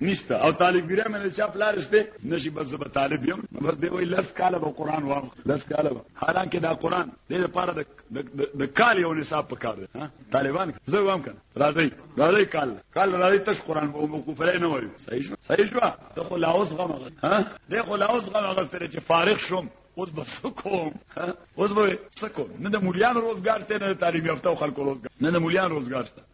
نشته او طالب ګرام نه چا پلار شته نشي بس به طالب يم بس دی وای لس کاله به قران واو لس کاله به حالانکه دا قران د لپاره د د کال یو نصاب پکار دی ها طالبان زه وام کنه راځي راځي کال کال راځي تش قران به مو کوفره نه وایو صحیح شو صحیح شو ته خو لاوس غم ها د خو لاوس غم غستره چې فارغ شوم اوس به سکوم اوس به سکوم نه د مولیان روزګار ته نه د طالب یافته خلکو روزګار نه د مولیان روزګار ته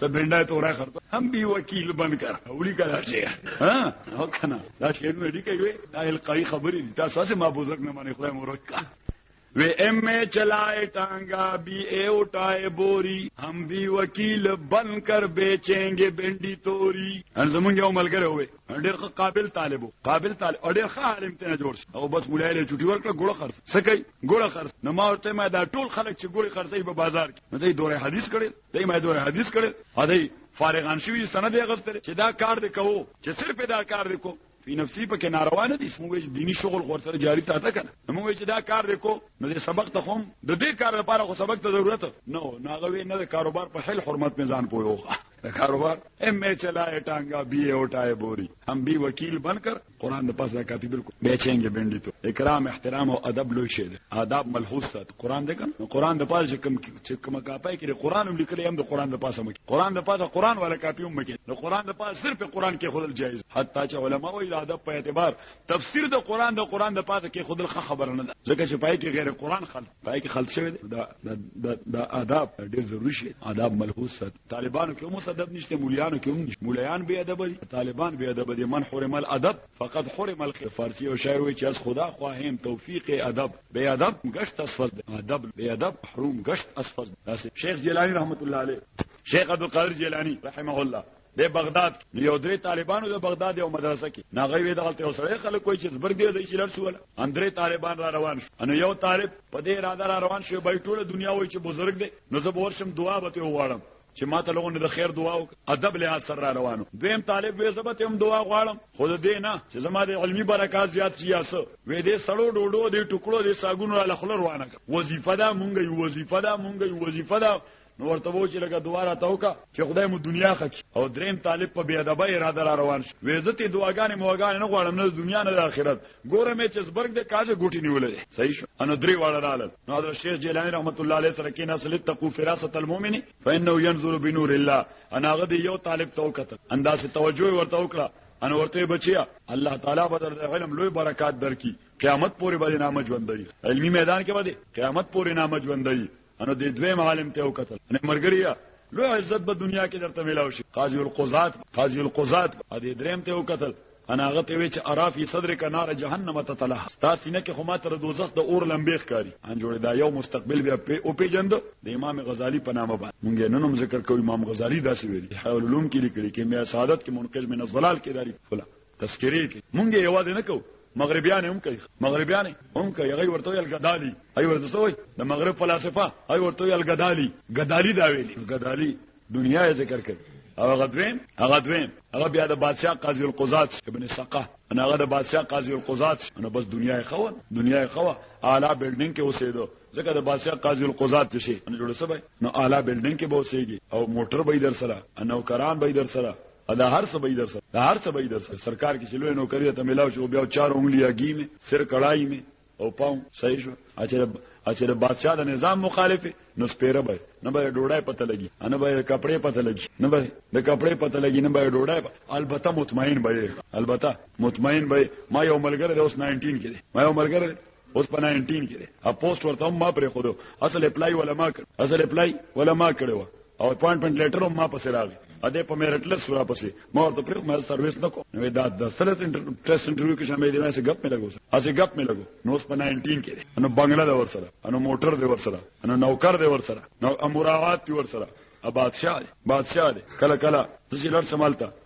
سب بینڈا تو رہا کرتا ہم بھی وکیل بن کر اوڑی کا داشے ہاں ہو کنا دا شیر نو ڈی کئی وے دا القائی خبری دی تا ساسے ما بزرگ نہ مانے خدای مورک کا وے ایم اے چلائے ٹانگا بی اے اٹھائے بوری ہم بھی وکیل بن کر بیچیں گے بینڈی توری ان زمون یو ملګری وې ډېر ښه قابل طالب قابل طالب او ډېر ښه عالم ته جوړ شي او بس مولای له چټي ورکړه ګوړه خرڅ سکه ګوړه خرڅ نو ما ورته ما دا ټول خلک چې ګوړي خرڅي په بازار کې نو دوی دوره حدیث کړي دای ما دوه حدیث کړي ا دای فارغان شوی سند یې غستره چې دا کار دې کوو چې صرف دا کار دې کو په نفسي په کې ناروا نه دي موږ دینی شغل خور سره جاری ساته کنه موږ چې دا کار دې کو نو دې سبق ته هم د دې کار لپاره خو سبق ته ضرورت نه ناغوي نه د کاروبار په حل حرمت میزان پوي وخه د کاروبار ایم ای چلای ټانګا بی او ټای بوري هم بی وکیل بنکر قران د پاسه کاپی بالکل به چنګ بندي ته اکرام احترام او ادب لوي شه دي آداب ملحوظ سات قران دې کم قران د پاسه کم چې کم کاپای کې قران هم لیکلې هم د قران د پاسه مکه قران د پاسه قران ولا کاپی هم مکه د قران د پاسه صرف قران کې خودل جایز حتی چې علما او ادب په اعتبار تفسیر د قران د قران د پاسه کې خودل خبر نه ده ځکه چې پای کې غیر قران خل پای کې خلط شوی دا د آداب ډېر ضروري شي آداب ملحوظ سات طالبانو کې هم ادب نشته مولیانو کې هم نشته مولیان به ادب دي طالبان به ادب دي من حرم الادب فقط حرم الخير فارسی او شاعر وی چې از خدا خواهیم توفیق ادب به ادب گشت اسفز ادب به ادب حروم گشت اسفز شیخ جیلانی رحمت الله علیه شیخ عبد القادر جیلانی رحمه الله د بغداد یو درې طالبانو د بغداد یو مدرسه کې ناغوي وی دغلت یو سړی خلک کوی چې زبر دی د شلر شو اندرې طالبان را روان شو ان یو طالب په دې اراده را روان شو به ټوله دنیا وای چې بزرګ دی نو زه ورشم دعا به ته وغواړم چې ما ته لغونه د خیر دعا او ادب له اثر را روانو دویم طالب وې زبت هم دعا غواړم خو د دې نه چې زما د علمي برکات زیات سیاسه وې دې سړو ډوډو دې ټوکړو دې ساګونو له خلر وانه وظیفه دا مونږ یو وظیفه دا مونږ یو وظیفه دا نو ورته وو چې لکه دواره توکا چې خدای مو دنیا خکې او دریم طالب په بی ادب اراده را روان شو وېزتي دعاګانې موګانې نه غواړم نه دنیا نه د آخرت ګوره مې چې زبرګ د کاجه ګوټي نیولې صحیح شو ان درې واړه رااله نو حضرت شیخ جیلانی رحمت الله علیه سره کې نسل تقو فراسه المؤمن فانه ينظر بنور الله انا غد یو طالب توکت انداز توجه ورته وکړه ان ورته بچیا الله تعالی بدر د علم لوی برکات درکې قیامت پورې باندې نامه ژوندۍ علمی میدان کې باندې قیامت پورې نامه ژوندۍ انو د دویم عالم ته وکتل نه مرګریا لو عزت په دنیا کې درته ملاو شي قاضي القضات قاضي القضات ا دې دریم ته وکتل انا غته وی چې ارافی صدر کا نار جهنم ته تلح تاسو نه کې خو ما تر دوزخ د اور لمبېخ کاری ان جوړ دا یو مستقبل بیا په او پیجند د امام غزالی په نامه باندې مونږ نن هم ذکر کوو امام غزالی دا سی ویلی حول علوم کې لیکلي کې میا سعادت کې منقذ من الضلال کې داری فلا تذکری کی مونږ یې یوازې نه کوو مغربیان هم کوي مغربیان هم کوي هغه ورته یل غدالي هغه ورته سوې د مغرب فلسفه هغه ورته یل غدالي غدالي دا ویلي غدالي دنیا یې ذکر کوي او هغه دویم هغه دویم هغه بیا د بادشاہ قاضي القضات ابن سقه انا هغه د بادشاہ قاضي القضات انا بس دنیا یې خو دنیا یې خو اعلی بلډینګ کې اوسېدو ځکه د بادشاہ قاضي القضات شي ان جوړ سبای نو اعلی بلډینګ کې به اوسېږي او موټر به در سره انو کران به در سره دا هر څه به در سره دا هر څه به در سره سرکار کې چلوې نو کړی ته ملاو شو بیا چار انګلیا گی می سر کړای می او پاو صحیح شو اچره اچره بادشاہ د نظام مخالف نو سپیره به نه به ډوډۍ پته لګي نه به کپڑے پته لګي نه به د کپڑے پته لګي نه به ډوډۍ البته مطمئن به البته مطمئن به ما یو ملګری د اوس 19 کې ما یو ملګری اوس په 19 کې ا پوسټ ورته ما پرې خو دو اصل اپلای ولا ما کړ اصل اپلای ولا ما کړو او اپوینټمنټ لیټر ما پسې راغی ا دې په میرټ لس را پسې ما ورته پرې ما سرویس نکو نو دا د سلس ټیسټ انټرویو کې شامل دي ما سره غپ مې لګو اسه غپ مې لګو نو اوس په 19 کې نو بنگلا د ور سره نو موټر د ور سره نو نوکر د ور سره نو امراوات د ور سره ا بادشاہ بادشاہ کله کله چې لړ سمالتا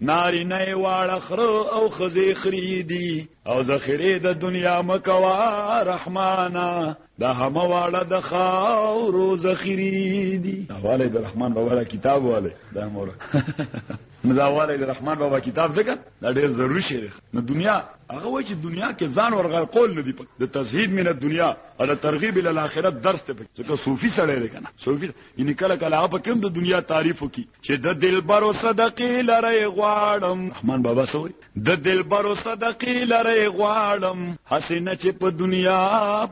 نارینه واړه خره او خزې خري دي او ذخیره د دنیا مکوا رحمانا د همه واړه د خاورو ذخیره دي حواله د رحمان بابا له کتاب والے دا مور نو دا والے د رحمان بابا کتاب ځکه دا ډېر ضروري شی دی نو دنیا هغه وایي چې دنیا کې ځان ورغل قول نه دی د تزهید من دنیا او د ترغیب ال الاخرت درس ته پکې ځکه صوفي سره دی کنه صوفي یعنی کله کله هغه په کوم د دنیا تعریف کی چې د دلبرو صدقې لره غواړم رحمان بابا سوې د دلبرو صدقې لره غواړم حسینه چې په دنیا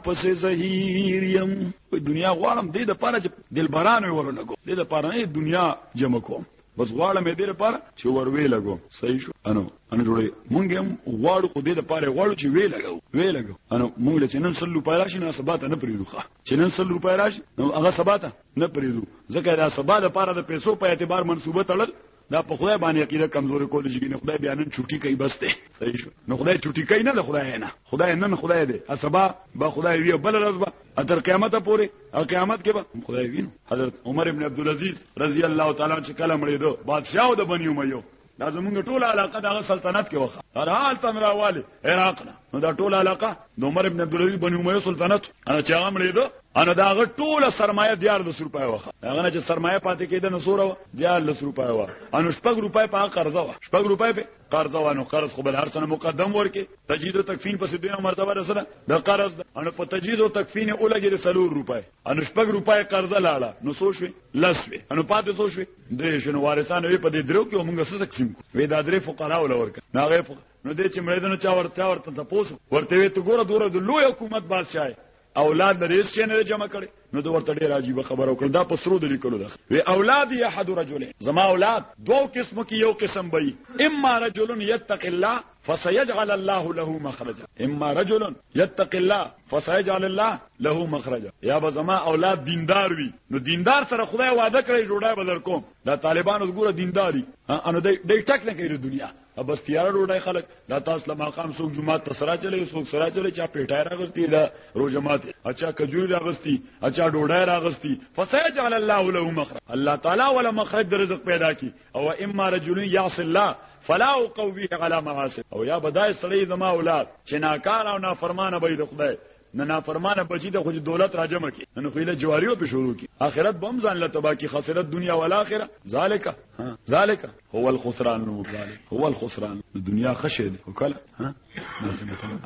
پسې زهیر يم په دنیا غواړم دې د پاره چې دلبرانو ورلګو دې د پاره نه دنیا جمع کوم بس غواړم دې لپاره چې ور وی لګو صحیح شو انو ان جوړي مونږ هم غواړو خو دې لپاره غواړو چې وی لګو وی لګو انو مونږ له چنن سل روپیا راشي نه سبا ته نه پریدو ښه چنن سل روپیا راشي نو هغه سبا ته نه پریدو ځکه دا سبا لپاره د پیسو په اعتبار منسوبه تړل دا په خدای باندې عقیده کمزوري کول شي نه خدای بیا نن چټي کوي بس ته صحیح شو نو خدای چټي کوي نه خدای نه خدای نن خدای دی اسبا با خدای وی بل ورځ اتر قیامت پورې او قیامت کې به خدای وینو حضرت عمر ابن عبد العزيز رضی الله تعالی عنہ چې کله مړې دو بادشاہ د بنی امیو دا زمونږ ټول علاقه دغه سلطنت کې وخه هر حال تن راواله عراق نه نو دا ټول علاقه د عمر ابن عبد العزيز بنی امیو سلطنت انا چې هغه مړې دو انا داغه ټول سرمایه دیار د سر پای وخه هغه نه چې سرمایه پاتې کېده نو سور و دیار لس روپای و ان شپږ روپای په قرضه و شپږ روپای په قرض او نو قرض خو بل هر سنه مقدم ورکه تجهیز او تکفین پس دوه مرتبه رسره د قرض ان په تجهیز او تکفین اولګی د سلور روپای ان شپږ روپای قرض لاړه نو سو شوي لسوي ان پاتې سو شوي درې شنو وارثان وي په دې درو کې موږ سره تقسیم کو وې دا درې فقرا ول ورکه ناغه نو دې چې مړې دنه چا ورته ورته تاسو ورته وي ته ګوره دوره د لوی حکومت بادشاہ اولاد لري چې نه جمع کړي نو د ورته ډیر عجیب خبر او کړ دا په سرو د لیکلو ده وی اولاد یا حد رجل زما اولاد دوو قسمو کې یو قسم بې اما رجل یتق الله فسيجعل الله له مخرجا اما رجل يتق الله فسيجعل الله له مخرجا یا به زما اولاد دیندار وي نو دیندار سره خدای وعده کړی جوړه بدر کوم دا طالبان وګوره دینداری ان دې ټک نه کوي دنیا بس تیار ډوډۍ خلک دا تاسو له مقام څوک جمعه ته سره چلی څوک سره چلی چا پیټای راغستی دا روزه مات اچھا کجوري راغستی اچھا ډوډۍ راغستی فسيجعل الله له مخرج الله تعالی ولا مخرج د رزق پیدا کی او اما رجل يعص الله فلا قويه على معاصي او یا بدای سړی زما اولاد چې ناکار او نافرمانه به د خدای نه نافرمانه بچی ته خو دولت راجمه کی نو خو له جواریو په شروع کی اخرت بم ځان له تبا کی خسرت دنیا او اخرت ذالک ها ذالک هو الخسران نو ذالک هو الخسران دنیا خشه دی وکړه ها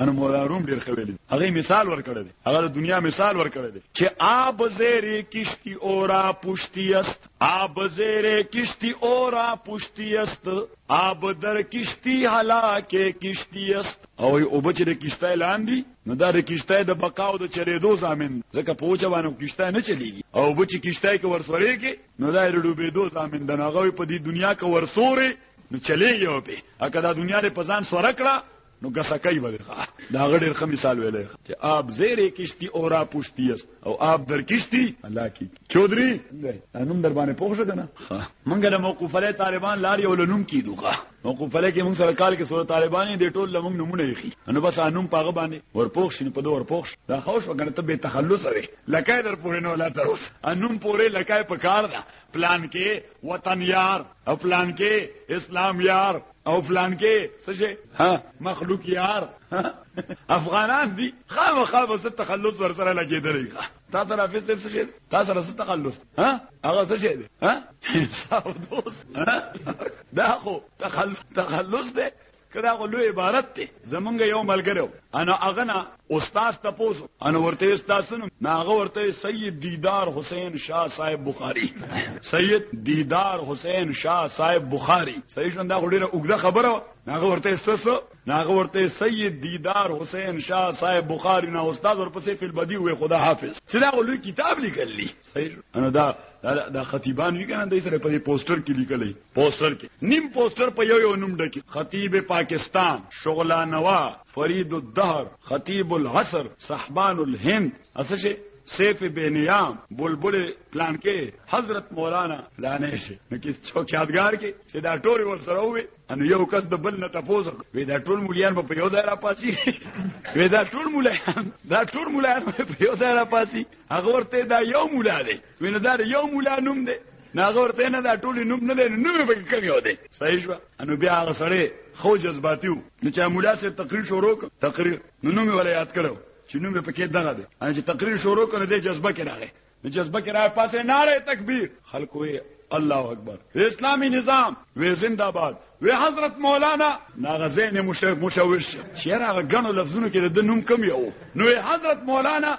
انا مولا روم ډیر خوي دي هغه مثال ورکړی دی هغه د دنیا مثال ورکړی دی چې آب زیره کشتی اورا پشتی است آب زیره کشتی اورا پشتی است آب در کشتی هلاکه کشتی است او او بچره کشته لاندې نو دا د کشته د بقا او د چلیدو ضامن ځکه په وچه باندې کشته نه چلیږي او به چې کشته کې ورسوري کې نو دا د ډوبېدو ضامن د هغه په دې دنیا کې ورسوري نو چلیږي او په اګه دا دنیا له پزان سره کړه نو ګسکای به ده دا غډیر خه مثال ویلې چې اپ زیره کشتی اورا پوشتی است او آب در کشتی الله کی چودري انم در باندې پوښ شو کنه منګه د موقوف علی طالبان لاري ولنوم کی دوغه موقوف علی کې موږ سره کال کې سورۃ طالبان دي ټول لمون نمونه یخي نو بس انم پاغه باندې ور پوښ شنه په دور پوښ دا خوش وکنه ته به تخلص وي لکه در پورې نه ولا تر اوس انم پورې لکه په کار دا پلان کې وطن یار او پلان کې اسلام یار او فلان کې څه شي ها مخلوق یار افغانان دي خامہ خامہ ست تخلص ور سره لګیدلې ښا تا تر افیس څه شي تا سره ست تخلص ها هغه څه شي دي ها حساب دوست دا خو تخلص تخلص ده کدا غو لوی عبارت ته زمونږ یو ملګرو انا اغنا استاد تپوسو ان ورته استاد سن ناغه ورته سید دیدار حسین شاه صاحب بخاری سید دیدار حسین شاه صاحب بخاری صحیح شنده غوډیره وګړه خبره ناغه ورته استاد ناغه ورته سید دیدار حسین شاه صاحب بخاری نه استاد ورپسې فل بدی وې خدا حافظ چې دا لوی کتاب لیکلی صحیح ان دا دا خطیبان وی کنه د سره په پوسټر کې لیکلې پوسټر کې نیم پوسټر په یو یو نوم ډکی خطیب پاکستان شغلا نوا فرید الدهر خطیب العصر صحبان الهند اسشه سیف بینیام بلبل پلان کې حضرت مولانا لانه شي نو کې څوک یادګار کې چې دا ټول ور سره وي ان یو کس د بل نه تاسو وي دا ټول مليان په یو ځای را پاسي وي دا ټول مليان دا ټول مليان په یو ځای را پاسي هغه ورته دا یو مولا دی وینه دا یو مولا نوم دی ناغه ورته نه دا ټول نوم نه دی نوم به کوم یو دی صحیح شو انو بیا هغه سړی خو جذباتي وو نو چې مولا سره تقریر شروع کړ تقریر نو نوم ولا یاد کړو چې نوم په کې دغه دی ان چې تقریر شروع کړ د جذبه کې راغی نو جذبه کې راغی پاسه ناره تکبیر خلکو الله اکبر اسلامی نظام وی زنده باد وی حضرت مولانا ناغه زین مشوش چیرې هغه غنو لفظونو کې د نوم کم یو نو حضرت مولانا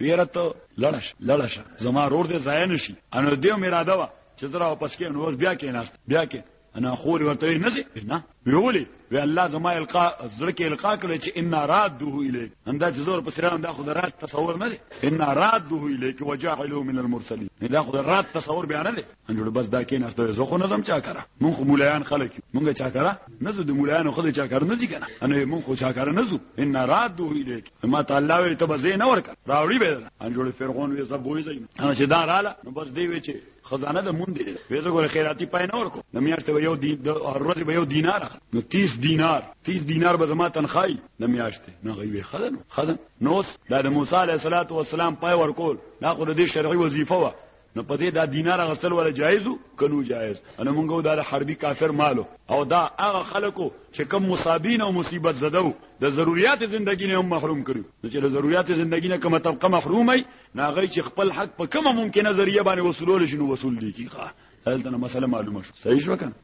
ویره ته لړش لړش زما رور دې ځای نه شي انو دې مې را دوا چې زرا او پس کې نو بیا کې ناست بیا کې انا خور ورته نه زی نه ویولې وی الله زما القا زړه کې القا کړی چې ان راده الیک همدا چې زور پس رام دا خو درات تصور نه دی ان راده الیک وجعله من المرسلین دا خو درات تصور بیان نه دی انجوړ بس دا کې ناست زه خو نظم چا کرا مون خو مولایان خلک مونږه چا کرا نه زه د مولایانو خو چا کرا نه زی کنه انا مون خو چا کرا نه زو ان راده الیک نو ما ته الله وی ته به زین ورک راوړي به ان جوړ فرعون وی زب وی زین انا چې دا رااله نو بس دی وی چې خزانه د مون دی وی زه ګور خیراتی پای نه ورکو نو میاشت به یو دین د ورځ به یو دینار نو 30 دینار 30 دینار به زما تنخای نو میاشت نه غوي خدن خدن نو دا د موسی علیه السلام پای ورکول دا خو د شرعي وظیفه و نو په دې دا دینار غسل ولا جایزو کنو جایز انا مونږه دا حربي کافر مالو او دا هغه خلکو چې کم مصابین او مصیبت زدو د ضرورت زندگی نه هم محروم کړو نو چې د ضرورت زندگی نه کومه طبقه محرومه نه غي چې خپل حق په کومه ممکنه ذریعہ باندې وصولول شنو وصول دي کیخه هلته مسله معلومه شو صحیح شو کنه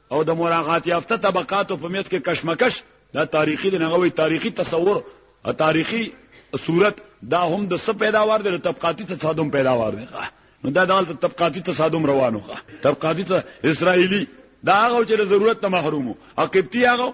او د مراغات یافته طبقاتو په میس کې کشمکش دا تاریخي د نغوي تاریخي تصور او تاریخي صورت دا هم د څه پیداوار دی د طبقاتي تصادم پیداوار دی نو دا ډول طبقاتي تصادم روانو ښه طبقاتي ته اسرایلی دا هغه چې ضرورت ته محرومو او قبطي هغه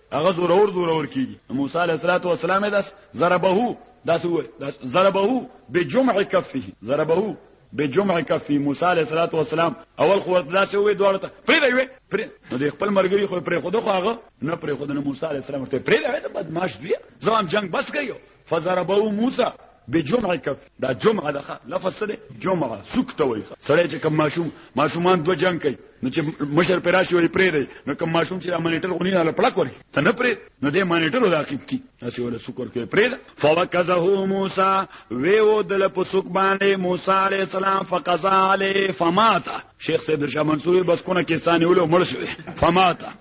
هغه زورور زورور کیږي موسی علیه الصلاۃ والسلام داس ضربه داس ضربه بجمع کفه ضربه بجمع کفه موسی علیه الصلاۃ والسلام اول خو داس وې دوړ ته پرې دی وې پرې نو د خپل مرګري خو پرې خود خو هغه نه پرې خود نه موسی علیه السلام ته پرې دی بدمعاش دی زمام جنگ بس کيو فضربو موسی بجمع کف دا جمعه ده لفظ سره جمعه سکته وای سره چې کوم ماشوم ماشومان دو جنگ کوي نو چې مشر پراشي وي پرې دی نو کوم ماشوم چې مانیټر غونی نه پړک وري ته نه پرې نو دې مانیټر ولا کیږي اسی ولا شکر کوي پرې فوکزه موسی وی و دل په سوک باندې موسی عليه السلام فقزا عليه فمات شیخ سید شاه منصور بس کونه کې ثاني ولو مړ شو فمات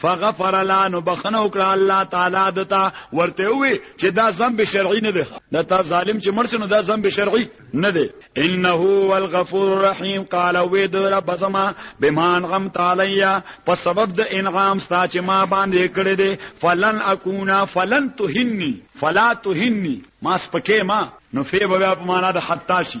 فغفر الله نو بخنه وکړه الله تعالی دتا ورته وی چې دا ذنب شرعي نه دی دا تا ظالم چې مرسي نو دا ذنب شرعي نه دی انه هو الغفور الرحیم قال وی د رب زما بمان غم تعالی په سبب د انعام ستا چې ما باندې کړې دي فلن اكونا فلن تهني فلا تهني ما سپکه ما نو فی بیا په معنا د حتا شي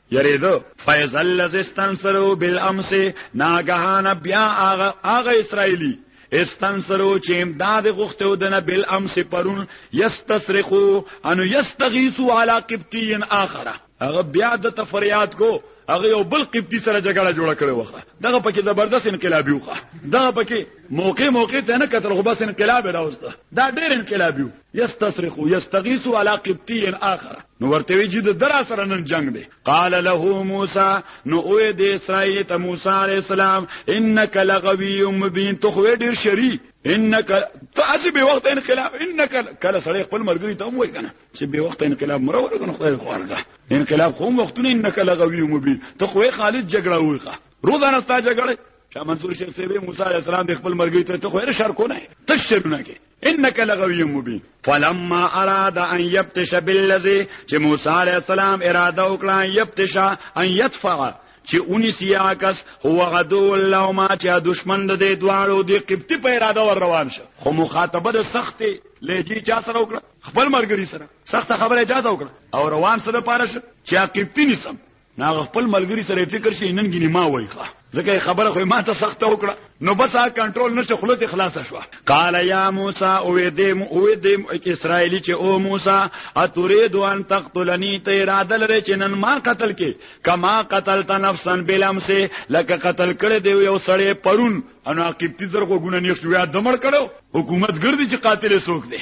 یریدو فیض الذی استنصروا بالامس ناګهان بیا هغه هغه اسرایلی استنصرو چې امداد غوښته ودنه بل امس پرون یستصرخو انو یستغیثو علی قبطی اخره هغه بیا د تفریات کو هغه یو بل قبطی سره جګړه جوړه کړې وخه دغه پکې زبردست انقلابي وخه دغه پکې موقع موقع ته نه کتل خو بس انقلاب راوسته دا ډېر انقلابي یستصرخ یستغیث علی قبطی اخر نو ورته وی چې در سره نن جنگ دی قال له موسی نو او د اسرائیل ته موسی علی السلام انک لغوی مبین تو خو ډیر شری انک تاسو به وخت انقلاب انک کله سره خپل مرګری ته وای کنه چې به وخت انقلاب مرو ورګنه خدای خورګه انقلاب خو وختونه انک لغوی مبین تو خو خالد جګړه وای روزانه ستا جګړه شاه منصور شیخ سیبی موسی علیہ السلام د خپل مرګی ته ته خو هر شر کو نه ته شرونه کې انك لغوي مبين فلما اراد ان يبتش بالذي چې موسی عليه السلام اراده وکړه يبتش ان يدفع چې اونې سیاکس هو غدو الله ما چې دشمن د دې دواړو د قبطي په اراده ور روان شه خو مخاطبه د سختې لهجه چا سره وکړه خپل مرګري سره سخت خبره اجازه وکړه او روان سره پاره شه چې قبطي نسم نه خپل ملګری سره فکر شي نن ګینه ما وای ښه ځکه خبره خو ما ته سخت وکړه نو بس هغه کنټرول نشه خلوت خلاص شو قال یا موسی او دیم او دیم اسرایلی چې او موسی اتريد ان تقتلنی ته اراده لري چې نن ما قتل کې کما قتلت نفسا بلمس لکه قتل کړي دی یو سړی پرون انا قبطی زر کو ګونه نیښ ویا دمړ کړو حکومت ګرځي چې قاتل سوک دی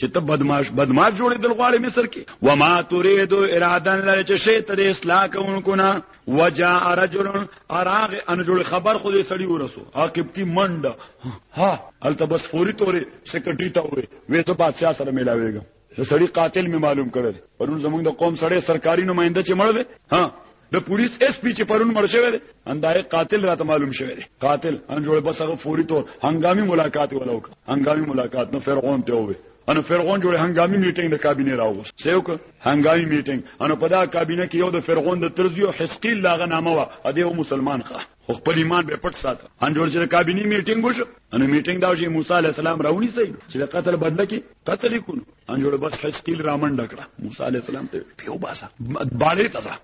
چې ته بدمعاش بدمعاش جوړېدل غواړې مصر کې وما تريد ارادا لره چې شی ته د اصلاح کوونکو نه وجاء رجل اراغ ان جوړ خبر خو دې سړی ورسو عاقبتي منډ ها الته بس فوري تورې سیکرټري ته وې وې ته بادشاہ سره ملاويږم د سړی قاتل می معلوم کړل پرون زمونږ د قوم سړی سرکاري نماینده چې مړ دی ها د پولیس اس پی چې پرون مړ شوی دی اندای قاتل راته معلوم شوی دی قاتل ان جوړ بس هغه فوري تور هنګامي ملاقات ولا وک هنګامي ملاقات نو فرعون ته وې ان فرعون جوړ هنګامي میټینګ د کابینه راوغوس سیوک هنګامي میټینګ ان په دا کابینه کې یو د فرعون د ترزیو حسقیل لاغه نامه وا ادیو مسلمان ښه خو خپل ایمان به پټ ساته ان جوړ چې کابینه میټینګ وشو ان میټینګ دا چې موسی علی السلام راونی سي چې د قتل بدله کې قتل کو ان جوړ بس حسقیل رامن ډکړه موسی علی السلام ته پیو باسا باړې تزا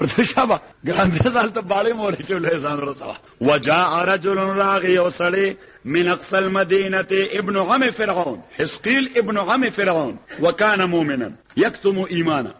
ورته شابه ګران دې ځل ته باړې مور چې له ځان رسوا وجاء رجل راغي او سړی من اقصى المدينه ابن عم فرعون حسقيل ابن عم فرعون وكان مؤمنا يكتم ايمانه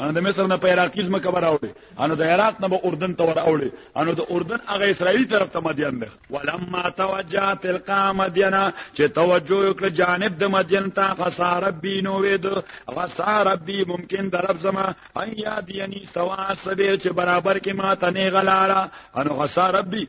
ان د مصر نه په عراقي ځمکه به راوړي ان د عراق نه به اردن ته وراوړي ان د اردن هغه اسرایلی طرف ته مدین ده ولما توجه تلقا مدین چې توجه وکړه جانب د مدین ته خسار ربي نو وید خسار ربي ممکن د رب زما ایا دیني سوا سبیر چې برابر کې ما تنه غلاره ان خسار ربي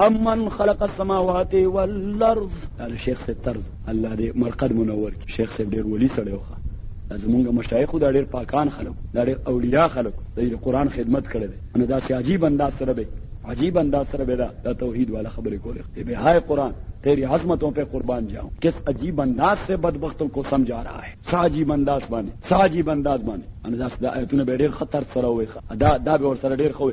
امن خلق السماوات والارض قال شیخ صاحب طرز الله دې مرقد منور کی شیخ صاحب ډیر ولی سره وخه زمونږ مشایخ دا ډیر پاکان خلک دا ډیر اولیاء خلک د قرآن خدمت کړي دي ان دا سي عجیب انداز سره به عجیب انداز سره به دا توحید والا خبرې کولې به هاي قرآن تیری عظمتوں پہ قربان جاؤں کس عجیب انداز سے بدبختوں کو سمجھا رہا ہے ساجی بنداز بانے ساجی بنداز بانے انداز دا ایتونه به ډیر خطر سره وي دا دا به ور سره ډیر خوي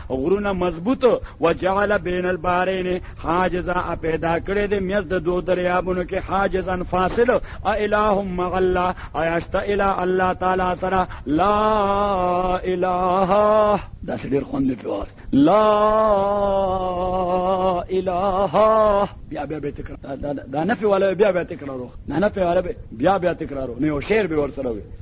غرونه مضبوط وجعل بین البحرین حاجزا پیدا کړی د میز د دوه دریابونو کې حاجزا فاصل ا الہ مع الله ایاشت الی الله تعالی سره لا اله دا ډیر خوند په واس لا اله بیا بیا به تکرار دا نفي ولا بیا بیا تکرارو نه نفي ولا بیا بیا تکرارو نه شعر به ورسره وي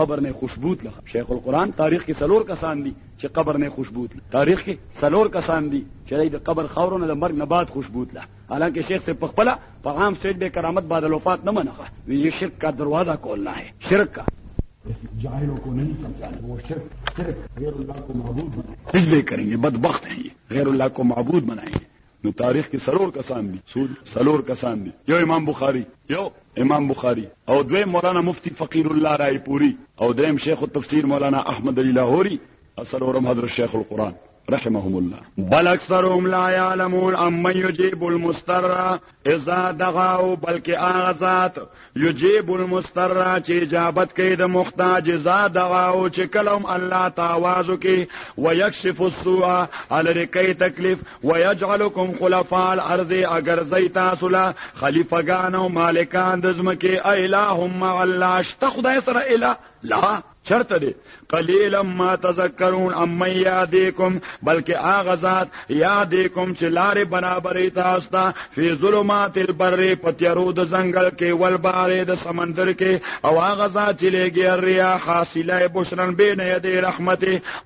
قبر نه خوشبو تله شیخ القرآن تاریخ کې څلور کسان دي چې قبر نه خوشبو تله تاریخ کې څلور کسان دي چې د قبر خاورو نه د مرګ نه بعد خوشبو تله حالانکه شیخ سے پخپلا په عام سټیج به کرامت بعد الوفات نه منغه وی شرک کا دروازه کول نه ہے شرک کا جاہلوں کو نہیں سمجھا وہ شرک شرک غیر اللہ کو معبود بنائے کچھ بھی کریں گے بدبخت ہیں یہ غیر اللہ کو معبود بنائیں گے نو تاریخ کې سلور کسان دي سور سلور کسان دي یو امام بخاری یو امام بخاری او دوی مولانا مفتی فقیر الله رای پوری او دیم شیخ التفسیر مولانا احمد علی لاهوری اصلورم حضرت شیخ القرآن رحمهم الله بل اکثرهم لا يعلمون اما يجيب المستر اذا دعوا بلکې اغزاد یجیب المستر چې اجابت کوي د محتاج زاد دعاو چې کلم الله تعاوذ کوي ويكشف السوء الری کوي تکلیف ويجعلكم خلفاء الارض اگر زي تاسو لا خلیفګان او مالکان د زمکه الہم الله شته خدای سره الہ لا چرته دی قلیلا ما تذکرون ام یادیکم بلکې هغه ذات یادیکم چې لارې برابرې تاسو ته فی ظلمات البر پتیرو د ځنګل کې ول بارې د سمندر کې او هغه ذات چې لګي ریا حاصله بشرن بین یدی رحمت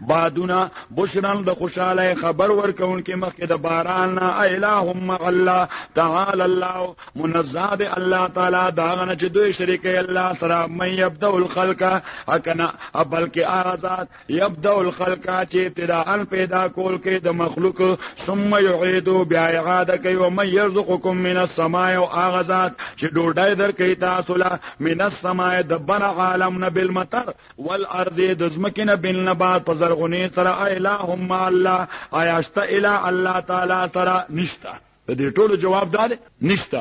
بادونا بشرن د خوشاله خبر ورکون کې مخکې د باران نه الہم الله تعالی الله منزه دی الله تعالی دا غنه چې دوی شریک الله سره مې يبدا الخلق اکنا بلکې آزاد يبدا الخلق چې ابتداء پیدا کول کې د مخلوق ثم يعيد بیا اعاده کوي او مې يرزقكم من السماء او اغزاد چې ډوډۍ درکې تاسو له من السماء د بن عالم نه بالمطر والارض د زمکنه بالنبات په زرغونی سره الہ هم الله آیاشت الہ الله تعالی سره نشتا د دې ټولو جواب دار نشته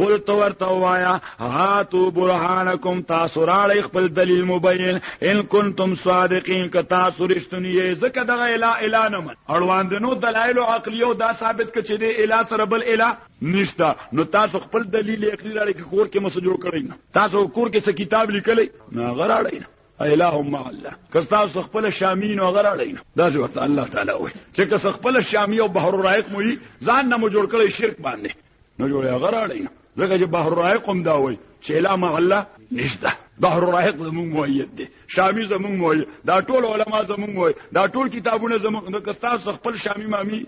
قل تو ورته وایا هاتو برهانکم تاسو راړی خپل دلیل مبین ان کنتم صادقین ک تاسو رښتونی یې زکه دغه الا الا نه من اړواندنو دلایل عقلیو دا ثابت ک چې دې الا سره بل الا نشته نو تاسو خپل دلیل عقلی راړی ک کور کې مسجو کړی نه تاسو کور کې څه کتاب لیکلی نه غراړی نه اله مع الله که تاسو خپل شامی نو غراړی نو دا جو ته الله تعالی وای چې که خپل شامی او بحر رائق مو ځان نه مو جوړ کړی شرک باندې نو جوړه غراړی نو ځکه چې بحر رائق هم دا وای چې اله مع الله نشته بحر رائق زمون موید دی شامی زمون موید دا ټول علما زمون موید دا ټول کتابونه زمون نو که تاسو خپل شامی مامی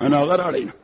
انا غراړی نو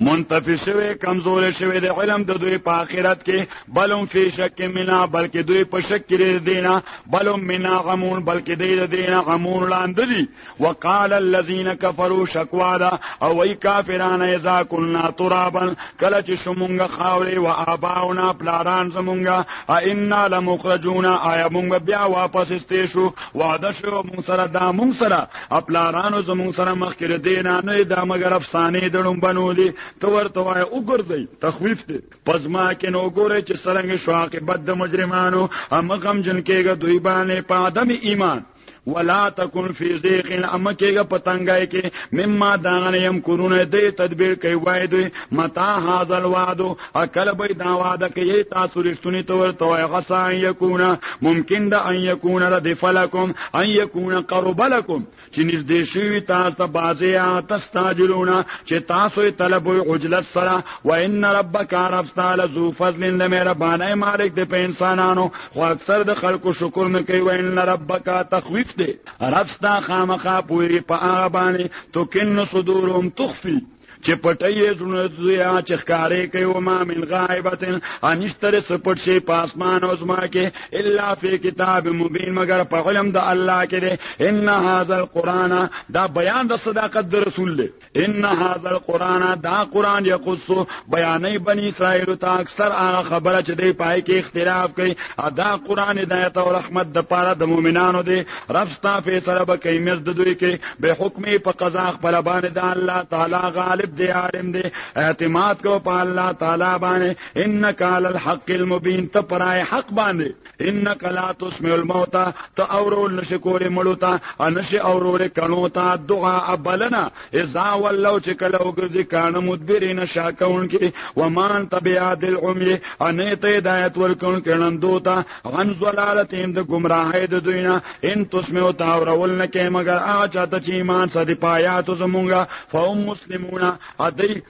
منتفی شوی کمزور شوی د علم د دوی په آخرت کې بلهم فی شک منا بلکې دوی په شک کې دینا بلهم منا غمون بلکې دوی د دینا غمون لاندې دي وقال الذين كفروا شکوا دا او ای کافرانه اذا كنا ترابا کله چې شومږه خاورې و آباونا پلاران زمونږه ائنا لمخرجون آیا مونږ بیا واپس استې شو وعده شو مونږ سره دا مونږ سره اپلارانو زمون سره مخکې له دینا نه دا مگر افسانې دړم بنولي ته ورته وای او ګرځي تخویف دی پزما کې نو ګوره چې سرنګ شو عاقبت د مجرمانو هم غم جن کېږي دوی باندې په ادم ایمان ولا تکن فی ذیق اما کېګه پتنګای کې مما دانه يم کورونه دې تدبیر کوي وای دوی متا هاذل وعدو اکل به دا وعده کوي تاسو رښتونی ته ورته وای غسا ان یکونا ممکن ده ان یکونا ردف لکم ان یکونا قرب لکم چې نږدې شوی تاسو ته بازیا تستاجلونا چې تاسو طلب عجلت سره و ان ربک عرف تعالی ذو فضل له مهربانه مالک د په انسانانو خو اکثر د خلکو شکر نه کوي و ان ربک تخویف دی رب ستا خامخا پوری په هغه باندې تو کن صدورهم تخفي چې پټي زړه زیا چې ښکارې کوي او ما من غائبتن انشتر سپټ شي پاسمان او زما کې الا فی کتاب مبین مگر په علم د الله کې ده ان هاذا القران دا بیان د صداقت د رسول ده ان هاذا القران دا قران یقص بیانې بنی اسرائیل ته اکثر هغه خبره چې دی پای کې اختلاف کوي ادا قران هدایت او رحمت د پاره د مؤمنانو دی رب ستا فیصله به کوي مز د دوی کې به حکم په قضا خپل باندې د الله تعالی غالب دی عالم دی اعتماد کو په الله تعالی باندې انک علی الحق المبین ته پرای حق باندې انک لا تسمع الموت ته اورول نشکول مړو ته نشي اورول کڼو ته دعا بلنا اذا ولو چې کله وګرځي کانه مدبرین شاکون کې ومان تبعات العمی انه ته هدایت ورکون کړن دوتا غن زلالتهم د گمراهی د دوینا ان تسمو تاورول نه کې مگر اچا ته چې ایمان سره پایاتو زمونږه فهم مسلمون ادی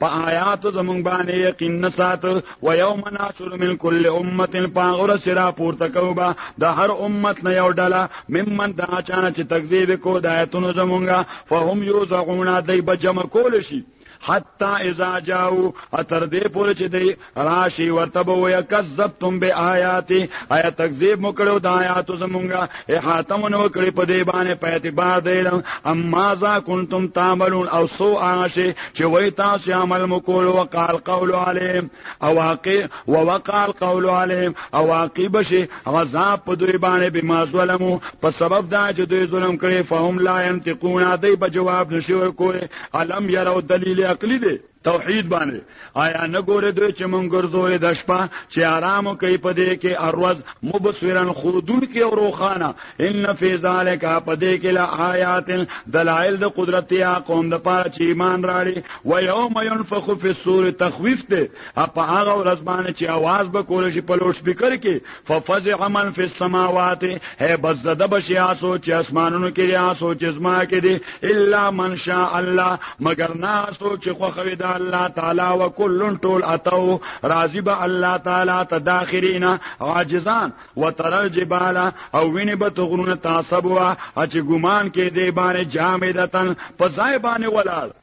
په آیات زمون باندې یقین نسات و یوم ناشر من کل امه پاغور سرا پورته کوبا د هر امت نه یو ډله ممن دا چانه چې تکذیب کو د آیاتونو زمونږه فهم یوزعون دای بجم کول شي حتا اذا جاءو اتر دې پورې چې دی راشي ورته به وي کذبتم بیاات آیا تکذیب مو کړو د آیات زمونږه احاطه مو نو کړی په دې باندې په اعتبار دی علم اما ذا کنتم تعملون او سو آشي چې وای تاسو عمل مو کول او قال قول علیم او واقع او وقال قول علیم او واقع بشي عذاب په دوی باندې بما ظلمو په سبب دا چې دوی ظلم کړي فهم لا ينتقون دوی په جواب نشور کوي علم يرو دلیل عقلی دی توحید باندې آیا نه ګوره دوی چې مونږ ګرځولې د شپه چې آرام کوي په دې کې اروز مبصرن خودون کې او روخانه ان فی ذلک په دې کې لا آیات دلائل د قدرت یا قوم د پاره چې ایمان راړي و یوم ينفخ فی الصور تخویف ته په هغه ورځ باندې چې आवाज به کول شي په لوډ سپیکر کې ففزع من فی السماوات هي بس زده بشي آسو چې اسمانونو کې دي آسو چې زما کې دي الا من شاء الله مگر نه آسو چې خو خوي د الله تعالی او کلن ټول اتو راضي به الله تعالی تداخرینا عاجزان وترل جبال او ویني به تغرونه تاسبوا چې ګمان کې دی باندې جامدتن په ځای باندې ولال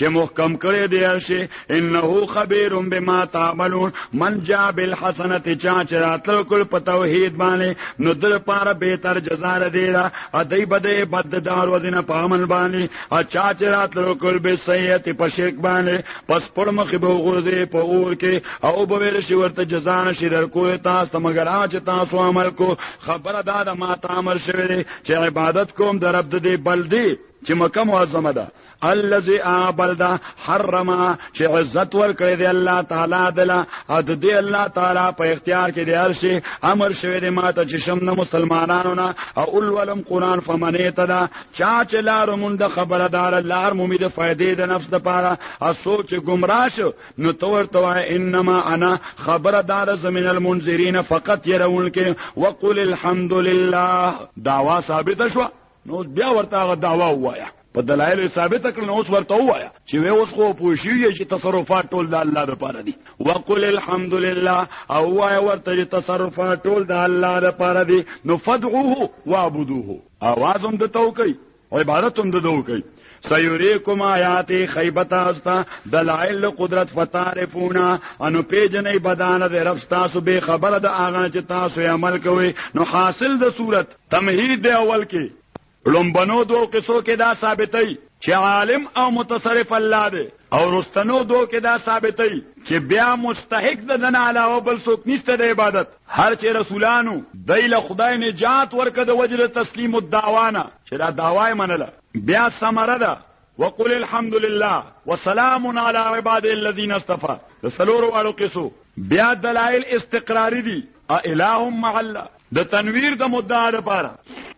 چې محکم کړي دی شي انه خبير بما تعملون من جاء بالحسنه چا چې راتل کول په توحید باندې نو در پاره به تر جزاء دی را ادی بده بد دار وزنه په عمل باندې او چا چې راتل کول به سیئت په شرک باندې پس پر مخ به غوځي په اور کې او به ویل شي ورته جزاء نشي در کوی تاسو مگر اچ تاسو عمل کو خبره دا ما تعمل شوی چې عبادت کوم در رب دې بل دی چې مکه معظمه ده الذي ابلدا حرم چې عزت ور کړی دی الله تعالی دلا او د دې الله تعالی په اختیار کې دی ارشي امر شوی دی ماته چې شم نه مسلمانانو نه او اولولم قران فمنه تدا چا چې لار مونږ د خبردار لار مو د فائدې د نفس د پاره او سوچ گمراه شو نو تور توا انما انا خبردار زمين المنذرين فقط يرون کې وقل الحمد لله داوا ثابت شوه نو بیا ورته هغه داوا وایا په دلایل ثابت کړل اوس ورته وایا چې وې اوس خو پوښی چې تصرفات ټول د الله لپاره دي وقل الحمدلله او وایا ورته چې تصرفات ټول د الله لپاره دي نو فدعوه واعبدوه اوازم د توکي عبادت هم د دوکي سيريكم آيات خيبت استا دلائل قدرت فتعرفونا انو پیجنې بدانه د رب تاسو به خبره د اغه چې تاسو عمل کوي نو حاصل د صورت تمهید دی اول کې لومبنو دو قصو کې دا ثابتې چې عالم او متصرف الله دی او رستنو دو کې دا ثابتې چې بیا مستحق د دن علاوه بل څوک نشته د عبادت هر چې رسولانو دایله خدای نجات ورکړه د وجره تسلیم الدعوانا چې دا دعوای منله بیا ثمره ده وقل الحمد لله وسلام علی عباد الذین اصطفى د سلور والو قصو بیا دلائل استقراری دي اله مع الله د تنویر د مدعا لپاره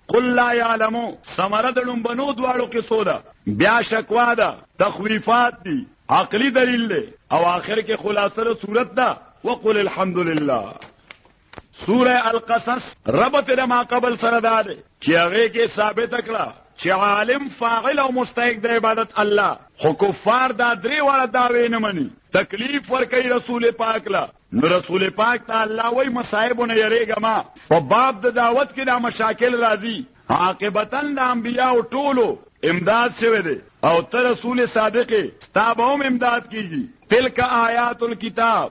قل لا يعلمو سمره د لومبنو دواړو کې سودا بیا شکوا ده تخویفات دي عقلی دلیل له او آخر کې خلاصه صورت ده وقل الحمد لله سوره القصص ربط د ما قبل سره دا دی چې هغه کې ثابت کړه چې عالم فاعل او مستحق د عبادت الله خو کفار دا درې واړه داوی نه مني تکلیف ورکړي رسول پاک لا نو رسول پاک ته الله وای مصايب نه یریګه ما په باب د دعوت کې دا مشاکل راځي عاقبتا د انبیا او ټولو امداد شوه دی او ته رسول صادق ستابه هم امداد کیږي تلک آیات الكتاب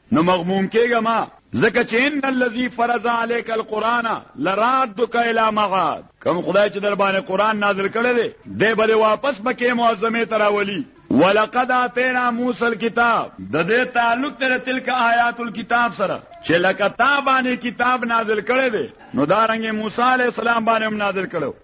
نو مغموم کېږه ما ځکه چې ان الذي فرض عليك القرآن لرادك الى معاد کوم خدای چې در باندې قرآن نازل کړی دی دی به واپس پکې معظمه تراولي ولقد اتینا موسی الكتاب د دې تعلق تر تلک آیات الكتاب سره چې لکه تا باندې کتاب نازل کړی دی نو دارنګ موسی علی السلام باندې هم نازل کړو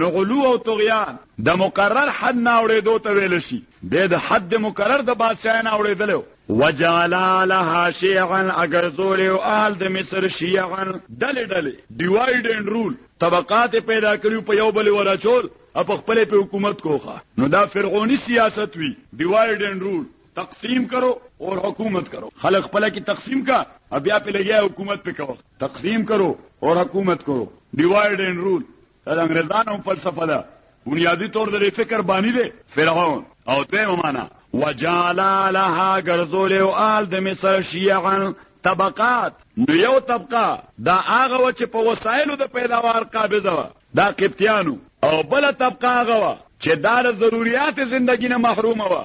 نو غلو او طغیان د مقرر حد نه اوړېدو ته ویل شي د د حد مقرر د بادشاہ نه اوړېدلو وجعل لها شيعا اگر زول او آل د مصر شيعا ډلې ډلې ډیوایډ اند رول طبقات پیدا کړیو په یو بل وراچول او په خپل په حکومت کوخه نو دا فرعونی سیاست وی ډیوایډ اند رول تقسیم کرو اور حکومت کرو خلق پلا کی تقسیم کا اب یا پہ لگیا حکومت پہ کرو تقسیم کرو اور حکومت کرو ڈیوائڈ اینڈ رول دا انګريزانو فلسفه ده بنیادی طور د فکر بانی دی فرعون او دویمه معنا وجعل لها غرزول او آل د مصر شیعا طبقات نو یو طبقه دا هغه و چې په وسایلو د پیداوار قابضه و دا قبطیانو او بل طبقه هغه و چې دا د ضرورت زندگی نه محروم و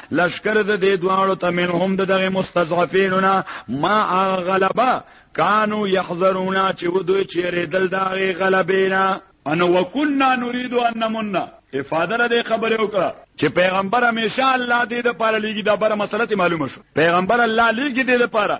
لشکر د دې دواړو ته منهم د دغه مستضعفینونه ما غلبا کانو یحذرونا چې ودوی چې ریدل دغه غلبینا ان وکنا نريد ان نمنا افاده له دې خبره وکړه چې پیغمبر همیشه الله دې د پاره لګي دا بره مسله ته معلومه شو پیغمبر الله لګي دې د پاره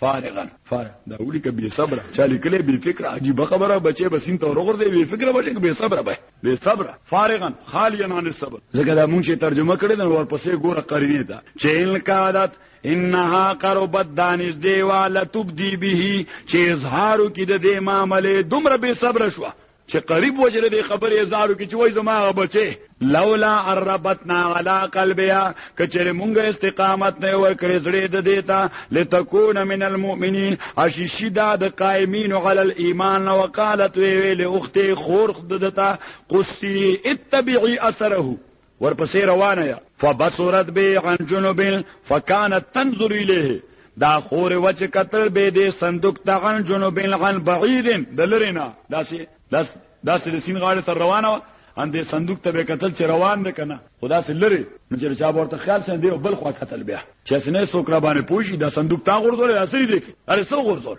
فارغا فارغ دا ولي ک بي صبر چا لیکلې بي فکر عجيبه خبره بچي بسين ته ورغور دی بي فکر بچي بي صبر به بي صبر فارغا خاليا عن الصبر زګه دا مونږ چې ترجمه کړې دا ورپسې ګوره قرینه ده چې ان کادت انها قربت دانش دیواله تبدی به چې اظهارو کې د دې معاملې دومره به صبر شو چې قریب وجل دې خبرې زارو کې چې وای زما بچي لولا عربتنا على قلبها کچره مونږه استقامت نه ور کړې زړې د دیتا لتكون من المؤمنين اششی دا د قائمین على الايمان وقالت وی ویل اختي خور دتا قصي اتبعي اثره ورپسې روانه یا فبصرت به عن جنوب فكانت تنظر الیه دا خور وچ قتل به دې صندوق تغن جنوب عن بعید دلرینا داسې داس داسې د سین غاړه تر روانه و ان دې صندوق ته به قتل چې روان نه کنه خدا سې لری نو چې چا ورته خیال سن دی بل خو قتل بیا چې سنې سوکرا باندې پوشي دا صندوق تا غردول اصلي دې اره سو غردول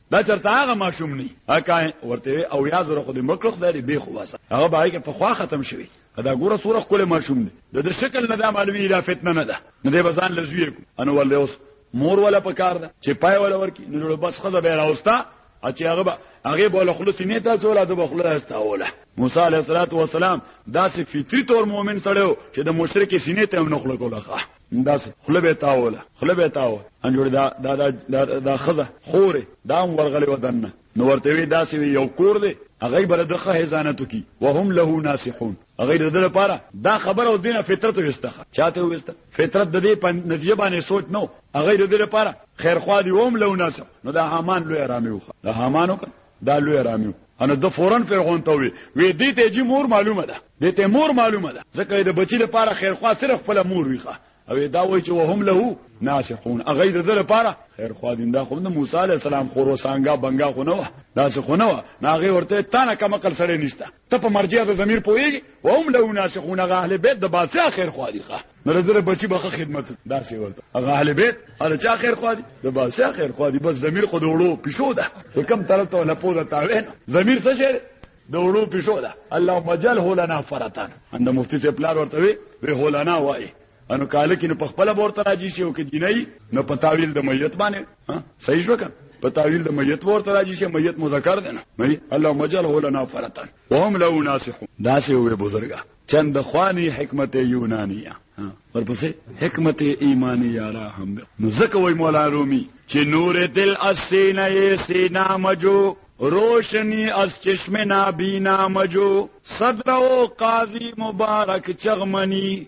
دا چرته هغه ماشوم نه اکای ورته او یا زره خو دې مړ کړو خدای دې به خو واسه هغه بای کې په خوا ختم شوی دا ګوره سوره خپل ماشوم دی د د شکل نه دا معلومی دا فتنه نه ده نه دې بزان لزوی کو انو ول اوس مور ولا پکار ده چې پای ولا ورکی نو جوړ بس خزه به راوستا چې هغه هغه بوله خلص نه تا ټول د بخله استاوله موسی علیه السلام دا سي فطری تور مؤمن سره چې د مشرک سینې ته هم نخله کوله داسې خله به تاوله خله به تاو ان جوړ دا دا دا دا خزه خوره دا ورغلی ودنه نو ورته وی داسې یو کور دی هغه بل د خزانتو کی وهم له ناسحون هغه د لپاره دا خبر او دینه فطرت وستخه چاته وست فطرت د دې په نتیجه باندې سوچ نو هغه د لپاره خیر خوا دی وهم له ناسح نو دا هامان لوی آرامي وخه دا هامانو دا لوی ارامیو ان د فورن فرعون ته وی وی دې ته جی مور معلومه ده دې ته مور معلومه ده ځکه د بچی لپاره خیر خوا صرف خپل مور ویخه او دا وای چې وهم له ناشقون اغه د دل لپاره خیر خوا دین دا خو د موسی علی السلام خورو سانګا بنګا خو نه و دا څه خو نه و ناغه ورته تا نه کم عقل سره نشته ته په مرجع د ضمیر پوهیږي و هم له ناسخون هغه اهل بیت د بادشاہ خیر خوا دي ښه نو زره بچي به خدمت دا سی ورته هغه اهل بیت هغه چا خیر خوا دي د بادشاہ خیر خوا دي بس ضمیر خو دوړو پښو ده کوم طرف ته نه پوزا تاوین ضمیر څه شي دوړو پښو ده اللهم جل هولنا فرتان اند مفتی چې پلار ورته وي وی هولنا وای انو کال کې نو په خپل ورته راځي شي او کې جنۍ نو په تعویل د میت باندې صحیح شو کنه په تعویل د میت ورته راځي شي میت مذکر دی نه مې الله مجل هو لنا فرتا وهم لو ناسح دا سه وي بزرګا چند خواني حکمت یونانیه ورپسې حکمت ایمانی یارا هم نو زکه وای مولا رومي چې نور دل اسینه یې سینا مجو روشنی از چشم نابینا مجو صدر و قاضی مبارک چغمنی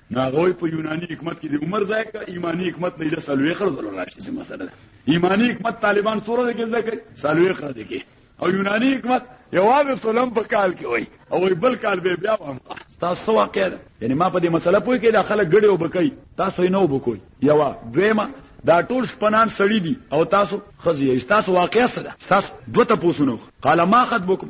نو هغه په یوناني حکومت کې د عمر ځای کا ایمانی حکومت نه د سلوې خرز ول راشي چې مسله ده ایمانی حکومت طالبان سره کې ځای کوي سلوې خرز کې او یوناني حکومت یوازې سلام په کال کې وای او بل کال به بیا وام تاسو واقع ده یعنی ما په دې مسله پوي کې د خلک ګډي وبکای تاسو نه وبکوي یوا دویما دا ټول شپنان سړی دي او تاسو خزی تاسو واقعیا سره تاسو دوته پوسونو قال ما خد بكم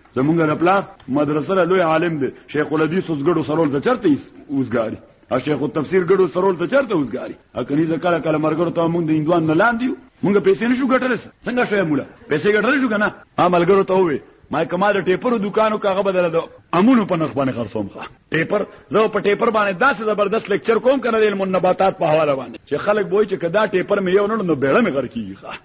زمونږ د پلا مدرسه له لوی عالم دی شیخ الحدیث اوس ګډو سرول ته چرته اوسګاری ا شیخ التفسیر ګډو سرول ته چرته اوسګاری ا کني زکاله کله مرګرو ته مونږ د هندوان نه لاندې مونږ پیسې نشو ګټل څنګه شوی مولا پیسې ګټل شو کنه ا ملګرو ته وې ما کمال ټیپر دکانو کاغه بدل دو امونو په نخ باندې خرڅوم ښه ټیپر زه په ټیپر باندې داسې زبردست لیکچر کوم کنه د علم النباتات په حواله باندې چې خلک وایي چې کدا ټیپر مې یو نړ نو بیړه مې غر کیږي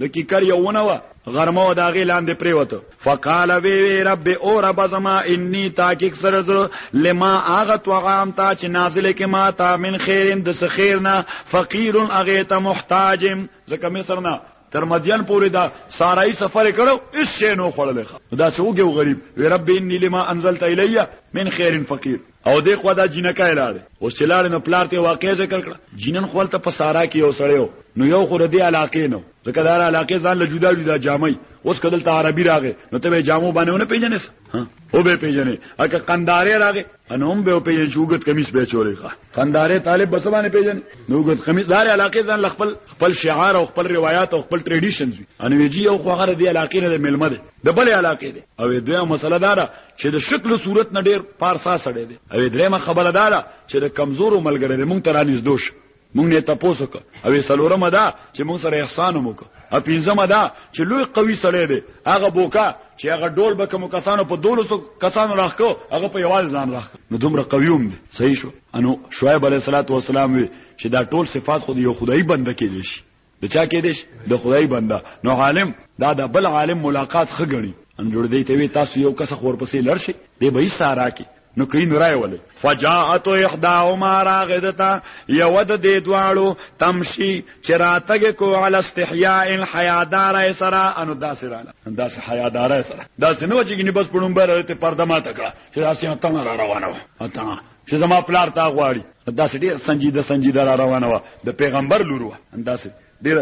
د کیکر یو ونه وه غرمه و داغه لاندې پریوته فقال وی وی رب او رب زما انی تاکیک سرز لما اغه طعام تا چې نازل کې ما تا من خیرن د سخیرنا فقیر اغیت محتاج زکه مصر نه تر مدین پورې دا سارای سفر کړو اس شی نو خړلې دا څوګه غریب وی رب انی لما انزلت الیا من خیرن فقیر او دې خو دا جنکای لاړې او چې لاړې نو پلار ته واقع ذکر کړه جنن خپل ته پسارا کې یو سړیو نو یو خو دې علاقې نو ځکه دا علاقې ځان له جدا جدا جامې اوس کدل ته عربي راغې نو ته به جامو باندې ونه پیژنې ها او به پیژنې اګه قندارې راغې انوم به پیژنې چوغت کمیس به چولې ښه قندارې طالب بس باندې پیژنې نو ګت کمیس دار علاقې ځان له خپل خپل شعار او خپل روایت او خپل ټریډیشنز وي انویجی یو خو هغه دې علاقې نه ملمه ده د بل علاقې ده او دوه مسله دارا چې د شکل صورت نه ډیر پارسا سړی دی او درېمه خبره دا ده چې د کمزورو ملګری دی مونږ ته رانږدې شو مونږ نه تاسو کو او سلورمه دا چې مونږ سره احسان مو کو ا پنځمه دا چې لوی قوي سړی دی هغه بوکا چې هغه ډول به کوم کسانو په 200 کسانو راخکو هغه په یوال ځان راخ نو دومره قویوم دی صحیح شو انو شعیب علیه السلام وی چې دا ټول صفات خو یو خدای بنده کې دي شي د چا کې دیش د خدای بنده نو عالم دا د بل عالم ملاقات خګړي ان جوړ دی ته وی تاسو یو کس خور پسې لړ شي دی به سارا کې نو کین راي ولې فجاءت احداهما راغدتا یود دې دواړو تمشي چراتګ کو عل استحیاء الحیادار سرا انو داسراله داس حیادار سرا داس نو چې ګني بس پړم بره ته پرده ما تکړه چې داسې تنه را روانه و تنه چې زما پلار تا غواړي داسې ډېر سنجیده سنجیده را روانه وه د پیغمبر لور وه داسې ډېر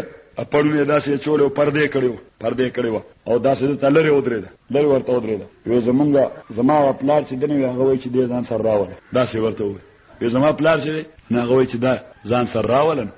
پړونه داسې چول او پردې کړو پردې کړو او داسې د تلری ودرې ده لری ورته ودرې ده وې زمونږه زما پلار چې دنه هغه وای چې دې ځان سره راوړ داسې ورته وې وې زما پلار چې نه غوي چې دا ځان سره راولن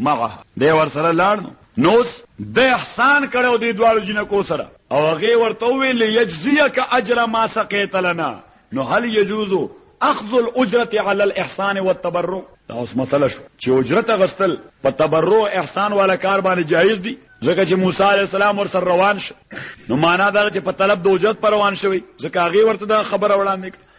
مغه دی ور سره لاړ نو نوس د احسان کړو دی دواړو جنکو سره او هغه ورته ویل یجزیک اجر ما سقیت لنا نو هل یجوز اخذ الاجره على الاحسان والتبرع دا اوس مسله شو چې اجرت غستل په تبرع احسان والا کار باندې جایز دي ځکه چې موسی عليه السلام ور سره روان شو نو معنا دا چې په طلب د اجرت پر روان شوی ځکه هغه ورته دا خبره وړاندې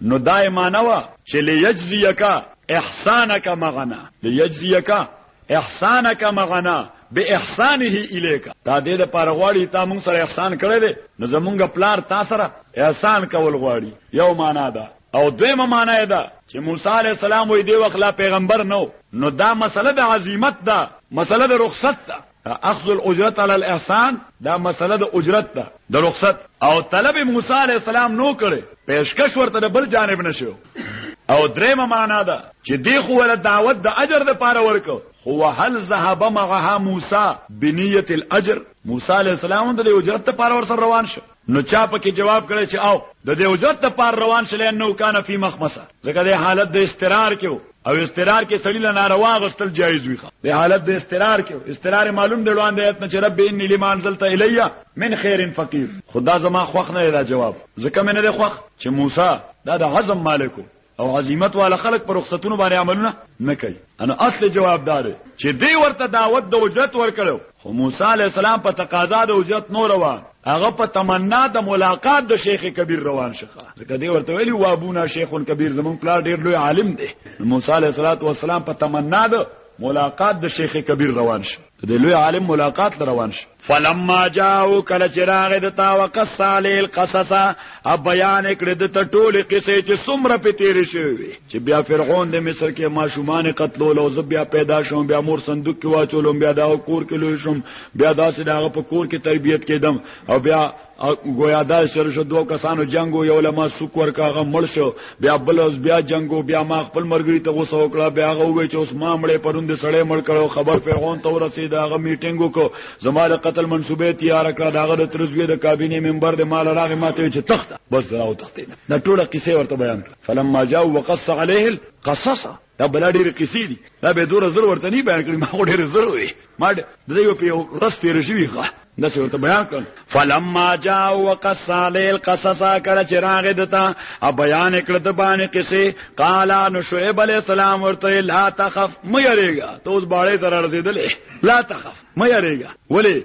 نو دا یې معنی وه چې لیجزیک احسانک معنا لیجزیک احسانک معنا باحسانه الیک دا دې د پاره غواړي تا مونږ سره احسان کړی دی نو زمونږ پلار تا سره احسان کول غواړي یو معنا ده او دویمه معنا ده چې موسی علی السلام وې دی وخلا پیغمبر نو نو دا مسله د عظمت ده مسله د رخصت ده اخذ الاجرت علی الاحسان دا مسله د اجرت ده د رخصت او طلب موسی علی السلام نو کړي پیشکش ورته د بل جانب نشو او درېمه معنا ده چې دی خو ول دعوت د اجر د پاره ورکو خو هل ذهب معها موسی بنیت الاجر موسی علی السلام د اجرت لپاره ور سره روان شو نو چا پکې جواب کړی چې او د دې اجرت د پار روان شلې نو کان فی مخمسه ځکه د حالت د استقرار کې او استقرار کې سړی له ناروا غستل جایز وي د حالت د استقرار کې استقرار معلوم دی وړاندې ایت نه چې رب انی لما انزلت الی من خیر فقیر خدا زما خوخ نه دا جواب ځکه مې نه خوخ چې موسی دا د حزم مالکو او عزیمت والا خلک په رخصتونو باندې عملونه نه کوي ان اصل جواب دا دی چې دی ورته دعوت د اجرت ورکړو خو موسی علی السلام په تقاضا د اجرت نو روان هغه په تمنا د ملاقات د شیخ کبیر روان شخه ځکه دی ورته ویلی و ابونا شیخ کبیر زمون پلار ډیر لوی عالم دی موسی علی السلام په تمنا د ملاقات د شیخ کبیر روان شو د لوی عالم ملاقات روان شي فلما جاءو کله چې راغې د تا وقص علی القصص ا بیان کړې د ته ټول قصې چې څومره په تیر شوی چې بیا فرعون د مصر کې ماشومان قتلول او زب بیا پیدا شوم بیا مور صندوق کې واچولم بیا دا کور کې لوی شوم بیا داسې داغه په کور کې تربیت کېدم او بیا گویا دا سر شو دوه کسانو جنگو یو لما سوک ورکاغه مړ شو بیا بل اوس بیا جنگو بیا ما خپل مرګری ته غوسه وکړه بیا غو وی چې اوس ما مړې پروند سړې مړ کړو خبر فرعون ته ورسید هغه میټینګ وکړو زماره قتل منسوبه تیار کړه داغه د ترزوی د کابینه ممبر د مال راغه ماته چې تخت بس راو تخت نه ټوله قصه ورته بیان فلما جاء وقص عليه القصص دا بلا ډېر قصې دي دا به دور زر ورته نه بیان کړی ما خو ډېر زر وې ما د یو په رستې رشوي ښه د څه ورته بیان کړ فلما جاء وقص عليه القصص کله چې راغې دتا ا بیان کړ د باندې قصې قال ان شعيب عليه السلام ورته لا تخف مې یریګا ته اوس باړې تر رسیدلې لا تخف مې یریګا ولی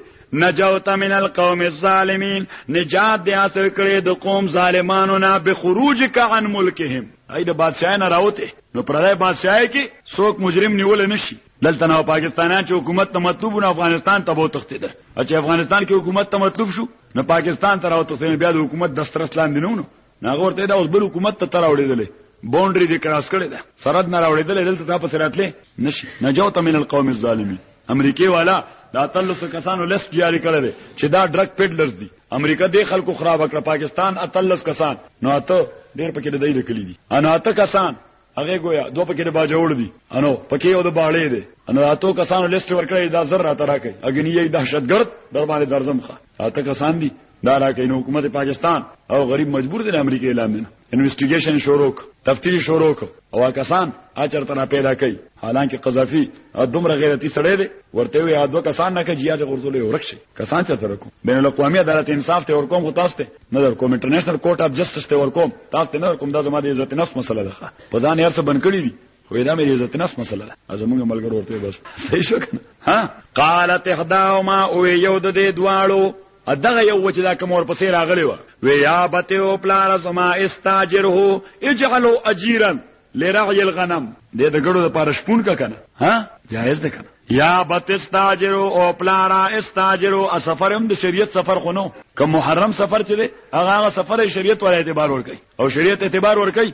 نجوت من القوم الظالمين نجات دې حاصل کړې د قوم ظالمانو نه به خروج کا عن ملکهم ای د بادشاہ نه راوته نو پردای بادشاہ کې څوک مجرم نیول نشي دلته نو پاکستانیان چې حکومت ته مطلوب نه افغانستان ته وو تختیدل او چې افغانستان کې حکومت ته مطلوب شو نو پاکستان ته راوته نو بیا د حکومت دسترس لاندې نه ونو هغه ورته دا اوس بل حکومت ته تراوړېدل باونډري دې کراس کړي ده سرحد نه راوړېدل دلته تاسو راتلې نشي نجوت من القوم الظالمين امریکای والا دا تلسو کسانو لست جاری کړل چې دا ډرګ پیډلرز دي امریکا دې خلکو خراب کړ پاکستان اتلس کسان نو اته ډېر پکې د دې د کلی دي ان اته کسان هغه گویا دوه پکې د باجوړ دي انو پکې یو د باړې دي انو اته کسانو لیست ورکړی دا زر راته راکې اګنیي دهشتګرد در باندې درزم ښه اته کسان دي دا راکې نو حکومت پاکستان او غریب مجبور دي امریکا اعلان دي انویسټیګیشن شروع ک تفتیش شروع ک او کسان اچر تر پیدا کړي حالانکه قذافي دومره غیرتی سړی دی ورته وی ادو کسان نه کجیا چې غرزولې ورکشي کسان چې تر کو بین الاقوامي عدالت انصاف ته ورکوم خو تاسو ته نه در کوم انټرنیشنل کورټ اف جسټس ته ورکوم تاسو ته نه کوم دا زما د عزت نفس مسله ده په ځان یې ارڅ بن کړی دي وې دا مې عزت نفس مسله ده ازمنګ ملګر ورته بس صحیح شو کنه ها قالت احداهما او یو د دې دواړو ادغه یو وچ دا کوم ور پسې راغلی و وی یا بته او پلار زما استاجره اجعلوا اجيرا لرعي الغنم دې د ګړو لپاره شپون کا کنه ها جایز ده کنه یا بت استاجرو او پلارا استاجرو ا سفر هم د شریعت سفر خونو کوم محرم سفر چې دی هغه سفر شریعت ولې اعتبار ور کوي او شریعت اعتبار ور کوي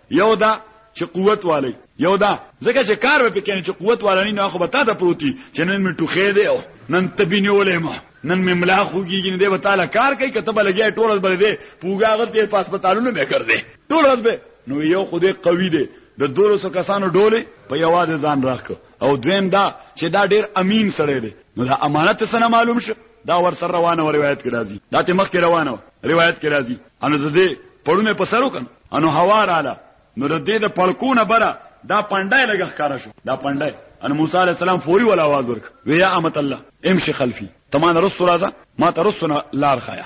یو دا چې قوت والی یو دا ځکه چې کار وپې کینې چې قوت والانی نه خو به تا ته پروتي چې نن می ټوخې دی او نن تبینولې ما نن می ملا خوږي نه دی به تعالی کار کوي کته به لګي ټول بل دی پوګا غته په هسپتالونو به کړ دی ټول ورځ به نو یو خو دې قوي دی د دولو سو کسانو ډولې په یواد ځان راخ او دویم دا چې دا ډیر امین سره دی نو دا امانت سره معلوم شو دا ور سره روانه و روایت کې راځي دا ته مخ کې روانه و روایت کې راځي ان د دې پړونه په سر وکړ ان هوا رااله نو د دې د پړکونه بره دا پندای لګخ کار شو دا پندای ان موسی علی السلام فوري ولا आवाज ورک ویا امت الله امشي خلفي تمان رسول راځه ما ته رسول لار خایا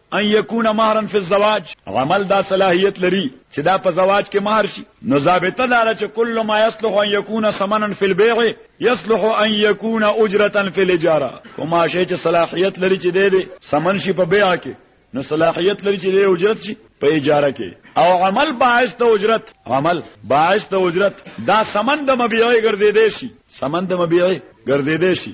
ان یکون مہرا فی الزواج عمل دا صلاحیت لري چې دا په زواج کې مہر شي نو ضابطه دا چې کل ما یصلح ان یکون ثمنا فی البیع یصلح ان یکون اجرتا فی الاجاره کومه شی چې صلاحیت لري چې دی دی ثمن شي په بیع کې نو صلاحیت لري چې دی اجرت شي په اجاره کې او عمل باعث د اجرت عمل باعث د اجرت دا ثمن د مبيعي ګرځیدې شي ثمن د مبيعي ګرځیدې شي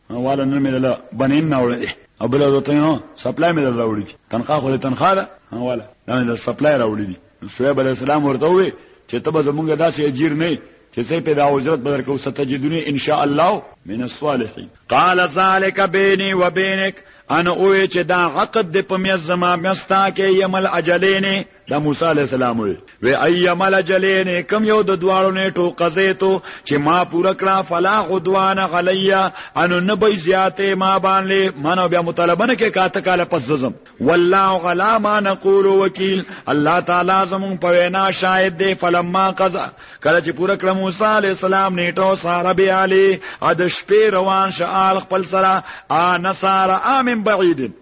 والا نن مې دلا بنین نه وړلې او بل ورځ ته نو سپلای مې دلا وړي تنخواه خو تنخواه ده والا دا مې د سپلای راوړي دي شعیب علی السلام ورته وې چې ته به زمونږ داسې اجیر نه چې سې په دا اجرت بدر کو ستجدونی ان شاء الله من الصالحین قال ذلك بيني وبينك انا اوې چې دا عقد د پمیز زما مستا کې یمل اجلینه دا موسی علی السلام وی وی ایما لجلین کم یو د دواړو نیټو قزیتو چې ما پوره کړه فلا غدوان علیا انو نبی زیاته ما باندې منو بیا مطالبه نه کې کاته کاله پس زم والله غلا ما نقول وکیل الله تعالی زمون په وینا شاهد دی فلما قضا کله چې پوره کړه موسی علی السلام نیټو ساره بی علی اد شپې روان شال خپل سره ا نصار امن بعید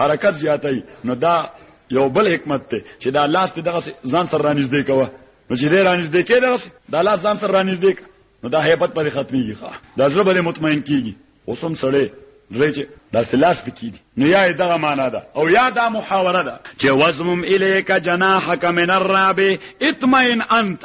حرکت زیاتای نو دا یو بل حکمت ته چې دا لاس ته دغه ځان سره رانږدې کوه نو چې دې رانږدې کې دغه دا لاس ځان سره رانږدې کوه نو دا هیبت په ختميږي ښا دا زړه به مطمئن کیږي اوسم سړی زړه چې دا سلاس پکې دي نو یا دغه معنا ده او یا دا محاوره ده چې وزمم الیک جناحک من الرعب اطمئن انت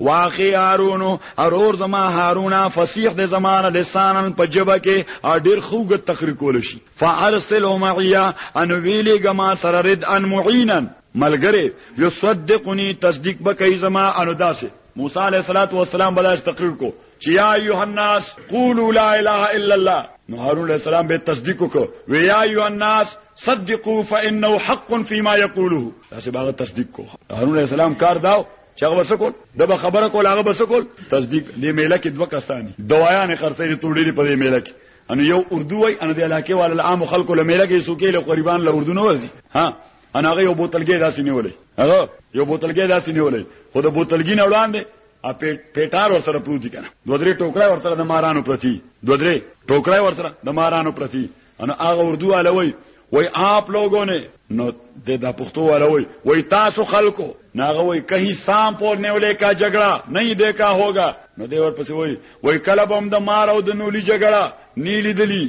واخی هارونو ارور زما هارونا فصیح د زمانه لسانن په جبه کې او ډیر خوګ تخریق کول شي فارسل معیا ان ویلی گما سره رد ان معینا ملګری یصدقنی تصدیق بکای زما انو داسه موسی علیہ الصلوۃ والسلام بلاش تقریر کو چې یا ایه الناس قولوا لا اله الا الله نو هارون علیہ السلام به تصدیق وکړ وی یا ایه الناس صدقوا فانه حق فيما يقوله دا سه باغ تصدیق کو هارون علیہ السلام کار داو چې هغه بس کول د به خبره کول هغه بس کول تصدیق د میله کې دوه کسان دي دوایانه خرڅې دي توډې په دې میله کې ان یو اردو وای ان د علاقې وال عام خلکو له میله کې سوکې له قربان له اردو نه وځي ها ان هغه یو بوتلګې داسې نیولې هغه یو بوتلګې داسې نیولې خو د بوتلګې نه وړاندې ا پیټار ور سره پروت دي کنه دوه درې ټوکرای ور سره د مارانو پرتی دوه درې ټوکرای ور سره د مارانو پرتی ان هغه اردو والا وای وای آپ لوګو نه نو د د پښتو والا وای وای تاسو خلکو ناغه وای کہیں سام پور نه ولې کا جګړه نه دې کا ہوگا نو دې ورپسې وای وای کله بم د مار او د نولی جګړه نیلی دلی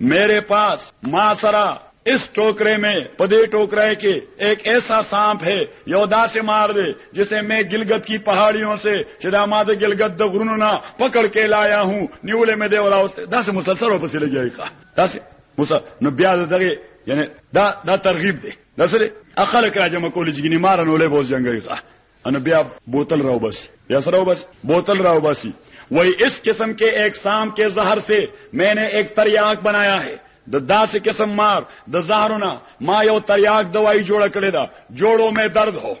میرے پاس ما سرا اس ٹوکرے میں پدے ٹوکرے کے ایک ایسا سانپ ہے یو دا سے مار دے جسے میں گلگت کی پہاڑیوں سے چې دا ما د گلگت د غرونو نه پکړ کې لایا هوں نیولې مې دی وراوسته دا سه مسلسل او پسې لګیږي ښا دا سه مسل نو بیا دغه یعنی دا دا ترغیب دی دا سره اخلک راځم کولې چې ګنې مار نو له بوز جنگي ښا ان بیا بوتل راو بس یا سره بس بوتل راو باسي وای اس قسم کې ایک سام کې زهر سے میں نے ایک تریاق بنایا ہے د داسې قسم مار د زهرونه ما یو تریاک دوايي جوړ کړی دا جوړو مې درد هو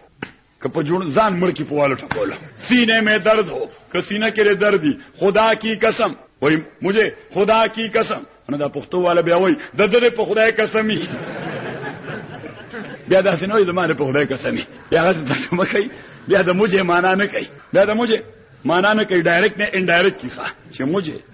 که په جوړ ځان مړ کې پواله ټکوله سینې مې درد هو که سینه کې دردي خدا کی قسم وای مجھے خدا کی قسم نو دا پښتو والا بیا وای د دې په خدای قسمی بیا دا سينوي د مال په خدای قسمی بیا غزه ترجمه کوي بیا د مجھے معنا نه کوي بیا د مجھے معنا نه کوي ډایرکټ نه انډایرکټ کیخه چې مجھے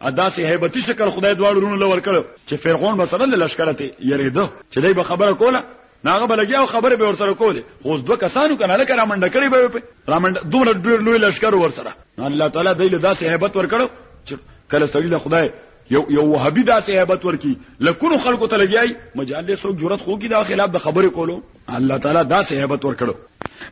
ادا سي هیبتي شکل خدای دواړو رونو لور کړو چې فرعون مثلا له لشکره ته یریده چې دای به خبره کوله ناغه بلګیا خبره به ور سره کوله خو دوه کسانو کنه لکه رامنډه کړی به په رامنډه دومره ډیر لوی لشکر ور سره الله تعالی دای له داسې هیبت ور کړو چې کله سړی له خدای یو یو وهابي داسې هیبت ورکی لکونو خلکو ته لګیای مجال له څوک جرأت خو کی دا خلاف د خبره کولو الله تعالی دا صحابت ورکړو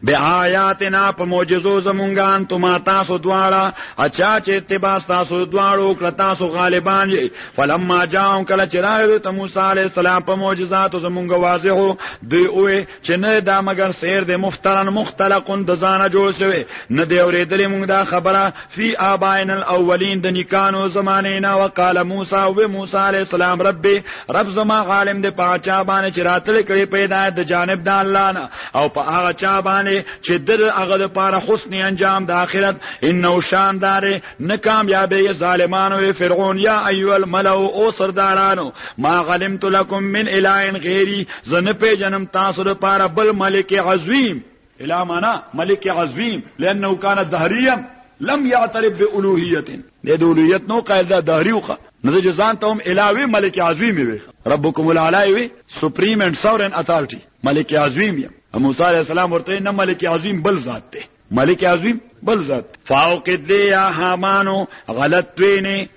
بیا آیاتنا په معجزو زمونږان تو ما تاسو دواړه اچا چې اتباع تاسو دواړو کړ تاسو غالبان یې فلما جاءهم کله چې راغی ته موسی علی السلام په معجزات زمونږ واضحو دی اوې چې نه دا مگر سیر د مفترن مختلقون د ځانه جوړ شوی نه دی اورېدلې مونږ دا خبره فی آبائن الاولین د نکانو زمانه نه وقال موسی و موسی علی السلام رب رب زما عالم د پاچا باندې چې راتل کړي پیدا د جانب د الله نه او په هغه چا باندې چې در هغه د پاره حسن انجام د اخرت انه شاندار نه کامیابی ظالمانو فرعون یا ایو الملو او سردارانو ما غلمت لكم من اله غیری زنه په جنم تاسو د پاره بل ملک عظیم الا معنا ملک عظیم لانه کان دهریا لم يعترف بالوهیت د دولویت نو قائل دا دهری وخه نو جزان ته هم الهوی ملک عظیم وي ربکم العلی وي سپریم اند سورن اتارټی ملک عظیم یم موسی علیہ السلام ورته نه ملک عظیم بل ذات ته ملک عظیم بل ذات فاوقد لی یا حمانو غلط وینه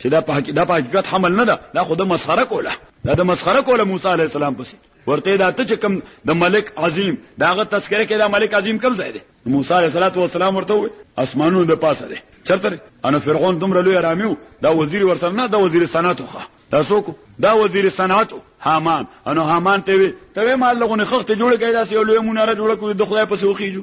چې دا په حقیقت دا په حقیقت حمل نه ده دا خو د مسخره کوله دا د مسخره کوله موسی علی السلام پسې ورته دا ته چې کم د ملک عظیم داغه تذکرہ کې دا ملک عظیم کم ځای دی موسی علی السلام ورته وي اسمانونو د پاسه دی چرته انا فرعون دومره لوی رامیو دا وزیر ورسره نه دا وزیر صنعت خو دا څوک دا وزیر صنعت حامان انو حامان ته وي ته ما لغونه خخت جوړ کړي دا یو لوی مناره جوړ کړو د خدای پسې وخیجو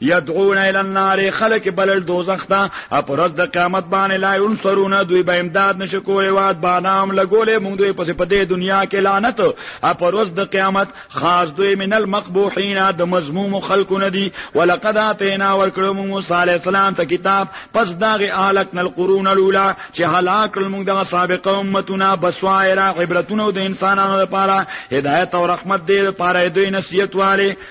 یدعون الی النار خلق بلل دوزخ ته اپرز د قیامت باندې لا ينصرون دوی به امداد نشو کولای واد بانام لګولې موږ دوی پسې په دې دنیا کې لعنت اپرز د قیامت خاص دوی من المقبوحین د مذموم خلقو ندي ولقد اتینا ورکړو موسی علی السلام ته کتاب پس داغه اهلکن القرون الاولى چې هلاک موږ دغه سابقه امتونه بسوایرا عبرتونه د انسانانو لپاره هدایت او رحمت دې لپاره دوی نصیحت والے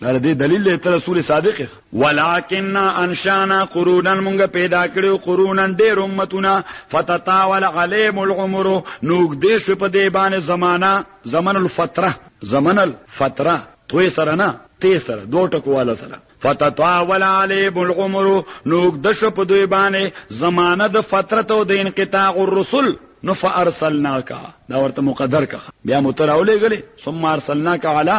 دا دې دلیل دی تر سورې صادق ولکن انشانا قرونا مونږ پیدا کړو قرونا ډېر امتونه فتتاول علیم العمر نوګ دې شو په دې باندې زمانہ زمن الفتره زمن الفتره توې سره نه ته سره دوه ټکو والا سره فتطاول عليهم العمر نوګ د شپ دوی باندې زمانہ د فترت او د انقطاع الرسل نو فارسلناک دا ورته مقدر کا بیا متراولې غلې ثم ارسلناک علی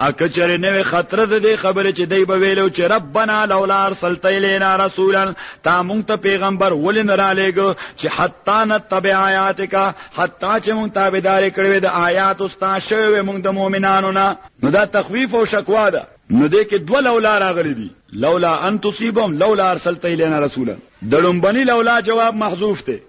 اکه چرې نوې خطر د دې خبرې چې دی به ویلو چې ربنا لولا ارسلت الینا رسولا تا مونږ ته پیغمبر ولې نه را لېګو چې حتا نتبع آیاتک حتا چې مونږ تابعداري کړې د آیات استا شوی مونږ د مؤمنانو نه نو دا تخویف او شکوا ده نو دې کې دوه لولا راغلي دي لولا ان تصيبهم لولا ارسلت الينا رسولا دړمبني لولا جواب محذوف ته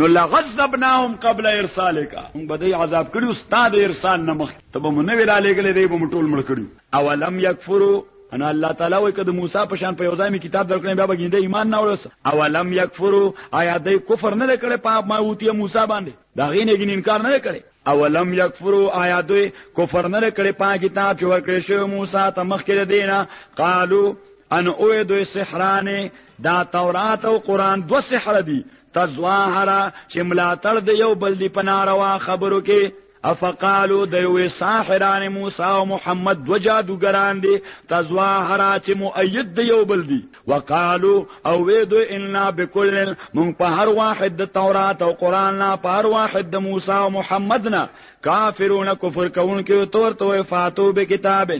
نو لغذبناهم قبل ارسالک موږ به دې عذاب کړو استاد ارسال نه مخ ته به مونږ نه ویلا لګلې دې به مټول مړ کړو اولم یکفروا ان الله تعالی وای کده موسی په شان په یوځای می کتاب درکړې بیا بګینده ایمان نه ورس او لم یکفرو آیا دای کفر نه کړي په ما اوتی موسی باندې دا غینې ګین انکار نه کړي اولم یکفرو آیا دوی کفر نه کړي په کتاب چې ورکړی شو موسی ته مخکې دینه قالو ان او دوی سحرانه دا تورات او قران دو سحر دي تزواهرا چې ملاتړ د یو بل دی په ناروا خبرو کې افقالو د یو ساحران موسی او محمد دو جادوګران دي تزواهرا چې مؤید دی یو بل دی وقالو او وی دو انا بكل من په هر واحد د تورات او قران نه په هر واحد د موسی او محمد نه کافرون کفر کون کې تور تو فاتو به کتاب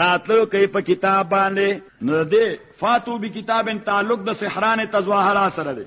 راتلو کې په کتاب باندې نه دې فاتو به کتاب تعلق د سحران تزواهرا سره دی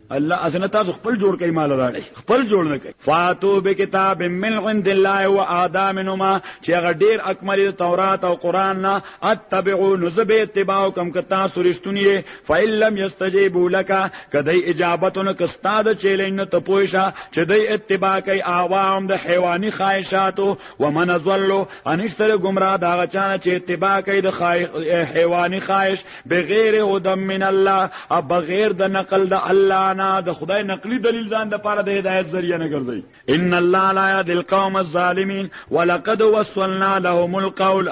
الله اسنه تاسو خپل جوړ کړئ مال راړي خپل جوړ نه کړئ فاتو به کتاب من عند الله و ادمنما چې هغه ډیر اکمل تورات او قران نه اتبعو نزب اتباع کم کتا سرشتونی فإِن لَّمْ يَسْتَجِيبُوا لَكَ کدی اجابتونه کستا د چیلنج نه تپويشه چې دی اتباع کوي عوام د حیواني خواهشاتو ومن ظلوا انشتر گمراه دا چانه چې اتباع کوي د حیواني خواهش بغیر هدى من الله او بغیر د نقل د الله نه د خدای نقلی دلیل ځان د پاره د هدایت ذریعہ نه ګرځي ان الله لا يهدي القوم الظالمين ولقد وصلنا لهم القول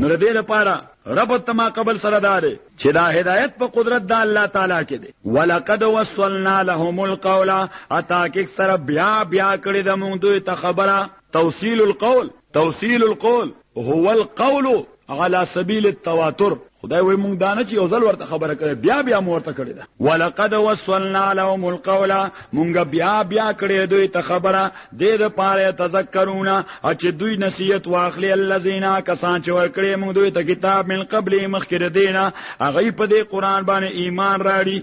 نو دې لپاره رب تما قبل سره دار چې دا هدایت په قدرت د الله تعالی کې دی ولقد وصلنا لهم القول اتاکک سره بیا بیا کړی د مونږ دوی ته خبره توصیل القول توصیل القول هو القول على سبيل التواتر خدای وای مونږ دانه چې یو ځل ورته خبره کړې بیا بیا مو ورته کړې ده ولقد وصلنا لهم القول مونږ بیا بیا کړې دوی ته خبره دې د پاره تذکرونه او چې دوی نصیحت واخلي الذين کسان چې ورکړې مونږ دوی ته کتاب من قبل مخکره دینه هغه په دې قران باندې ایمان راړي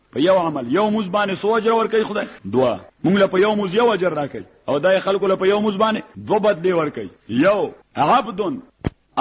په یو عمل یو موز باندې سو اجر ورکړي خدای دوا موږ له په یو موز یو اجر راکړي او دای خلکو له په یو موز باندې دو بدلی ورکړي یو عبد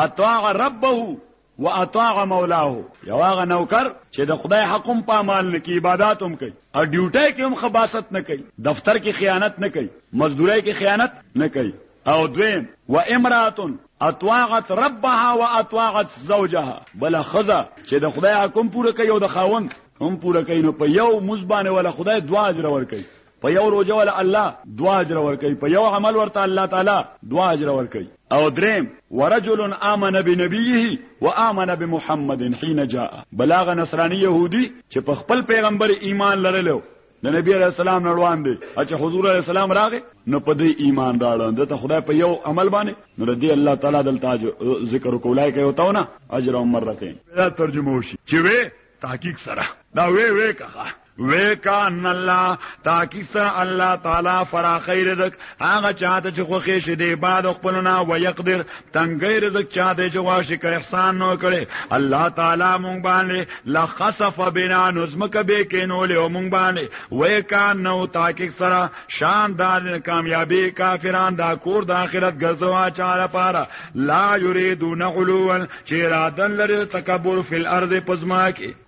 اطاع ربه واطاع مولاه یو هغه نوکر چې د خدای حکم په عمل نه کې عبادت هم کوي او ډیوټي کې هم خباست نه کوي دفتر کې خیانت نه کوي مزدوري کې خیانت نه کوي او دویم و امراه اطاعت ربها واطاعت زوجها بل خزه چې د خدای حکم پوره کوي او د خاوند هم پوره کوي نو په یو مزبانه ولا خدای دوا اجر ور کوي په یو روزه ول الله دوا اجر ور کوي په یو عمل ورته الله تعالی دوا اجر ور کوي او دریم ورجل امن بنبيه وامن بمحمد حين جاء بلاغ نصراني يهودي چې په خپل پیغمبر ایمان لرلو د نبی علی السلام نړوان دی چې حضور علی السلام راغی نو په دې ایمان راړل دته خدای په یو عمل باندې نو دې الله تعالی دلته ذکر کولای کوي تاو نه اجر او مرتين دا ترجمه وشي چې وې تحقیق سره دا وې وې کاخه وې کان الله تاکي سره الله تعالی فرا خیر دک هغه چاته چې خو خېش دی بعد خپلنا ويقدر تنګي رزق چا دې چې واشي که احسان نو کړي الله تعالی مونږ باندې لخسف بنا نظمک به کینول او مونږ باندې وې کان نو تاکي سره شان دار کامیابی کافران دا کور د آخرت غزوا چاره پاره لا یریدون علوا چې رادن لري تکبر فل ارض پزما کې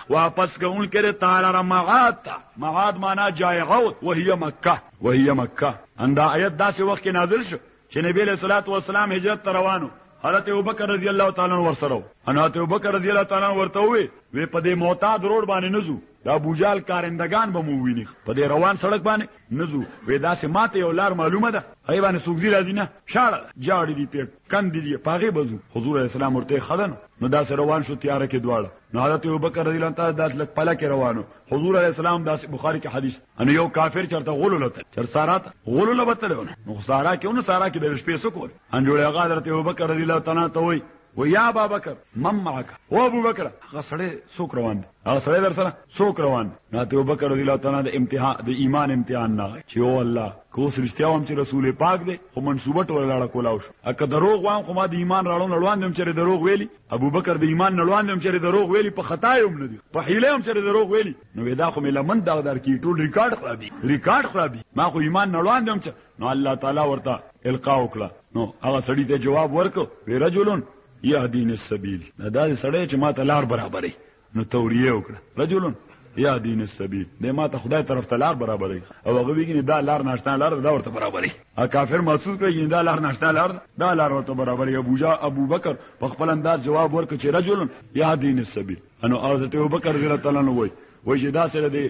واپس کون کرے تارا را معاد تا معاد مانا جائے غوت وحی مکہ وحی مکہ اندا آیت دا سے وقت نازل شو چې نبی علیہ الصلوۃ والسلام هجرت روانو حضرت ابوبکر رضی الله تعالی عنہ ورسره انا ته ابوبکر رضی الله تعالی عنہ ورته وی وی په دې معتاد روډ باندې نزو دا بوجال کارندگان به مو ویني په دې روان سړک باندې نزو وی دا سه ماته یو لار معلومه ده ای باندې سوګزی راځي نه شاړه جاړي دی پیټ کندې دي په هغې به ځو حضور علیه السلام ورته ښه ده نو داسې روان شو تیاره کې دواړه نو حضرت ابوبکر رضی الله عنه تعالی داسې لږ پله کې روانو حضور علیه السلام داسې بخاري کې حدیث ان یو کافر چرته غولو لته چر سارا ته غولو لبتل نو سارا کې نو سارا کې د شپې سکول ان جوړه هغه حضرت ابوبکر رضی الله تعالی ته وای و یا ابوبکر مم معک او ابوبکر هغه سړی څوک روان دي هغه سره در سره څوک روان نه ته وبکر رضی الله تعالی د امتحان د ایمان امتحان نه چې او الله کو سرشتیا هم چې رسول پاک دی خو منسوبه ټول لاړه کولاو شو اکه دروغ وام خو ما د ایمان راړو نړوان دم چې دروغ ویلی ابو بکر د ایمان نړوان دم چې دروغ ویلی په خطا یې هم نه دی په حیله هم چې دروغ ویلی نو ودا خو مې لمن داغدار کی ټول ریکارډ خرابي ریکارډ خرابي ما خو ایمان نړوان دم چې نو الله تعالی ورته القا وکړه نو هغه سړی ته جواب ورکو وی رجلون يهدين السبيل دا داسې سړی چې ماته لار برابرې نو توریه وکړه رجلون يهدين السبيل دې ماته خدای طرف ته لار برابرې او هغه ویګني دا لار ناشته لار دا ورته برابرې ا کافر محسوس کوي دا لار ناشته لار دا لار ورته برابرې ابو جا ابو بکر په خپل انداز جواب ورکړ چې رجلون يهدين السبيل انو حضرت ابوبکر رضی الله تعالی عنہ وای وای چې دا سره دی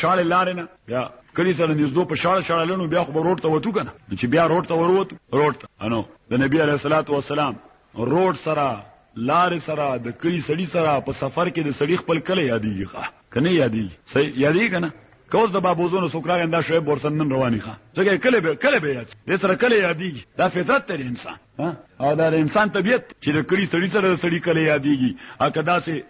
شاړې لارې نه یا کلی سره نږدې په شاړه شاړه لنو بیا خو روټ ته وته کنه چې بیا روټ ته وروت روټ ته انو د نبی علیه الصلاۃ والسلام روټ سره لارې سره د کلی سړی سره په سفر کې د سړی خپل کله یادېږي کنه یادېږي صحیح یادېږي کنه که اوس د بابوزونو څوک راغی دا شعیب ورسره نن رواني ښه ځکه کله به کله به یاد دې سره کله یادېږي دا فطرت دی انسان او دا انسان طبیعت چې د کړي سړی سره سړی کله یادېږي اګه داسې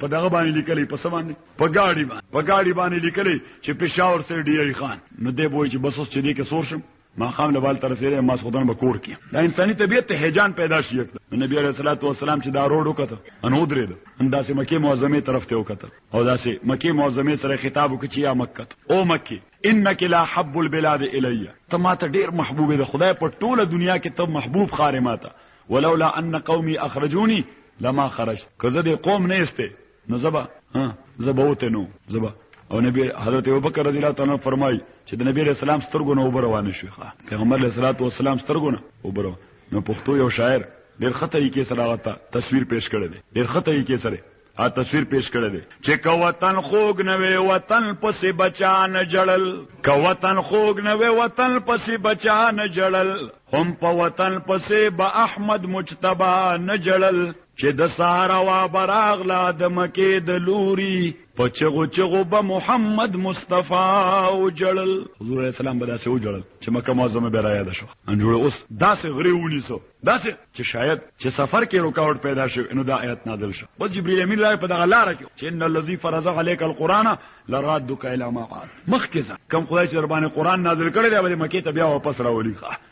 په دغه باندې لیکلې په سمانه په گاډي باندې په گاډي باندې لیکلې چې پېښور سره ډیری خان نو دې بوې چې بسوس چې دې کې سور شم ماښام له بال تر سره ما سودن به کور کې دا انساني طبيعت ته هجان پیدا شي نبی عليه الصلاه والسلام چې دا روډ وکړه ان ودرېد انداسې مکه معظمه طرف ته وکړه او داسې مکه معظمه سره خطاب وکړي یا مکه او مکه انك لا حب البلاد الي ته ما ته ډېر محبوب ده خدای په ټوله دنیا کې ته محبوب خارې ما ته ولولا ان قومي اخرجوني لما خرجت کزه دې قوم نه استه نو زبا ها زبا وته نو زبا او نبی حضرت ابوبکر رضی الله تعالی فرمای چې د نبی رسول الله سترګو نه وبره وانه شو ښا پیغمبر علیه الصلاۃ والسلام سترګو نه وبره نو پښتو یو شاعر ډیر خطر یې کې سره غته تصویر پیش کړل ډیر خطر یې کې سره ا تصویر پیش کړی دی چې کو وطن خوګ نه وي وطن پسې بچان جړل کو وطن خوګ نه وي وطن پسې بچان جړل هم په وطن پسې به احمد مجتبی نه جړل چې د سهار وا براغلا د مکه د لوري په چغو چغو به محمد مصطفی او جړل حضور اسلام به داسې و جړل چې مکه معظمه به را یاد شو ان جوړ اوس داسې غری ونیسو داسې چې شاید چې سفر کې رکاوټ پیدا شي نو دا آیت نازل شو بس جبرئیل امین راي په دغه لار کې چې ان الذي فرض عليك القرآن لرادك الى ما قال مخکې کم خدای چې ربانه قرآن نازل کړی دی به مکه ته بیا واپس راولي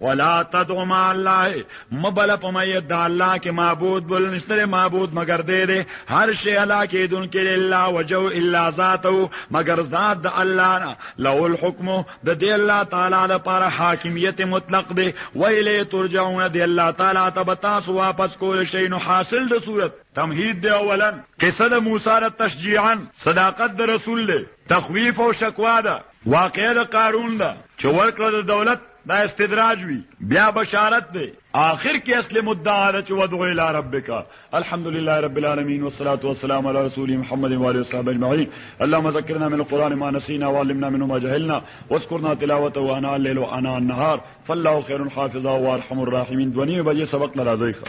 ولا تدعو مع الله مبل پمید د الله کې معبود بل نشتره معبود مگر دې دې هر شی الا کې دن کې الا وجو الا ذاته مگر ذات د الله نه له الحكم د دې الله تعالی لپاره حاکمیت مطلق دی ویلې ترجعون دې الله تعالی ته بتاس واپس کول شي نو حاصل د صورت تمهید دی اولا قصه د موسی را تشجیعا صداقت د رسول له تخویف او شکوا ده واقعه د قارون ده چې ورکړه د دولت دا استدراج وی بیا بشارت ده آخر کې اصل مدعا ده چې ودعو الی ربک الحمدلله رب العالمین والصلاه والسلام علی رسول محمد و علی وصحبه اجمعین اللهم ذکرنا من القران ما نسینا وعلمنا منه ما جهلنا واذكرنا تلاوته وانا الليل وانا النهار فالله خير حافظا وارحم الراحمین دونی بجې سبق ناراضی ښه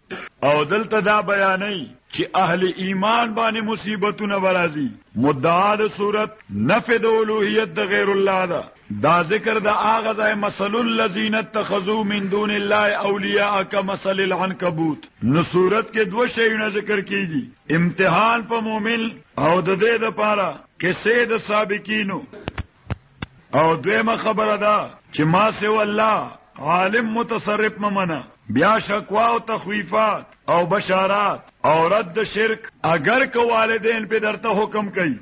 او دلته دا بیانې چې اهل ایمان باندې مصیبتونه برازي مدعا د صورت نفي د اولوهیت د غیر الله دا دا ذکر د اغه ځای مثل الذین اتخذوا من دون الله اولیاء کمثل العنکبوت نو صورت کې دوه شیونه ذکر کیږي امتحان په مؤمن او د دې لپاره کیسې د سابقینو او دویمه خبره ده چې ما سو الله عالم متصرف ممنه بیا شکوا او تخویفات او بشارات او رد شرک اگر که والدین په درته حکم کوي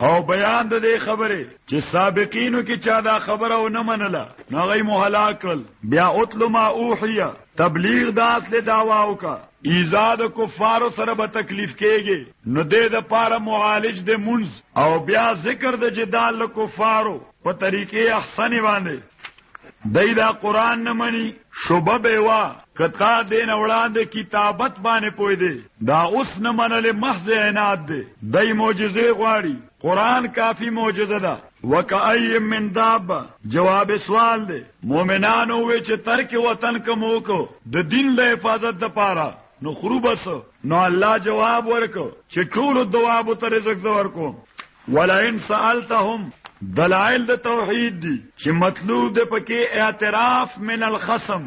او بیان د دې خبره چې سابقینو کې چا دا خبره و نه منله نو غي مهلاکل بیا اتل ما اوحیا تبلیغ د اصل داوا وکا ایزاد کفار سره به تکلیف کېږي نو د د پاره معالج د منز او بیا ذکر د جدال کفارو په طریقې احسن باندې دای دا قران نه مني شوبه به وا کتا دین وړاندې کتابت باندې پوي دي دا اوس نه منل محض عنایت دي دای معجزې غواړي قرآن کافی معجزه ده وکای من داب جواب سوال دی مؤمنانو وی چې ترک وطن کومو کو د دین له حفاظت د پاره نو خروبس نو الله جواب ورکو چې ټول دواب ته رزق زور کو ولئن سالتهم دلائل د توحید دي چې مطلوب د پکې اعتراف من الخصم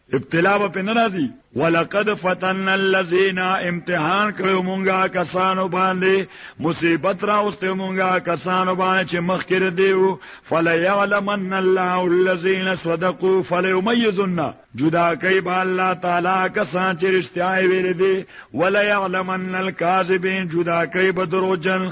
ابتلا به په ناراضي ولقد فتننا الذين امتحان کړو مونږه کسانو باندې مصیبت راوستو مونږه کسانو باندې چې مخ کړ دیو فليعلمن الله الذين صدقوا فليميزن جدا کوي با الله تعالی کسان چې رښتیا ویل دي وليعلمن الكاذبين جدا کوي بدروجن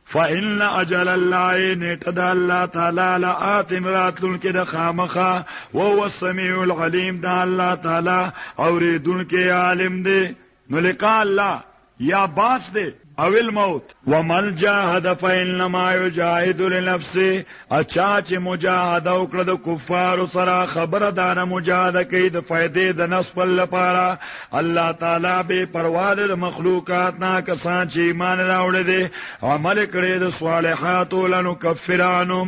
فإن اجل الله نتد الله تعالی لآت راتلون کې د خامخه او هو السميع العليم دا الله تعالی اوریدون کې عالم دی نو لقاء الله یا باس دی او الموت ومن جاهد فإنما يجاهد لنفسه اچا چې مجاهده وکړه د کفارو سره خبره دانه مجاهده کوي د فائدې د نفس په لپاره الله تعالی به پرواله د مخلوقات نه کسان چې ایمان راوړي دي عمل کړي د صالحات لنو کفرانو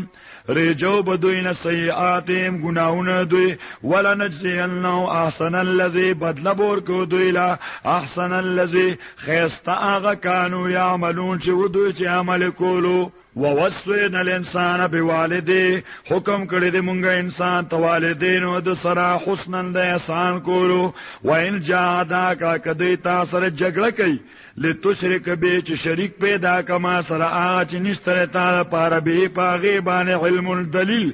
رجو بدوین سیئاتهم گناہونه دوی ولا نجزینو احسن الذی بدل بور کو دوی لا احسن الذی خیستا هغه کانو یعملون چې ودوی چې عمل کولو ووسوینا الانسان بوالده حکم کړی دی مونږه انسان ته والدینو د سره حسنا د احسان کولو وان جادا کا کدی تا سره جګړه کوي لتشرک به چې شریک پیدا کما سره اچ نشتره تا لپاره به پاغه باندې علم دلیل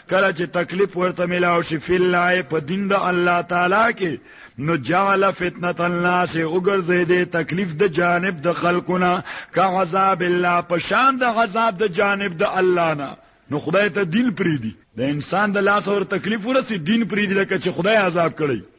کله چې تکلیف ورته ملاو شي فی الله په دین د الله تعالی کې نو جعل فتنه الناس وګرځي دې تکلیف د جانب د خلقنا کا عذاب الله په شان د عذاب د جانب د الله نه نو خدای ته دین پری دی د انسان د لاس اور تکلیف ورسی دین پری دی لکه چې خدای عذاب کړی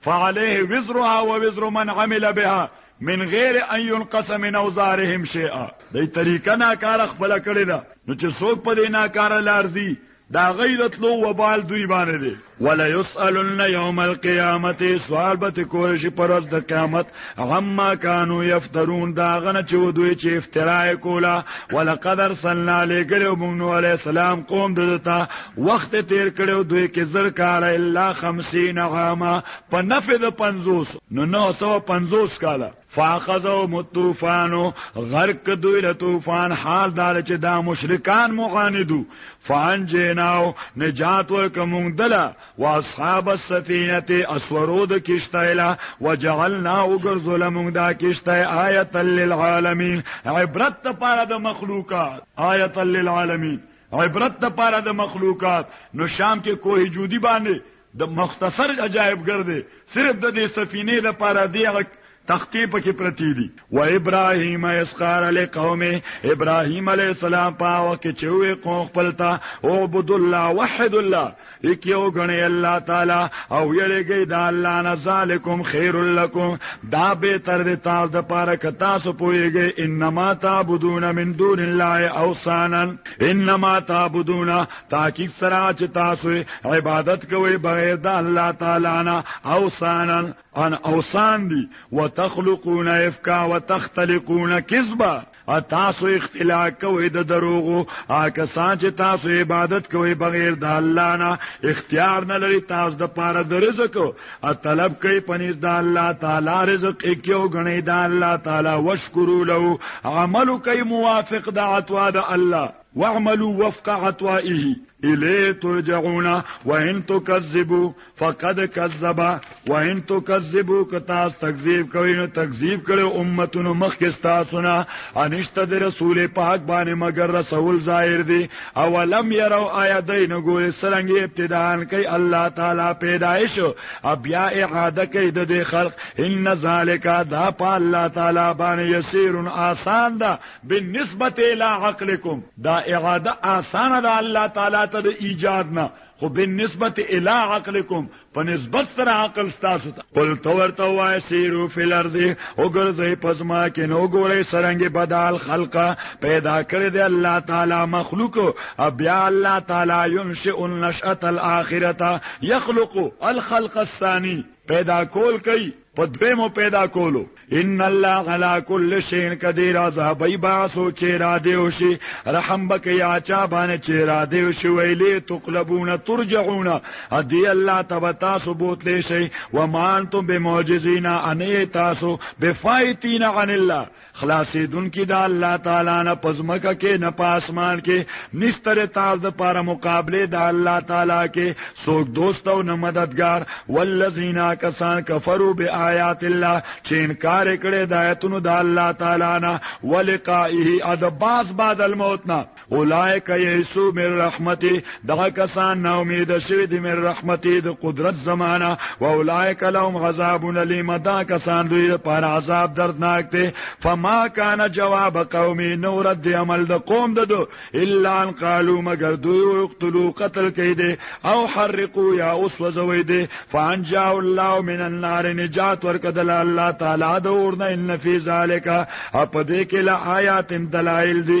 فعليه وزرها ووزر من عمل بها من غیر ان ينقص من اوزارهم شيئا دې طریقه ناکار خپل کړی دا نو چې څوک په دې ناکار لارځي دا غیرت لو وبال دوی باندې دی ولا يسالن يوم القيامه سوال به کول شي پر ورځ د قیامت عما كانوا يفترون دا غنه چې دوی چې افتراء کولا ولقد ارسلنا لګلو موږ نو علي السلام قوم دته وخت تیر کړو دوی کې زر کال الا 50 عاما په نفذ 50 نو 950 کاله فاخذو متوفانو غرق دوی له طوفان حال دار چې دا مشرکان مغاندو فان جناو نجات ورکمون دلا واصحاب السفینه اسورو د کشته اله وجعلنا وغرزل موږ دا کشته آیت للعالمین عبرت لپاره د مخلوقات آیت للعالمین عبرت لپاره د مخلوقات نو شام کې کوه جودي باندې د مختصر عجایب ګرځي صرف د دې سفینه لپاره دی تختی پکې پرتی دي و ابراهيم اسقار له قومه ابراهيم عليه السلام پاو کې چوي قوم خپلتا او عبد الله وحد الله یکیو غني الله تعالی او یریږي د الله نه ذالکم خير لكم دا به تر دې تاسو د پاره ک تاسو پويږي انما تعبدون من دون الله اوسانا انما تعبدون تاکي سره چې تاسو عبادت کوي بغیر د الله تعالی نه اوسانا ان اوسان دی وتخلقون افکا وتختلقون کذبا تاسو اختلاق کوي د دروغو اګه سانچ تاسو عبادت کوي بغیر د الله نه اختیار نه لري تاسو د پاره د رزق او طلب کوي پنيز د الله تعالی رزق کیو غني د الله تعالی وشکرو له عمل کوي موافق د عطوا د الله واعملوا وفق عطائه الیه ترجعون وان تکذبوا فقد کذب وان تکذبوا کتا تکذیب کوي نو تکذیب کړي امتونو مخ کې تاسو نه انشته د رسول پاک باندې مگر رسول ظاهر دي او لم يروا آیا دین ګور سرنګ ابتداء کوي الله تعالی پیدائش او بیا اعاده کوي د خلق ان ذالک دا په الله تعالی باندې یسیر آسان ده بالنسبت الى عقلكم دا اعاده آسان ده الله تعالی ته د ایجاد نه خو بالنسبت الى عقلكم په نسبت سره عقل تاسو ته قل تورته وای سیرو فی الارض او ګرځي پزما کې نو ګورې سرنګ بدل خلقه پیدا کړی دی الله تعالی مخلوق او بیا الله تعالی ينشئ النشأه الاخره يخلق الخلق الثاني پیدا کول کوي په دویمو پیدا کولو ان الله علا کل شین قدیر از بای باسو چې را دیو شي رحم بک یا چا باندې چې را دیو شي ویلې تقلبون ترجعون ادي الله تبا تاسو بوتلې شي ومان تم بمعجزینا ان تاسو بفایتین عن الله خلاصیدونکي د الله تعالی نه پزمکه کې نه پاسمان کې نستره تاسو د پاره مقابله د الله تعالی کې څوک دوست او نه مددگار والذین کسان کفروا بیاات الله چې انکار کړي د آیتونو د الله تعالی نه ولقائه ادباس بعد الموت نه اولائک یئسو من رحمتي دغه کسان نا امید شوی دي من رحمتي د قدرت زمانہ و اولائک لهم عذاب الیم دا کسان دوی لپاره عذاب دردناک دی فما کان جواب قومي نو رد عمل د قوم ددو الا ان قالو مگر دوی یقتلوا قتل کړي دي او حرقوا یا اسوزوي دي فانجا الله من النار نجات ورکدل الله تعالی د اورنه ان فی ذالک اپ دې کې لا آیات دلائل دي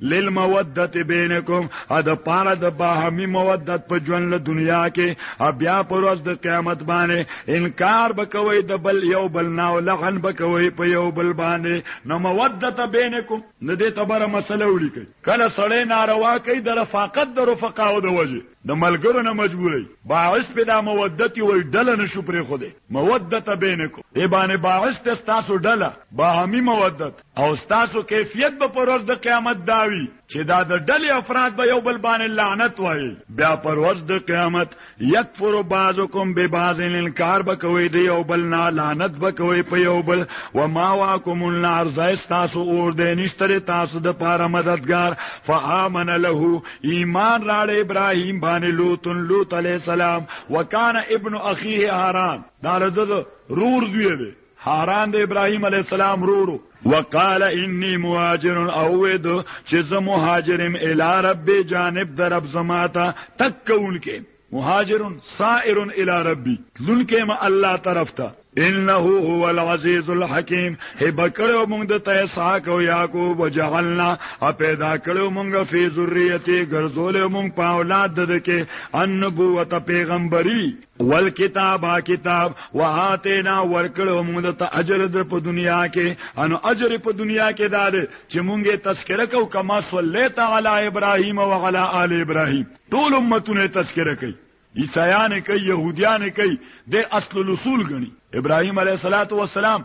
للمودت بینکم ا د پاره د باهمی مودت په ژوند له دنیا کې بیا پر ورځ د قیامت باندې انکار بکوي د بل یو بل ناو لغن بکوي په یو بل باندې نو مودت بینکم نه دې تبره مسله ولیکي کله سړی ناروا کوي د رفاقت د رفقاو د وجه د ملګرو نه مجبوري باعث په دا مودت وي ډل نه شو پرې خو دې مودت بینکم ای باندې باعث تاسو ډله باهمی مودت او ستاسو کیفیت به پر ورځ د قیامت داوي چې دا د ډلې افراد به یو بل باندې لعنت وایي بیا پر ورځ د قیامت یکفر بعضکم ببعض انکار بکوي دی یو بل نه لعنت بکوي په یو بل و ما واکم النار زایستاسو اور دې نشتره تاسو د پاره مددگار فآمن له ایمان راړ ابراهیم باندې لوط لوط علی السلام وکانه ابن اخیه هاران دا د رور دی حاران د ابراهيم عليه السلام رورو وقال اني مهاجر اوید چې زه مهاجرم الی رب جانب در رب زماتا تکون کې مهاجر سائر الی ربي لن کې ما الله طرف ته انه هو العزيز الحكيم هب کړو موږ د تیساق او یعقوب وجعلنا پیدا کړو موږ فی ذریته ګرځول موږ په اولاد دد کې ان نبوت پیغمبري والکتاب کتاب واتینا ورکړو موږ ته اجر د په دنیا کې انو اجر په دنیا کې دار چې موږ تذکرہ کو کما صلی تعالی ابراهیم او علی آل ابراهیم ټول امتونه تذکرہ کوي عیسایان کوي يهوديان کوي د اصل الاصول غني ابراهیم علیه الصلاۃ والسلام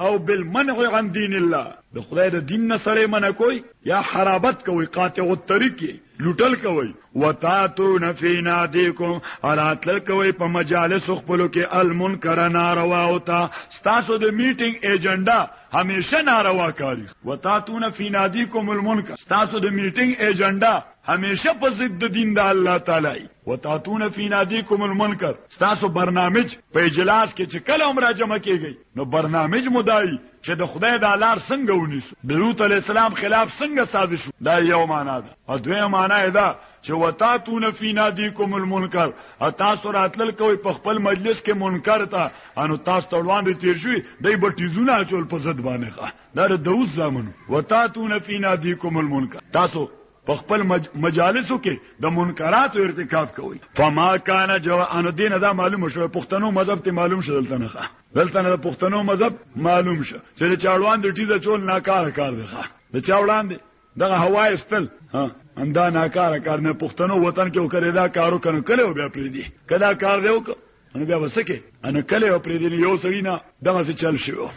او بالمنع عن دین الله د خدای د دین نه سره منع کوي یا حرابت کوي قاطع الطريق لټل کوي وتاتو نفینا دیکم اراتل کوي په مجالس خپل کې المنکر ناروا او تا تاسو د میټینګ ایجنډا همیشه ناروا کاری وتاتو نفینا دیکم المنکر تاسو د میټینګ ایجنډا همیشه په ضد دین د الله تعالی وتاتون فی نادیکم المنکر تاسو برنامج په اجلاس کې چې کله عمره جمع کیږي نو برنامج مو دای چې د خدای د لار څنګه ونیسو د لوط علی السلام خلاف څنګه سازش دا یو معنا ده او دوی معنا ده چې وتاتون فی نادیکم المنکر تاسو راتلل کوي په خپل مجلس کې منکر ته انو تاسو تړوان دي تیر شوی دای بټیزونه چول په زد باندې ښه دا د اوس زمانو وتاتون فی نادیکم المنکر تاسو په خپل مجالسو کې د منکراتو ارتکاب کوي فما کان جو ان دین دا معلوم شو پښتنو مذهب ته معلوم شو دلته نه دلته نه پښتنو مذهب معلوم شو چې چاړوان د ټیزه چول ناکاره کار دی ښا د چاړوان دی دغه هوا استل ها اندا ناکاره کار نه پښتنو وطن کې وکړی دا کارو کنه کله بیا پری دی کدا کار دی وک ان بیا وسکه ان کله پری دی یو سړی نه دغه څه چل شو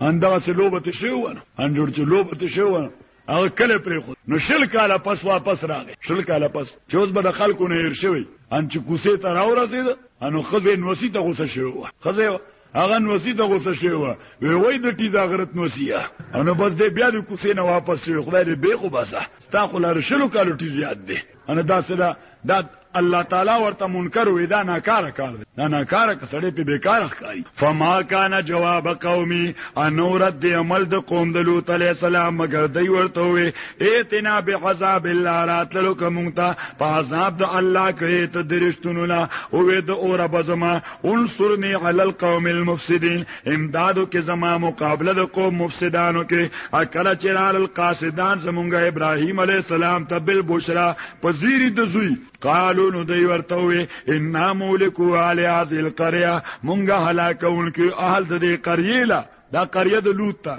ان دغه څه لوبته شو ان جوړ چې لوبته شو هغه کله پرې خو نو شل کاله پس واپس راغی شل کاله پس چې اوس به د خلکو نه هیر شوی ان چې کوسه ته راو رسید انو خزه نوسی ته غوسه شوی و خزه هغه نوسی ته غوسه شوی و وی وای د ټی زاغرت نوسیه انو بس دې بیا د کوسه نه واپس شوی خدای دې به خو باسه ستا خو لار شل کاله ټی زیات دی ان دا سدا دا الله تعالی ورته منکر وې دا ناکاره کار دی دا ناکاره کسړې په بیکار ښکاری فما کان جواب قومي انور د عمل د قوم د لوط علی السلام مگر دی ورته وې ایتنا بعذاب الله راتلو کومتا په عذاب د الله کې ته درشتونو لا او د اور بزما انصرني علی القوم المفسدين امدادو کې زما مقابله د قوم مفسدانو کې اکل چرال القاصدان زمونږ ابراهيم عليه السلام ته بل بشرا پذيري د زوی قالو نو دوی ورته وي ان مولکو علی هذه القريه مونږه هلاکون کې اهل د دې قريه لا دا قريه د لوط ته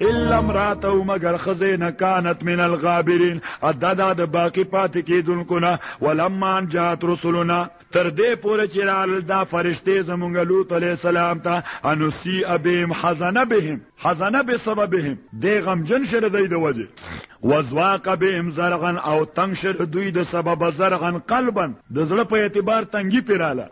الا امراته مگر خزینه کانت من الغابرین اددا د باقی پات کیدونکو نه ولما ان جات رسولنا تر دې پوره چې رال دا فرشته زمونږ لوط علی السلام ته انسی ابهم حزن بهم حزن بسببهم دې غم جن شر دی د وجه وزواق بهم زرغن او تنگ شر دوی د سبب زرغن قلبا د زړه په اعتبار تنګي پیراله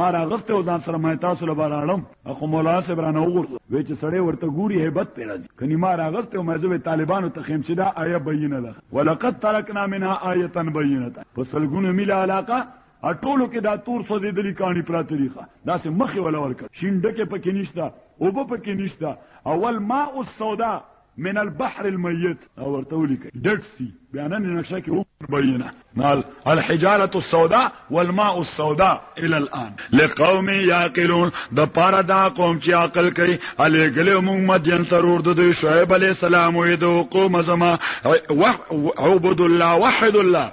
ما راغسته او ځان سره ما تاسو له بار اړم اخو مولا صاحب را نه وګورځو وې چې سړی ورته ګوري hebat په راځي کني ما راغسته او ما زوی طالبانو ته خیم چې دا آیه بینه ده ولقد ترکنا منها آیه بینه په سلګونو میل علاقه اټولو کې دا تور سوځېدلې کانی پراته دي دا سه مخې ولا ورکړ شینډکه پکې نشتا او په پکې نشتا اول ما او سودا من البحر المیت او ورته ولیکي ډټ سی بیانن نقشه کې وبینه نال الحجاره السوداء والماء السوداء الى الان لقوم يعقلون د پاره دا قوم چې عقل کوي علي ګل موږ مدین سرور د شعیب علی السلام وې د قوم زما عبد الله وحد الله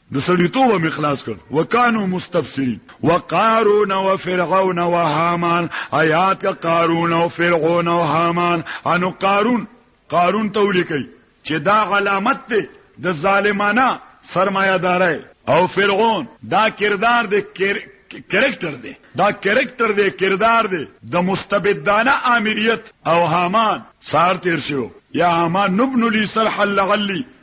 د سړیتوب مې خلاص کړ وکانو مستبصرین وقارون وفرعون وهامان آیات کا قارون او فرعون او هامان انو قارون قارون ته ولیکي چې دا علامت ته د ظالمانه سرمایه دارای او فرعون دا کردار د کریکټر دی دا کریکټر دی کردار دی د مستبدانه آمریت او هامان سار تیر شو یا هامان نبن لی صلح لعلی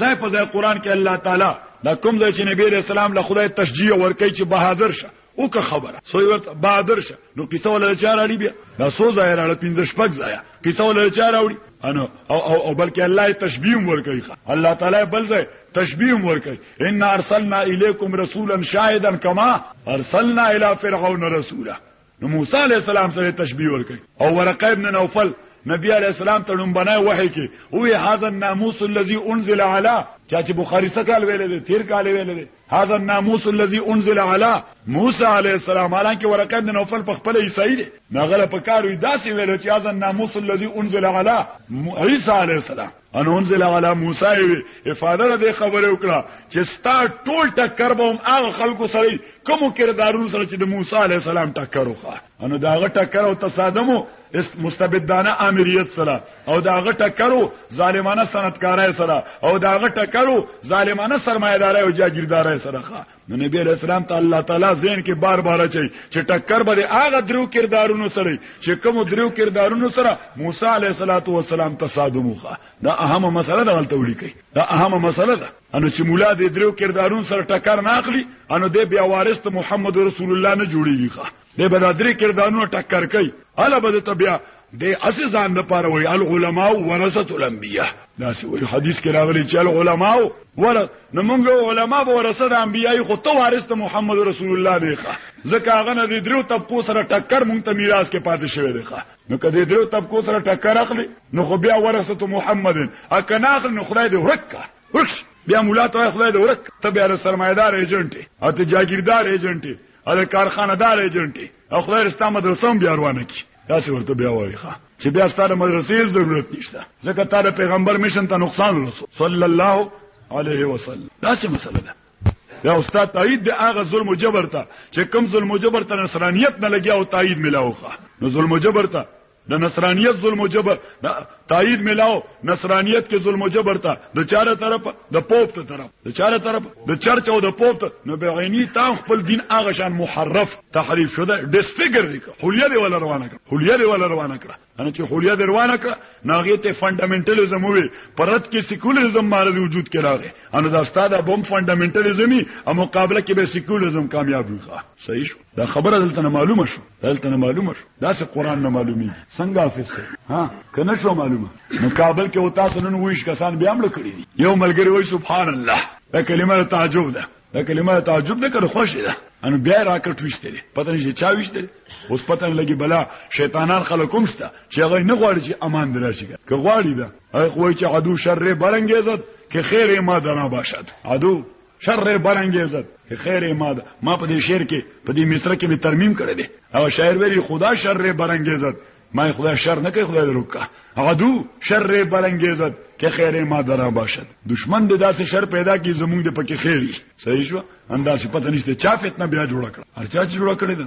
ځای په ځای قران کې الله تعالی دا کوم ځای چې نبی علیہ السلام له خدای تشجیع ورکړي چې بهادر شه او که خبره سو یو بهادر شه نو کیسه ولر چار اړي بیا دا سو ظاهر اړه پینځه شپږ ځای کیسه ولر چار اړي انو او او, او بلکې الله تشبیه ورکړي الله تعالی بل ځای تشبیه ورکړي ان ارسلنا الیکم رسولا شاهدا کما ارسلنا الی فرعون رسولا نو موسی علی السلام سره تشبیه ورکړي او ورقه ابن نوفل نبی علی السلام ته نوم بنای وحی کې او هاذا الناموس الذي انزل على چا چې بخاری سکال ویل دي تیر کال ویل دي هاذا الناموس الذي انزل على موسی علی السلام حالانکه ورقه ابن نوفل په خپل عیسی دی نغله په کار وی داسې ویل چې هاذا الناموس الذي انزل على عیسی علی السلام ان انزل علی موسی وی افاده د خبره وکړه چې ستا ټول ټکر به هم هغه خلکو سره کوم کردارونو سره چې د موسی علی السلام ټکر وخه ان داغه ټکر او تصادمو مستبدانه امریت سره او داغه ټکرو ظالمانه صنعتکارای سره او داغه ټکرو ظالمانه سرمایدارای او جاگیردارای سره نو نبی علیہ السلام ته الله تعالی زین کې بار بار چي چې ټکر به هغه درو کردارونو سره چې کوم درو کردارونو سره موسی علیہ الصلات والسلام تصادم وکړه دا اهمه مسله ده غلطه ولیکي دا اهمه مسله ده انو چې مولا دې درو کردارونو سره ټکر نه اخلي انو دې بیا وارث محمد رسول الله نه جوړیږي دی به دا درې کردانونه ټکر کوي هله به ته بیا د اسې ځان د پاره وي العلماء ورثه الانبیاء دا سی وی حدیث کې راغلی چې العلماء ور نو موږ علماء به ورثه د انبیاء خو ته وارث ته محمد رسول الله دی ښه ځکه هغه نه د درو طبقو سره ټکر مونږ ته میراث کې پاتې شوی دی ښه نو کله درو طبقو سره ټکر اخلي نو خو بیا ورثه محمد اکه نه اخلي نو خدای دې ورکه ورکه بیا مولا ته خدای دې ورک ته بیا سرمایدار ایجنټ او ته جاگیردار ایجنټ او د کارخانه دار ایجنټ او خدای رستا مدرسه هم بیا روانه کی دا څه ورته بیا وایي ښا چې بیا ستاره مدرسې ضرورت نشته ځکه تا د پیغمبر میشن ته نقصان ورسو صلی الله علیه وسلم دا څه مسله ده یا استاد تایید د هغه ظلم جبر ته چې کم ظلم جبر ته نصرانیت نه لګیا او تایید ملاوخه نو ظلم جبر ته د نصرانیت ظلم او جبر دا تایید ملاو نصرانیت کې ظلم او جبر ته د چاره طرف د پوپ ته طرف د چاره طرف د چرچ او د پوپ ته نو به عینی تا خپل دین هغه شان محرف تحریف شوه ډیسفیګر دی حلیه دی ولا روانه کړه حلیه دی ولا روانه کړه ان چې حلیه دی روانه کړه ناغه ته فندامنټالیزم وی پرد کې سیکولریزم مارد وجود کې راغی ان دا استاد بم فندامنټالیزمي او مقابله کې به سیکولریزم کامیاب وي صحیح شو دا خبره دلته نه معلومه شو دلته نه معلومه شو دا چې قران نه معلومي څنګه حافظ سي ها کنه شو معلومه نو کابل کې وتا سنن ویش کسان بیا مړ کړی دي یو ملګری وای سبحان الله دا کلمه تعجب ده دا کلمه تعجب نه کړ خوش ده ان بیا راکټ وشته پته نشي چا وشته اوس پته لګي بلا شیطانان خلکوم شته چې هغه نه غواړي چې امان درشي که غواړي دا هغه وای چې عدو شر بلنګیزت که خیر ما دنا باشد عدو شر برانګیزت که خیر ما ده ما په دې شعر کې په دې مصره کې می ترمیم کړی دی او شاعر ویلي خدا شر برانګیزت ما خدای شر نه کوي خدای روکا عدو شر برانګیزت که خیر ما درا باشد دشمن د داسې شر پیدا کی زمونږ د پکې خیری صحیح شو انداسې پته نشته چا فتنه بیا جوړ کړ هر چا چې جوړ کړی ده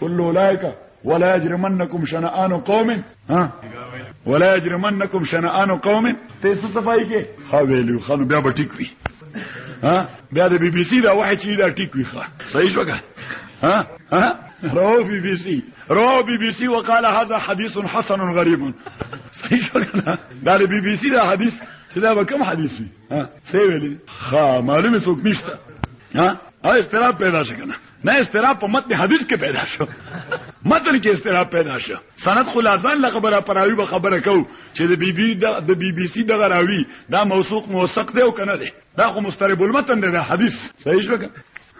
کل اولئک ولا يجرمنكم شنآن قوم ها ولا يجرمنكم شنآن قوم ته څه صفائی کې ها ویلو خانو بیا به ټیک وی ها بیا د بي بي سي دا وحی چې دا ټیک وی ښه صحیح شوګه ها ها رواه بي بي سي رواه بي بي سي وقال هذا حديث حسن غريب صحیح شوګه دا د بي بي سي دا حدیث چې دا به کوم حدیث وي ها څه ویلي ها معلومه څوک نشته ها او استراب پیدا شي کنه نه استراب په متن حدیث کې پیدا شو متن کې استراب پیدا شو سند خلاصان له خبره پراوی به خبره کو چې د بی بی د بی بی سی دغه راوی دا موثوق موثق دی او کنه دی دا خو مسترب المتن دی دا حدیث صحیح شو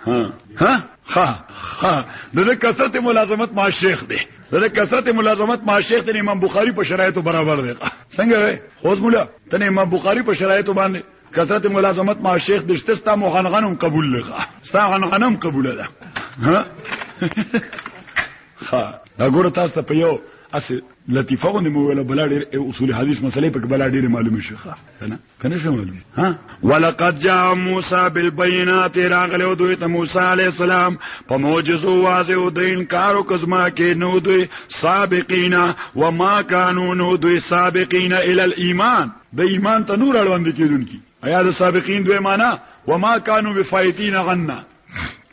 ها ها ها ها د کثرت ملازمت ما شیخ دی د کثرت ملازمت ما شیخ دی امام بخاری په شرایطو برابر دی څنګه وای خوز مولا ته امام بخاری په شرایطو باندې کثرت ملازمت ما شیخ دشته ستا مغنغنم قبول لغه ستا غنغنم قبول ده ها ها دا ګور تاسو ته په یو اس لطیفه غو نیمه ویل بل ډیر اصول حدیث مسلې په بل ډیر معلومه شي کنه کنه شو معلومه ها ولقد جاء موسی بالبينات راغلو دوی ته موسی عليه السلام په معجزو واځه او د انکارو کزما کې نو دوی سابقینا وما كانوا نو دوی سابقینا ال الايمان د ایمان ته نور اړوند کیدونکي ایا د سابقین دوی معنا وما كانوا بفایتین عنا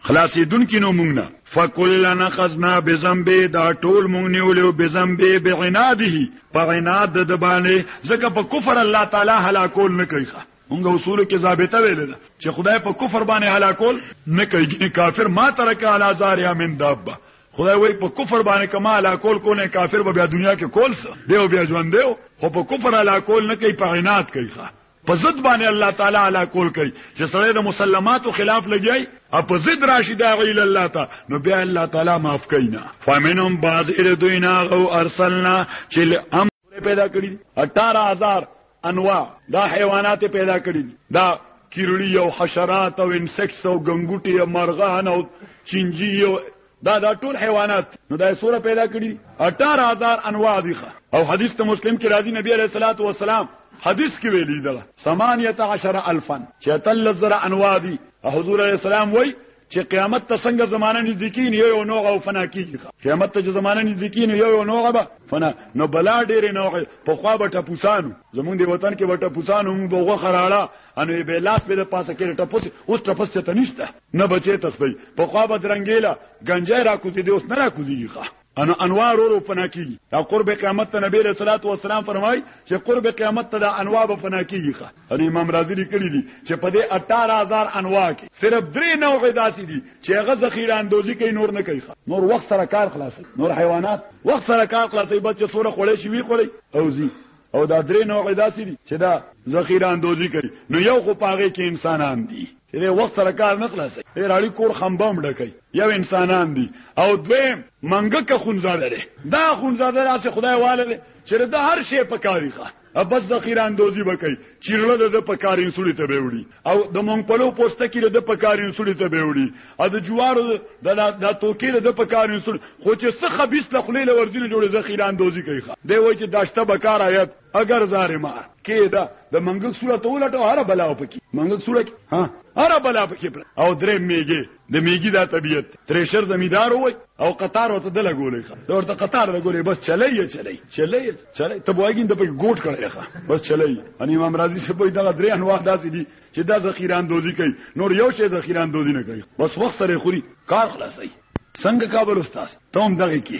خلاصې دن کې نو مونږ نه فکلنا خزنا بذنبه دا ټول مونږ نیولیو بذنبه بعناده په عناد د باندې ځکه په کفر الله تعالی هلاکول نه کوي مونږ اصول کې ضابطه ویل ده چې خدای په کفر باندې هلاکول نه کوي کافر ما ترک علی زاریا من دابه خدای وای په کفر باندې کما لا کول کو نه کافر به بیا دنیا کې کول سه دیو بیا ژوند دیو خو په کفر علا کول نه کوي په عنایت کوي ښا په ضد باندې الله تعالی علا کول کوي چې سره د مسلماناتو خلاف لګي او په ضد راشي دا غي الله ته نو بیا الله تعالی معاف کوي نه فمنهم بعض اردوینا او ارسلنا چې پیدا کړی 18000 انواع دا حیوانات پیدا کړی دي دا کیرړی او حشرات او انسیکټس او غنګوټي او مرغان او چنجي او دا دا ټول حیوانات نو دا سوره پیدا کړی 18000 انواع دي او حدیث ته مسلم کې راځي نبی عليه الصلاه والسلام حدیث کې ویلي دا 18000 الفن چې تل زر انواع دي حضور عليه السلام وای چې قیامت ته څنګه زمانه نږدې کین یو یو نوع او فنا کیږي قیامت ته چې زمانه نږدې کین یو یو نوع به فنا نو بلا ډېر نوع په خوا به ټپوسانو زمونږ دی وطن کې به ټپوسانو موږ بوغه خراړه انو به لاس په پاسه کې ټپوس اوس ټپوس ته نشته نه بچي تختی په خوا به درنګیلا گنجای را کوزي دی اوس نه را کوزيږي انا انواع ورو فنا کیږي دا قرب قیامت ته نبی رسول الله والسلام فرمای چې قرب قیامت ته دا انواع به فنا کیږي ښه ان امام رازی لیکلی دي چې په دې 18000 انواع کې صرف درې نوع داسې دي چې هغه ذخیره اندوزي کوي نور نه کوي نور وخت سره کار خلاصي نور حیوانات وخت سره کار خلاصي بچ سوره خړې شي وی خړې او زی او دا درې نوع داسې دي چې دا ذخیره اندوزی کوي نو یو خو پاغه کې انسانان دي چې د وخت سره کار نه خلاصي ډېر اړي کور خمبم ډکې یو انسانان دي او دویم منګک خونزاده لري دا خونزاده راسه خدای والله چې دا هر شی په کاری ښه بس ذخیره اندوزی وکي چیرله د پکارین سړي ته به وړي او د مونګپلو پوستکی د په کار انسولي ته به وړي او د جوارو د د توکي د په کار انسول خو چې څه خبيث له خلیل ورزینه جوړ ذخیران دوزی کوي دی وای چې داشته بکار آیت اگر زارما کېدا د منګک صورت ولټو هر بلا پکې منګک صورت ها هر بلا پکې او درې میګه د میګی دا طبیعت تریشر زمیدار وای او قطار وته د لګولې ښه دا ورته قطار لګولې بس چلای یې چلای چلای یې چلای ته بوایګین د په ګوټ کړی ښه بس چلای ان امام رازی څه په دغه درې انواع داسې دي چې دا ذخیره اندوزی کوي نور یو شی ذخیره اندوزی نه کوي بس وخت سره خوري کار خلاصي څنګه کابل استاد ته هم دغه کې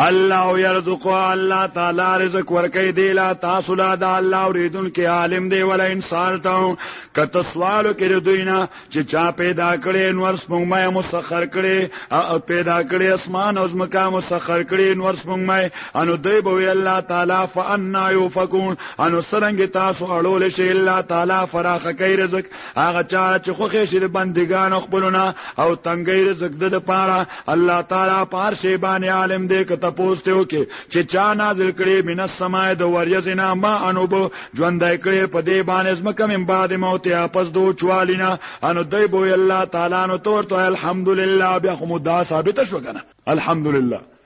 الله يرزق الله تعالی رزق ورکي دی لا تاسو لا د الله اوریدون کې عالم دی ولا انسان ته کته سوالو کې دوینا چې چا پیدا کړي نور سپمه مسخر کړي او پیدا کړي اسمان او زمکا مسخر کړي نور سپمه انو دوی به الله تعالی فانا يفكون انو سرنګ تاسو اړول شي الله تعالی فراخ کوي رزق هغه چا چې خوخه شي د بندگان خپلونه او تنګي رزق د لپاره الله تعالی پار شی باندې عالم دې ک تپوسته وکي چې چا نازل کړي من السماء د وریزنا ما انوب ژوندای کړي په دې باندې زمکه من بعد موت اپس دو چوالینا انو دای بو الله تعالی نو تور ته الحمدلله بیا خو مدا ثابت شو کنه الحمدلله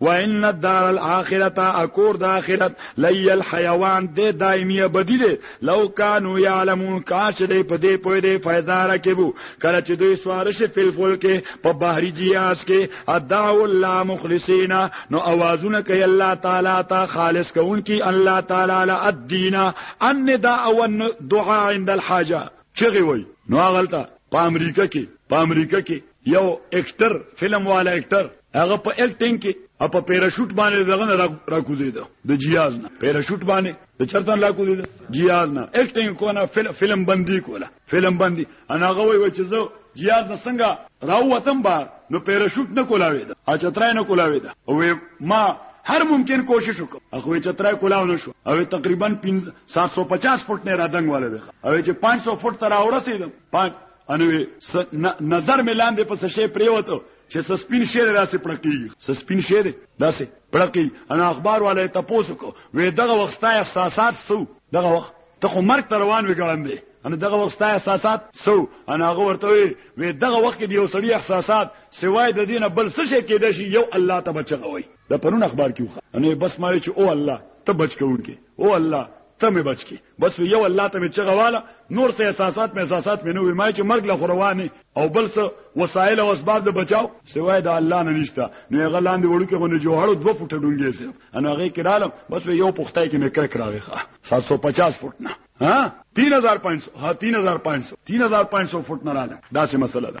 وان الدار الاخره اکور د اخرت لای الحيوان د دایمي بدی دی لو کانوا يعلمون کاش دې په دې پوي دې فائدہ راکبو کله چې دوی سوارش فلفل کې په بحری جیاز کې ادعو الله مخلصینا نو اوازونه کوي الله تعالی تا خالص کون کی الله تعالی لا الدینا ان دا او دعاء عند الحاجه چغي وي نو غلطه په امریکا کې په امریکا کې یو اکټر فلم والا اکټر هغه په اکټینګ کې او په پیراشوټ باندې دغه راکوزي ده د جیاز نه پیراشوټ باندې د چرتن راکوزي ده جیاز نه اکټینګ کو نه فلم بندي کوله فلم بندي انا غوي و چې زه جیاز نه څنګه راوتم با نو پیراشوټ نه کولاوي ده ا چترای نه کولاوي ده او ما هر ممکن کوشش وکړ اخو چې ترای کولاو نشو او تقریبا 750 فټ نه را دنګ والے ده او چې 500 فټ تر اورسیدم انوي نظر مې لاندې پس شي پریوته چې سسپین شي راسي پړکی سسپین شي دی داسې پړکی انا اخبار والے تاسو کو وې دغه وخت احساسات سو دغه وخت ته خو مرګ روان وي ګړم به ان دغه وخت احساسات سو انا هغه ورته وي دغه وخت دی یو سړی احساسات سوای د دینه بل څه شي کېد شي یو الله ته بچغوي د پرون اخبار کیو ان بس ما چې او الله ته بچ کوونکې او الله ته مې بچ کی بس یو الله ته مې چغه واله نور څه احساسات مې احساسات مې نه وي ما چې مرګ له خروانه او بل څه وسایل او اسباب د بچاو سوای د الله نه نشته نو هغه لاندې وړو کې غونې جوړو دوه فوټه ډونګې سي ان هغه کې رالم بس یو پختای کې مې کرک راغی 750 فوټ نه ها 3500 ها 3500 3500 فوټ نه رااله دا څه مسله ده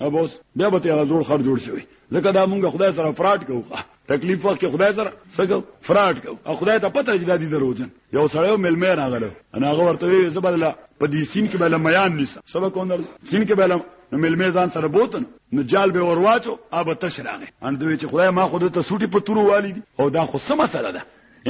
اوس بیا به ته زوړ خر جوړ شوی ځکه دا مونږ خدای سره فراډ کوو تکلیف وخت خدای سره سګو فراډ کوو او خدای ته پته چې دا دي دروځن یو سړیو ملمه راغلو انا هغه ورته وی زبرلا په دې سین کې بل میان نشه سبا کوندل سین کې بل نو ملمه ځان سره بوتن نو جال به ورواچو اب تشراغه ان دوی چې خدای ما خود ته سوټي په تورو والی دي او دا خو سم مسله ده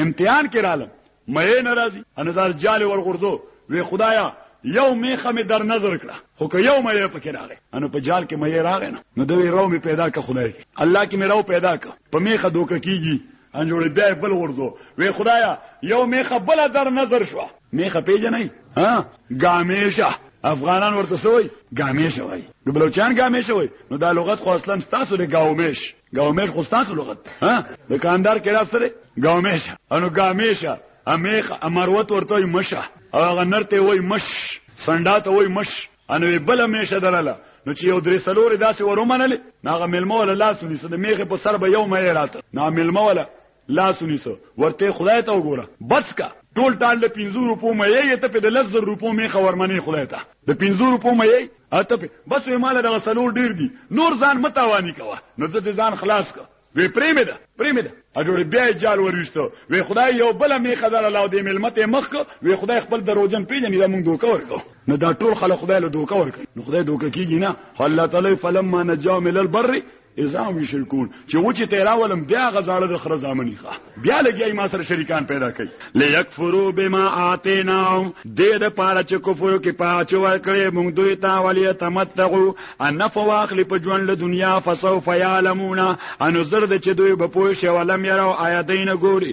امتحان کې رالم مې نه راځي ان دار جاله ورغورځو وی خدایا یو میخه می در نظر کړه خو که یو مې پکې راغې ان په جال کې مې راغې نه نو دوی راو می پیدا که خدای کې الله کې مې راو پیدا که په میخه دوکه کیږي ان جوړې بیا بل ورځو وی خدایا یو میخه بل در نظر شو میخه پیژنې ها ګامیشه افغانان ورته سوی ګامیشه وای د بلوچستان ګامیشه وای نو دا لغت خو اصلا تاسو د ګاومیش ګاومیش خو تاسو لغت ها د کاندار کې راستره ګاومیش انو ګامیشه امیخ امروت ورته مشه او هغه نرته وای مش سنډا ته وای مش انو بل میشه دلاله نو چې یو درې سلور داسې ورومنل ناغه ملمو ولا لاس ونیسه د میخه په سر به یو مې راته نا ملمو ولا لاس ونیسه ورته خدای ته وګوره بس کا ټول ټال د 50 روپو مې یې ته په 10 روپو مې خبر منې خدای ته د 50 روپو مې یې اته په بس یې مال د غسلور ډیر دي نور ځان متاوانی کوه نو د ځان خلاص کا وی پریمه ده پریمه ده اجوړ بیا جال ورويستو وی خدای یو بل می خدای الله دې ملمت مخ وی خدای خپل دروژن پیژنې دا مونږ دوکه ورکو نو دا ټول خلک خدای له دوکه ورکو نو خدای دوکه کیږي نه الله تعالی فلما نجاو مل البر ازام ویشل کول چې و چې تیرا ولم بیا غزاړه د خره زامنی ښه بیا لګیای ما سره شریکان پیدا کړي لیکفرو بما اتینا دې د پاره چې کفر کې پاچ ورکړي مونږ دوی ته ولی تمتعو ان فواخل په ژوند له دنیا فسوف یعلمون ان زرد چې دوی به پوه شي ولم یرو آیاتین ګوري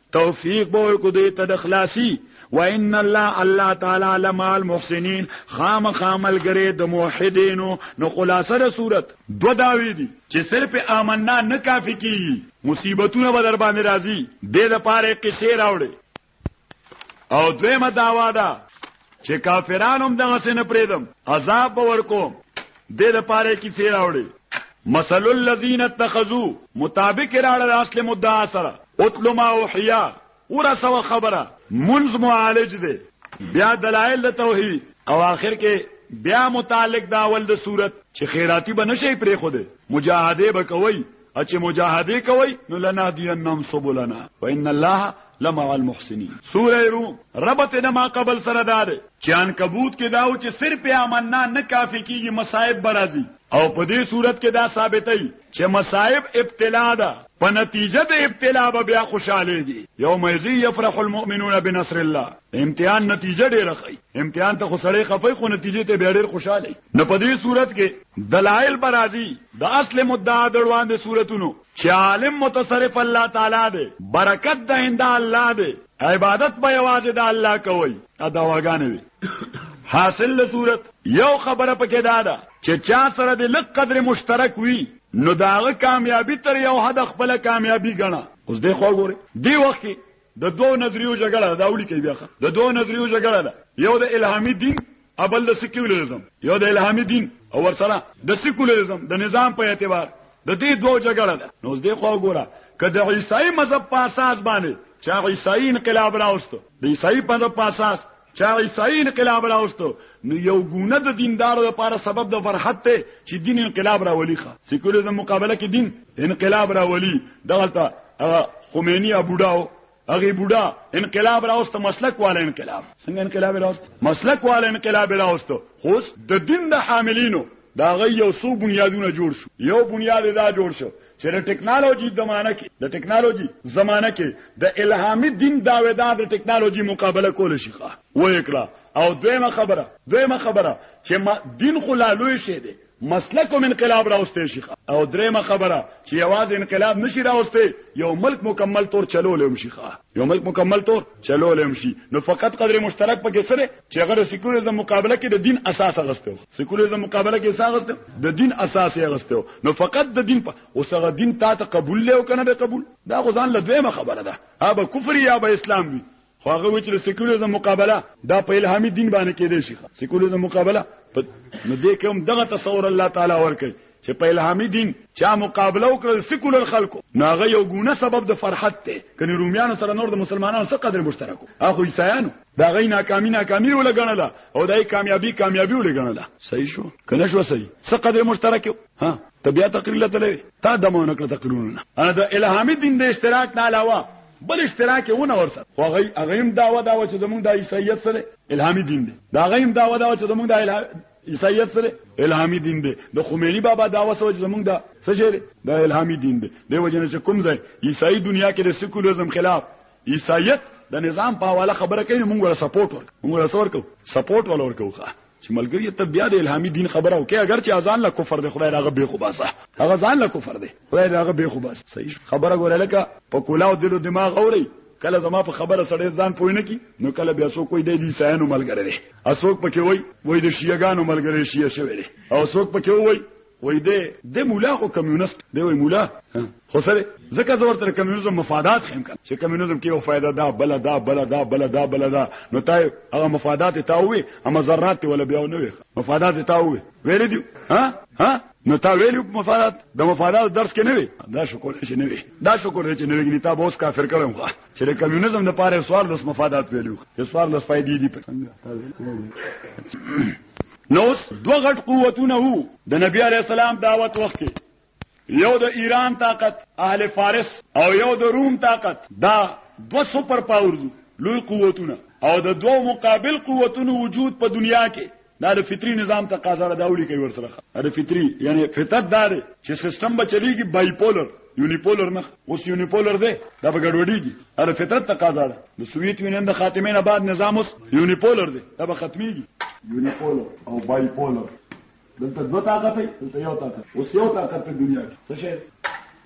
توفیق به کو دې ته د خلاصي وان الله الله تعالی لمال محسنین خام خامل ګره د موحدینو نو خلاصه د صورت دو داوی دي چې صرف آمنا نه کافی کی مصیبتونه به در باندې راځي د لپاره قصې راوړي او دویمه داوا ده چې کافران هم دغه سن پریدم عذاب به ورکوم د دې لپاره کې سیر راوړي مثل الذين اتخذوا مطابق راړه اصل مدعا سره اتل ما وحیا ورسو خبره منز معالج دی بیا دلائل د توحید او آخر کې بیا متعلق دا اول د صورت چې خیراتی به نشي پرې خو دی مجاهده به کوي اچې مجاهده کوي نو لنا دینهم سبلنا وان الله لمع المحسنین سوره روم ربط د ما قبل سره دار چې ان کبوت کې داو چې صرف امننا نه کافي کیږي مصائب برازي او په دې صورت کې دا ثابتې چې مصائب ابتلا ده په نتیجه د ابتلا به بیا خوشاله دي یوم یزی یفرح المؤمنون بنصر الله امتحان نتیجه ډیره ښه امتحان ته خو سړی خفای خو نتیجه ته بیا ډیر خوشاله نو په دې صورت کې دلایل برازي د اصل مدعا د وړاندې صورتونو چې عالم متصرف الله تعالی دی برکت د هند الله دی عبادت به یوازې د الله کوي ادا واغانه وي حاصل له صورت یو خبره پکې دا ده چې چا سره د لک قدر مشترک وي نو داغه کامیابی تر یو حد خپل کامیابی ګڼه اوس دې خو ګوره دی وخت کې د دوو نظریو جګړه ده دا ولیکئ بیا ښه د دوو نظریو جګړه ده یو د الهامي دین ابل د سیکولریزم یو د الهامي دین او ورسره د سیکولریزم د نظام په اعتبار د دې دوه جګړه ده نو زه خو ګوره که د عیسائی مذهب په اساس باندې چې عیسائی انقلاب راوست د عیسائی په مذهب په اساس چا عیسائی انقلاب راوستو نو یو ګونه د دیندارو لپاره سبب د فرحت ته چې دین انقلاب راولي ښه سیکولریزم مقابله کې دین انقلاب راولي دغلطه خمینی ابوډاو هغه بوډا انقلاب راوست مسلک والا انقلاب څنګه انقلاب راوست مسلک والا انقلاب راوست خو د دین د حاملینو دا غي یو سو بنیادونه جوړ شو یو بنیاد دا جوړ شو چې د ټکنالوژي زمانه کې د ټکنالوژي زمانه کې د الهامي دین داویدا د ټکنالوژي مقابله کول شي ښه وکړه او دویمه خبره دویمه خبره چې ما دین خو لالوي شه دي مسلک هم انقلاب راوستي شي او درېمه خبره چې یوازې انقلاب نشي راوستي یو ملک مکمل تور چلول هم شي یو ملک مکمل تور چلول هم شي نو فقط قدر مشترک پکې سره چې هغه سیکولریزم مقابله کې د دین اساس غستو سیکولریزم مقابله کې ساغسته د دین اساس یې غسته نو فقط د دین په اوسغه دین تا ته قبول له کنه به قبول دا غزان له دویمه خبره ده هغه کفر یا به اسلام وي خو هغه وچ له سیکولریزم مقابله دا په الهامي دین باندې کې دی شي سیکولریزم مقابله نو دې کوم دغه تصور الله تعالی ورکړي چې په الهامي دین چا مقابله وکړل سیکولر خلکو نو هغه یو ګونه سبب د فرحت ته کني رومیانو سره نور د مسلمانانو څخه قدر مشترکو اخو عیسایانو دا غي ناکامي ناکامي ولګنله او دای کامیابی کامیابی ولګنله صحیح شو کنه شو صحیح څه قدر مشترک ها ته بیا تقریر لته لوي تا دمونه کړ تقریرونه انا د الهامي دین د اشتراک نه علاوه بل اشتراک ونه ورسره خو غي غیم داوا داوا چې زمونږ د عیسایت سره الهامي دین دی دا غیم داوا داوا چې زمونږ د عیسایت سره الهامي دین دی د خمینی بابا دا وسو چې زمونږ دا څه شری دا الهامي دین دی دی وجنه چې کوم ځای عیسائی دنیا کې د سیکولریزم خلاف عیسایت د نظام په حواله خبره کوي موږ له سپورټ ورک موږ له سور کو سپورټ ول ورکو ښه چې ملګری ته بیا د الهامي دین خبره وکي اگر چې ازان له کفر د خدای راغه به خو باسه هغه ځان له کفر دی وای دا غبه خو بس صحیح خبره ګوره لکه په کولاو دلو دماغ اوري کله زما په خبره سړی ځان پوی نه کی نو کله بیا څوک وای د دې ساينو ملګری دی اسوک پکې وای وای د شیعاګانو ملګری شیعه شوی دی او څوک پکې وای وای دی د مولا خو کمیونست دی وای مولا خو سره ځکه زور تر کمیونزم مفادات خیم کړ چې کمیونزم کې یو فائدہ دا بل دا بل دا بل دا بل دا نو تای هغه مفادات تا وې اما ذرات ولا بیا نه وې مفادات تا وې ویل دي ها ها نو تا ویلو مفادات د مفادات درس کې نه وي دا شکر چې نه وي دا شکر چې نه وي تا به اوس کافر کړم خو چې د کمیونیزم د پاره سوار د مفادات ویلو چې سوار د فائدې دي په څنګه نو اوس دوه غټ قوتونه وو د نبی علی السلام دعوت وخت کې یو د ایران طاقت اهل فارس او یو د روم طاقت دا دو سپر پاور لوی قوتونه او د دوو مقابل قوتونو وجود په دنیا کې دا د فطری نظام تقاضا ده داولي کوي ورسره دا د فطری یعنی فطرت دا دی چې سیستم به چلیږي بایپولر یونیپولر نه اوس یونیپولر دی دا به ګډوډیږي دا د فطرت تقاضا ده د سوویت یونین د خاتمې نه بعد نظام اوس یونیپولر دی دا به ختميږي یونیپولر او بایپولر دلته دوه طاقت دلته یو طاقت اوس یو طاقت په دنیا کې څه شي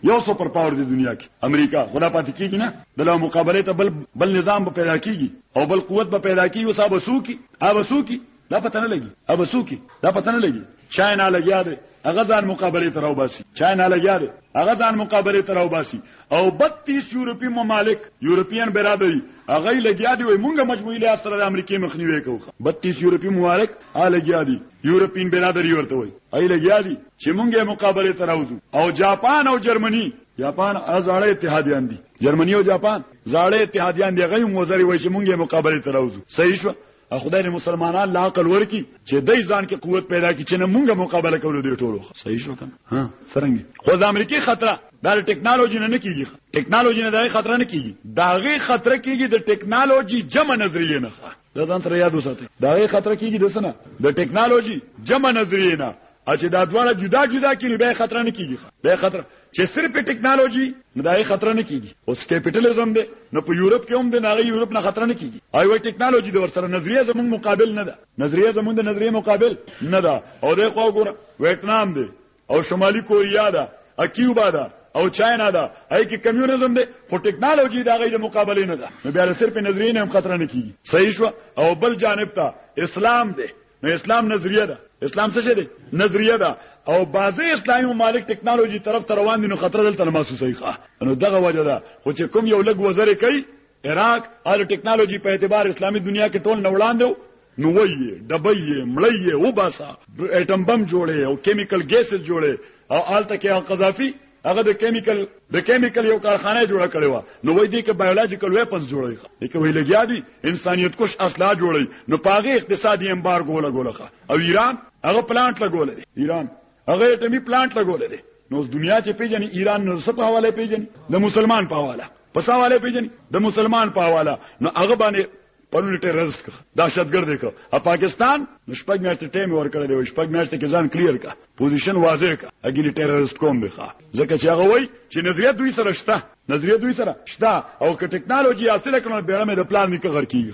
یو سپر پاور دی دنیا کې امریکا خدا پاتې کیږي نه د لا مقابله ته بل بل نظام به پیدا کیږي او بل قوت به پیدا کیږي او صاحب سوکي اوب سوکي دا پته نه لګي اوب سوکي دا پته نه لګي چاینا لګیا دی هغه ځان مقابله تر او باسي چاینا لګیا دی هغه ځان مقابله تر او باسي او 32 یورپی ممالک یورپین برابرۍ هغه لګیا دی وای مونږه مجموعي له سره د امریکای مخنیوي کوو 32 یورپی ممالک هغه لګیا دي یورپین برادری ورته وایي ای لګیا دي چې مونږه مقابله ته راوځو او جاپان او جرمني جاپان ازاړه اتحادیان دي جرمني او جاپان زاړه اتحادیان دي غي موزري وایي چې مونږه مقابله ته راوځو صحیح شو خدای نه مسلمانان لا عقل ورکی چې دای ځان کې قوت پیدا کی چې نه مونږه مقابله کولو دی ټولو صحیح شو کنه ها سرنګي خو د امریکای خطر دا ټکنالوژي نه کیږي ټکنالوژي نه دای خطر نه کیږي داغه خطر کیږي د ټکنالوژي جمع نظریه نه دا ځان سره یاد وساتئ دا غي خطر کیږي د سنه د ټکنالوژي جمع نظریه نه چې دا دواړه جدا جدا کړي به خطر نه کیږي به خطر چې صرف ټکنالوژي نه دا خطر نه کیږي اوس کیپټالیزم دی نو په یورپ کې هم د ناغي یورپ نه خطر نه کیږي او وای ټکنالوژي د ورسره نظریه زموږ مقابل نه ده نظریه زموږ د نظریه مقابل نه ده او د خو ګور ویتنام دی او شمالي کوریا ده او کیوبا ده او چاینا ده هي کې کمیونزم ده خو ټکنالوژي دا غي د مقابله نه ده نو بیا صرف نظریه نه هم خطر نه کیږي صحیح شو او بل جانب ته اسلام ده نو اسلام نظریه ده اسلام څه دی نظریه ده او بعضی اسلامي ممالک ټکنالوژي طرف ته روان دي نو خطر دلته محسوسه ښه نو دغه وجه ده خو چې کوم یو لګ وزره کوي عراق ال ټیکنالوژي په اعتبار اسلامي دنیا کې ټول نوړاندو نو وایي دبي مړی او باسا اټم بم جوړي او کیمیکل ګیسز جوړي او آلته کې قذافي هغه د کیمیکل د کیمیکل یو کارخانه جوړه کړې و نو وای دي کې بایولوژیکل ویپنز جوړي دي کې ویل لګیا دي انسانيت کوش اصلاح جوړي نو پاغه اقتصادي امبارګو لګولخه او ایران هغه پلانټ لګول دي ایران هغه اټمی پلانټ لګول دي نو دنیا چې پیژنې ایران نو څه په حواله پیژنې د مسلمان په حواله په څه حواله پیژنې د مسلمان په حواله نو هغه باندې پرونی ټیررست کا دهشتګرد کا ا پاکستان نشپګ میاشت ټیم ور کړل دی شپګ میاشت کې ځان کلیر کا پوزیشن واضح کا اګینی ټیررست کوم دی ښا ځکه چې هغه وای چې نظریه دوی سره شته نظریه دوی سره شته او که ټکنالوژي حاصل کړو بیړه مې د پلان نکړ کیږي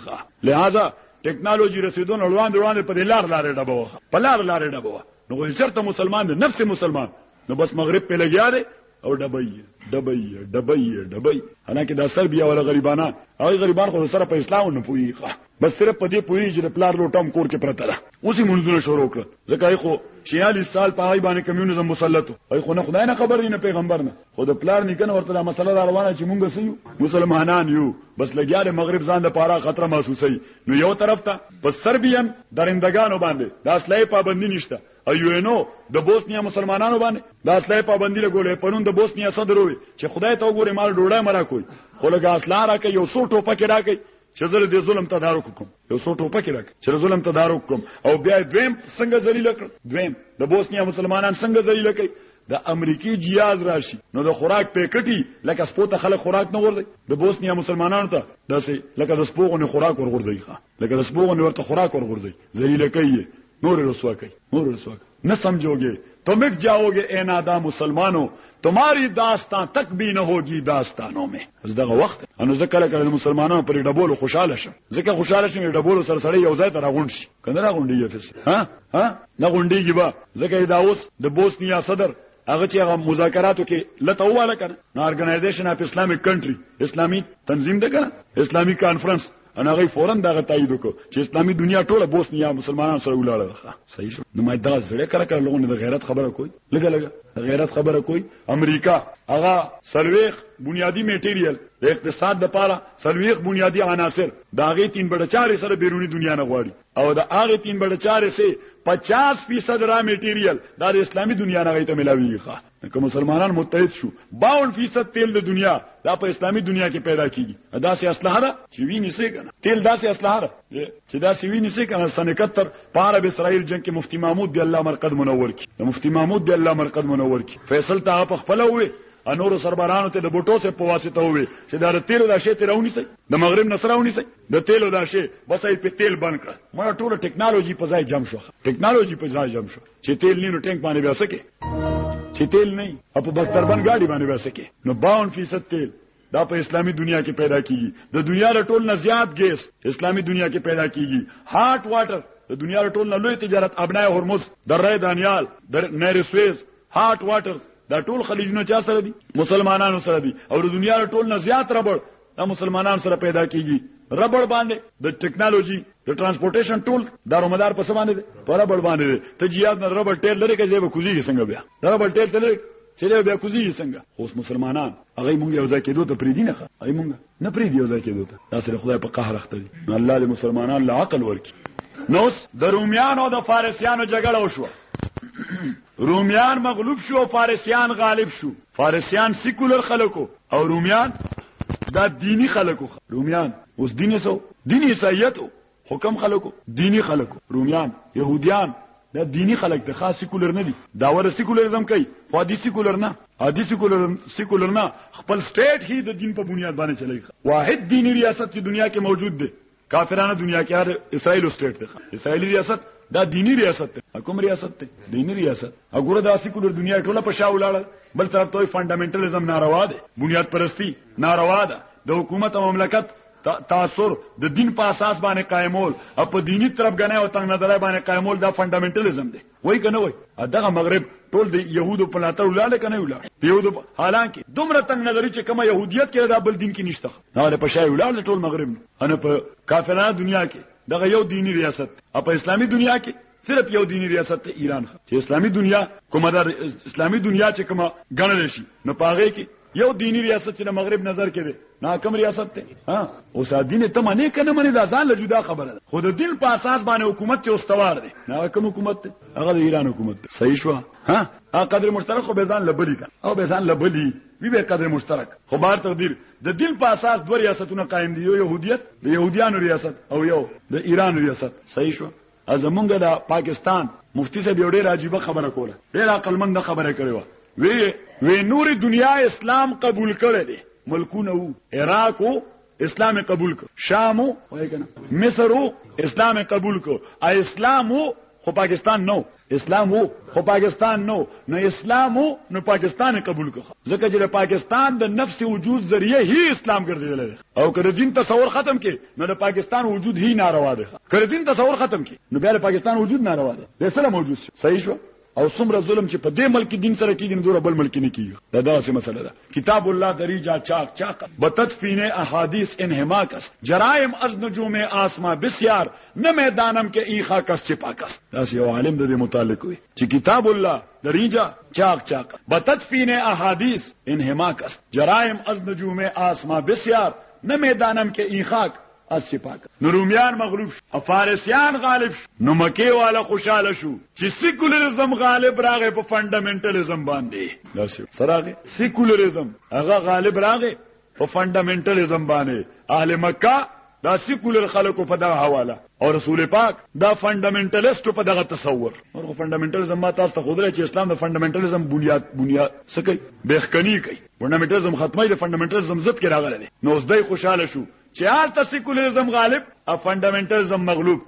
لہذا ټکنالوژي رسیدون وړاندې وړاندې په لار لارې ډبوه په لار لارې ډبوه نو ویل چرته مسلمان دی نفس مسلمان نو بس مغرب په لګیا دی او ډبای ډبای ډبای ډبای حالانکه دا سر بیا ولا غریبانا هغه غریبان خو سره په اسلام نه پوي بس صرف په دې پوي چې پلار لوټم کور کې پرته ده اوس یې منځونه شروع کړ ځکه خو 46 سال په هاي باندې کمیونیزم مسلط وي خو نه خدای نه خبر دی نه پیغمبر نه خو د پلار نیکنه ورته دا مسله را روانه چې مونږ سيو مسلمانان یو بس لګیا د مغرب ځان د پاره خطر محسوسي نو یو طرف ته په سربیان درندگانو باندې د اصلي پابندی نشته او یو نو د بوسنیا مسلمانانو باندې د اصلي پابندی لګولې پرون د بوسنیا صدر وي چې خدای ته وګوره مال ډوړای مرا کوي خو لګا اصلاره کې یو څو ټوپه کې راکې چې زه دې ظلم تدارک کوم یو څو ټوپه کې راک چې ظلم تدارک کوم او بیا دویم څنګه ذلیل کړ دویم د بوسنیا مسلمانان څنګه ذلیل کړي د امریکای جیاز راشي نو د خوراک پیکټي لکه سپوت خلک خوراک نه ورځي د بوسنیا مسلمانانو ته داسې لکه د سپوغونه خوراک ورغورځي ښا لکه د سپوغونه ورته خوراک ورغورځي ذلیل کوي نور رسوا کړي نور رسوا کړي نه سمجھوګي تو مټ جاوګي اے نادا مسلمانو تمہاری داستان تک بھی نه ہوگی داستانو می زدغه وخت انو زکه کله مسلمانانو پر ډبول خوشاله شم زکه خوشاله شم ډبول سره سره یو ځای ته راغونډ شي کنه راغونډي یفس ها ها نه غونډيږي با زکه دا اوس د بوسنیا صدر هغه چې هغه مذاکراتو کې لته واله کړ نو ارګنایزیشن اف اسلامیک کنټری اسلامي تنظیم ده کړ اسلامي کانفرنس انا غي فورا دغه تایید وکړو چې اسلامي دنیا ټوله بوسنیا مسلمانان سره ولاړه صحیح شو نو ما دا زړه کړه کړه لغونه د غیرت خبره کوي لګا لګا غیرت خبره کوي امریکا هغه سلويخ بنیادی میټیریل د اقتصاد لپاره سلويخ بنیادی عناصر دا غي تین بڑچارې سره بیرونی دنیا نه غواړي او دا هغه تین بڑچارې سه 50% را میټیریل دا د اسلامي دنیا نه غي ته ملاويږي که مسلمانان متحد شو 52% تیل د دنیا دا په اسلامي دنیا کې پیدا کیږي دا سه اسلحه ده چې ویني سه کنه تیل دا سه اسلحه ده چې دا سه ویني سه کنه سنه 71 په عرب اسرائیل جنگ کې مفتی محمود دی الله مرقد منور کی مفتی محمود دی الله مرقد منور کی فیصل ته په خپل وې انور سربرانو ته د بوټو سره په واسطه وې چې دا د تیلو د شی ته راونی سي د مغرب نه سره ونی سي د تیلو د شی بس یې په تیل بند کړ مړه ټوله ټکنالوژي په ځای جام شو ټکنالوژي په ځای جام شو چې تیل نینو ټینک باندې بیا سکے چې تیل نه او په بختربن گاډي باندې بیا سکے نو 52% تیل دا په اسلامی دنیا کې پیدا کیږي د دنیا له ټول نه زیات ګیس اسلامی دنیا کې پیدا کیږي هارت واټر د دنیا له ټول نه لوی تجارت ابنای هرمز درې دانیال در نهر سویز هارت واټرز دا ټول خلیجونه چا سره دي مسلمانانو سره دي او د دنیا ټول نه زیات ربړ دا مسلمانان سره پیدا کیږي ربړ باندې د ټکنالوژي د ترانسپورټیشن ټول دارومدار په سمانه دي پر ربړ باندې ته جیاز نه ربړ ټیل لري کې به کوزي څنګه بیا دا ربړ ټیل تل چې له بیا کوزي څنګه اوس مسلمانان هغه مونږ یو ځای کېدو ته پری دي نه هغه مونږ نه پری دی یو ځای کېدو ته دا سره خدای په قهر اخته دي الله دې مسلمانان له عقل ورکي نوس د رومیانو د فارسیانو جګړه وشوه رومیان مغلوب شو فارسیان غالب شو فارسیان سیکولر خلکو او رومیان دا دینی خلک وو. رومیان اوس دین څه وو؟ دین عیسایت وو. خو کوم خلک وو؟ دینی خلک وو. رومیان، یهودیان دا دینی خلک دي خاص سیکولر نه دي. دعوه د سیکولریزم کوي خو عادي سیکولر نه. عادي سیکولر سیکولر نه خپل سټیټ هی د دین په بنیاد باندې چلوي. واحد دینی ریاست چې دنیا کې موجود دی کافرانه دنیا کې هر اسرائیل سټیټ دی اسرائیلی ریاست دا دینی ریاست دی کوم ریاست دی دینی ریاست وګوره دا سیکولر دنیا ټوله په شاو لاړه بل طرف ته فندامنټالیزم ناروا دی بنیاد پرستی ناروا ده د حکومت او مملکت تاثر د دین په اساس باندې قائمول او په دینی طرف غنه او تنگ نظر باندې قائمول دا فندامنټالیزم دی وای کنه وای دغه مغرب ټول د يهودو په لاتر ولاله کنه ولاله يهودو حالانکه دومره تنگ نظر چې کومه يهوديت کې دا بل دین کې نشته نه له پښای ولاله ټول مغرب انا په کافرانه دنیا کې دغه یو دینی ریاست او په اسلامي دنیا کې صرف یو دینی ریاست ته ایران چې اسلامي دنیا کومه د اسلامي دنیا چې کومه غنل شي نو پاغه کې یو دینی ریاست چې د مغرب نظر کې دی نه کوم ریاست ته ها اوس دین ته معنی کنه معنی دا ځان له جدا خبره ده خو د دین په اساس باندې حکومت چې استوار دی نه کوم حکومت ته هغه د ایران حکومت ته صحیح شو ها هغه قدر مشترک خو به ځان لبلی کا او به ځان لبلی وی به قدر مشترک خو بار تقدیر د دین په اساس دوه ریاستونه قائم دي یو يهودیت د يهودیانو ریاست او یو د ایران ریاست صحیح شو او زمونږ د پاکستان مفتی صاحب یو ډیر عجیب خبره کوله ډیر عقلمند خبره کړې و وی وی نور دنیا اسلام قبول کړی دی ملکونه وو عراق وو اسلام قبول کو شام وای کنه مصر وو اسلام قبول کو ا اسلام وو خو پاکستان نو اسلام وو خو پاکستان نو نو اسلام وو نو پاکستان قبول کو ځکه چې پاکستان د نفس وجود ذریعہ هی اسلام ګرځیدل او که د دین تصور ختم کې نو د پاکستان وجود هی ناروا دی که د دین تصور ختم کې نو بیا د پاکستان وجود ناروا دی د سره موجود شي صحیح شو او څومره ظلم چې په دې ملک دین سره کېږي نو دور بل ملک نه کېږي دا داسې مسله ده کتاب الله دری جا چاک چاک بتدفین احادیث انهماک است جرایم از نجوم آسما بسیار نه میدانم کې ایخا کس چې پاکست داسې یو عالم د دې متعلق وي چې کتاب الله دریجا چاق چاق بتدفین احادیث انهماک است جرائم از نجوم آسما بسیار نه میدانم که این خاک از چی پاک نو رومیان مغلوب شو او فارسیان غالب شو نو مکی والا خوشاله شو چې سیکولریزم غالب راغې په فندامنټالیزم باندې داسې سراغه سیکولریزم هغه غالب راغې په فنډامنټالیزم باندې اهل مکه دا سیکولر خلکو په دغه حواله او رسول پاک دا فنډامنټالیست په دغه تصور ورغه فنډامنټالیزم ما تاسو ته خودره چې اسلام د فنډامنټالیزم بنیاد بنیاد سکی بهخنی کوي فنډامنټالیزم ختمه د فنډامنټالیزم ضد کې راغلی نو زده خوشاله شو چې حالت سیکولریزم غالب او فنډامنټالیزم مغلوب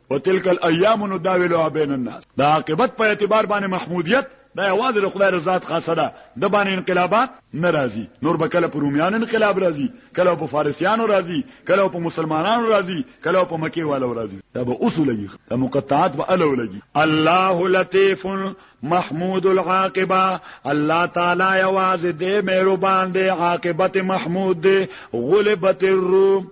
وتلک الايام نداولها بين الناس دا عاقبت په اعتبار باندې محمودیت دا یوازې د خدای رضا خاصه ده د باندې انقلابات ناراضي نور به کله په روميان انقلاب راځي کله په فارسيانو راځي کله په مسلمانانو راځي کله په مکی والو راځي دا به اصولږي دا مقطعات به الولږي الله لطيف محمود العاقبه الله تعالی یوازې دې مهربان دې عاقبت محمود دې غلبت الروم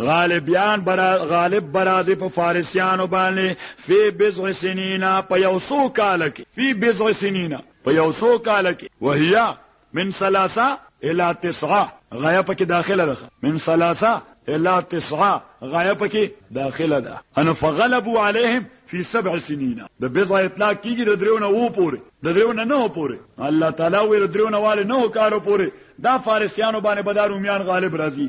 غالبیان برا غالب برازي په فارسیانو باندې فی بضع سنینا په یو سو کال کې فی بضع سنینا په یو سو کال کې وهیا من ثلاثه الى تسعه غایه پکې داخله ده من ثلاثه الى تسعه غایه پکې داخله ده ان فغلبوا عليهم في سبع سنين د بضع اطلاق کیږي د دریونه وو پورې د دریونه نه پورې الله تعالی وې د دریونه والے نه کارو پورې دا فارسیانو باندې بدارومیان غالب راځي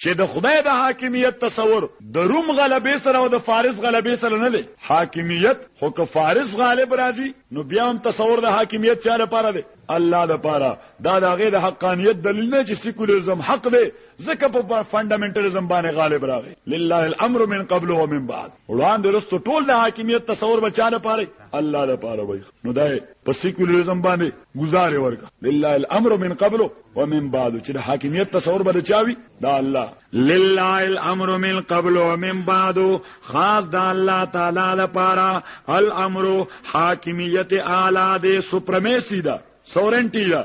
چې د خدای د حاکمیت تصور د روم غلبې سره او د فارس غلبې سره نه دی حاکمیت خو که فارس غالب راځي نو بیا هم تصور د حاکمیت چا لپاره دی الله لپاره دا د هغه د حقانیت دلیل نه چې سیکولریزم حق دی ځکه په فندامنټالیزم باندې غالب راغی لله الامر من قبل ومن بعد وړاندې رستو ټول د حاکمیت تصور بچا لپاره الله لپاره وي نو دای په سیکولریزم باندې گزارې ورکا لله الامر من قبل ومن بعد چې د حاکمیت تصور بده چاوي دا الله لله الامر من قبل ومن بعد خاص دا الله تعالی لپاره الامر حاکمیت اعلی د سپرمیسی دا سورنټی دا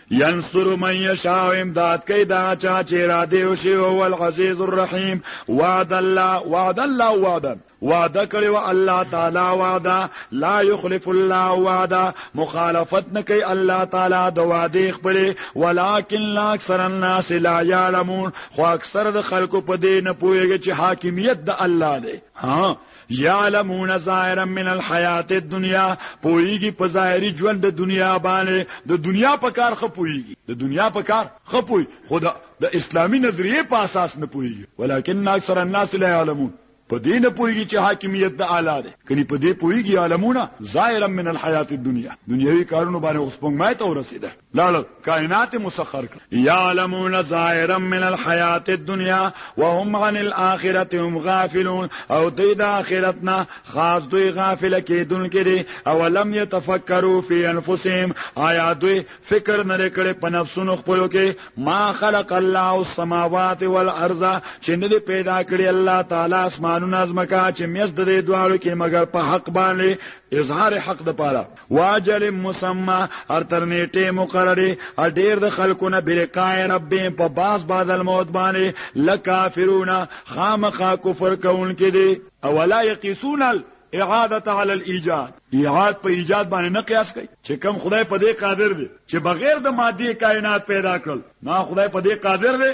ینصر من یشاء امداد کوي دا چا چې را دی او شی او العزیز الرحیم وعد الله وعد الله وعدا وعده کړی و الله تعالی وعده لا یخلف الله وعده مخالفت نه کوي الله تعالی د وعده خپل ولکن لا اکثر الناس لا يعلمون خو اکثر د خلکو په دې نه پوهیږي چې حاکمیت د الله دی ها یعلمون ظاهرا من الحیات الدنیا پویږي په ظاهري ژوند د دنیا باندې د دنیا په کار خپويږي د دنیا په کار خپوي خدا د اسلامی نظریه په اساس نه پويږي ولکن اکثر الناس لا يعلمون په دې نه پويږي چې حاکمیت د اعلی ده کله په دې پويږي عالمونه ظاهرا من الحیات الدنیا دنیوي کارونه باندې اوس په مایته ورسیده لاړ کائنات مسخر کړ یعلمون ظاهرا من الحیات الدنیا وهم عن الاخرته هم غافلون او دوی د اخرت نه خاص دوی غافل کیدون کړي او لم يتفکروا فی انفسهم آیا دوی فکر نه کړي په نفسونو خپل کې ما خلق الله السماوات والارض چې نه دی پیدا کړی الله تعالی اسمانونه ازمکا چې میز د دوالو کې مگر په حق باندې اظهار حق د پاره واجل مسمى ار تر نیټه مقرره ا ډیر د خلقونه بلقای رب په باس بعد الموت باندې لکافرون خامخا کفر کون کې دي اولا یقیسون اعاده علی الايجاد اعاده په ایجاد باندې نه قیاس کوي چې کم خدای په دې قادر دی چې بغیر د مادي کائنات پیدا کړل نه خدای په دې قادر دی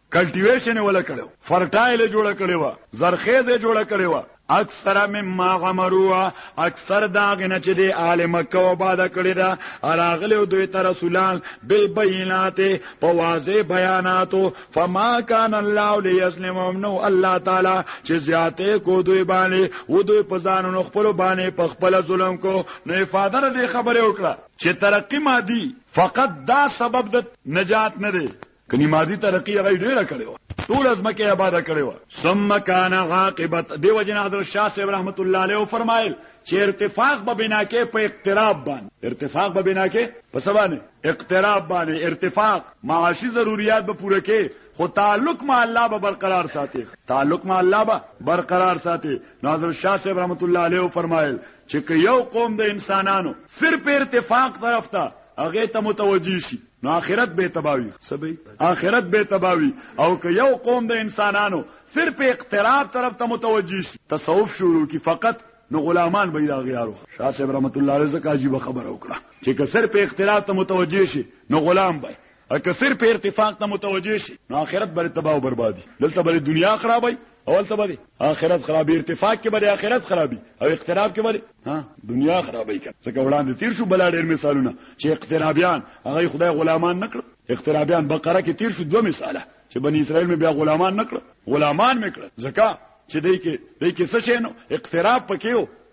کلټیویشن یې ولا کړو فرټایل جوړ کړي و زرخیز یې جوړ کړي و اکثر مما غمروا اکثر دا غنه چې دی آل مکه و باده کړی دا راغلی دوی ته رسولان بالبینات په واضح بیاناتو فما کان الله لیسلمهم نو الله تعالی چې زیاته کو دوی باندې و دوی په ځانونو خپل باندې په خپل ظلم کو نو افاده دې خبره وکړه چې ترقی مادي فقط دا سبب د نجات نه دی کني ماضی ترقی هغه ډیره کړې و ټول از مکه آباد کړې و ثم کان عاقبت دی وجن حضرت شاه صاحب رحمت الله علیه فرمایل چې ارتفاق به بنا کې په اقتراب باندې ارتفاق به بنا کې په سبانه اقتراب باندې ارتفاق معاشي ضرورت به پوره کې خو تعلق مع الله به برقرار ساتي تعلق مع الله به برقرار ساتي ناظر شاه صاحب رحمت الله علیه فرمایل چې یو قوم د انسانانو صرف ارتفاق طرف ته هغه ته متوجي شي نو آخرت به تباوی سبي آخرت به تباوی او که یو قوم د انسانانو صرف اقتراب طرف ته متوجي شي تصوف شروع کی فقط نو غلامان به دا غیارو شاه صاحب رحمت الله علیه زکه عجیب خبر وکړه چې که صرف اقتراب ته متوجي شي نو غلام به او که صرف ارتفاق ته متوجي شي نو آخرت بل تباہ او بربادي دلته بل دنیا خرابای اول ته به اخرت خرابې ارتفاق کې به اخرت خرابې او اقتراب کې به ها دنیا خرابې کړه څنګه وړاندې تیر شو بل ډېر مثالونه چې اقترابیان هغه خدای غلامان نکړ اقترابیان بقره کې تیر شو دوه مثاله چې بنی اسرائیل مې بیا غلامان نکړ غلامان مې کړ ځکه چې دای کې دای کې څه شي نو اقتراب پکې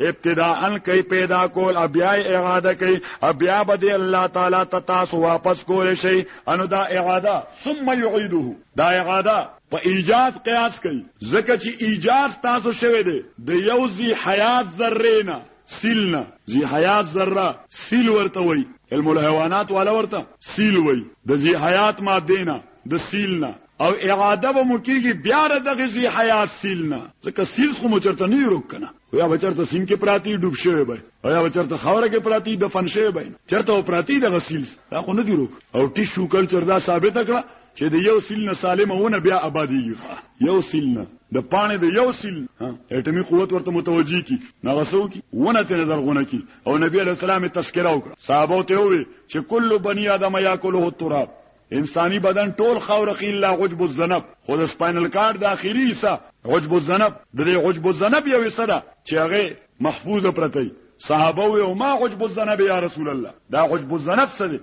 ابتداءا کوي پیدا کول بیا اعاده کوي بیا به دی الله تعالی ته تاسو واپس کول شي انو دا اعاده ثم يعيده دا اعاده په ایجاز قیاس کوي ځکه چې ایجاز تاسو شوه دی د یو زی حیات ذره نه سیلنا زی حیات ذره سیل ورته وي علم الحيوانات والا ورته سیل وي د زی حیات ماده نه د سیلنا او اعاده به مو کیږي بیا د دغه زی حیات سیل نه ځکه سیل خو مو چرته نه روک کنه یا بچرته سیم کې پراتی ډوب شوی به او یا بچرته خوره کې پراتی دفن شوی به چرته پراتی د غسیل دا خو نه دی روک او ټیشو کلچر دا ثابت کړه چې د یو سیل نه سالمه ونه بیا آبادیږي یو سیل نه د پانه د یو سیل اټمی قوت ورته متوجی کی نغسو کی ونه ته نظر غونه کی او نبی علیہ السلام تذکرہ وکړه صحابه ته وی چې کل بنی آدم یاکله التراب انساني بدن ټول خاور خیل لا عجب الذنب خو د سپاینل کارډ د اخیری حصہ عجب الذنب د دې عجب الذنب یو حصہ ده چې هغه محفوظ پرته صحابه وي او ما عجب الذنب یا رسول الله دا عجب الذنب څه دی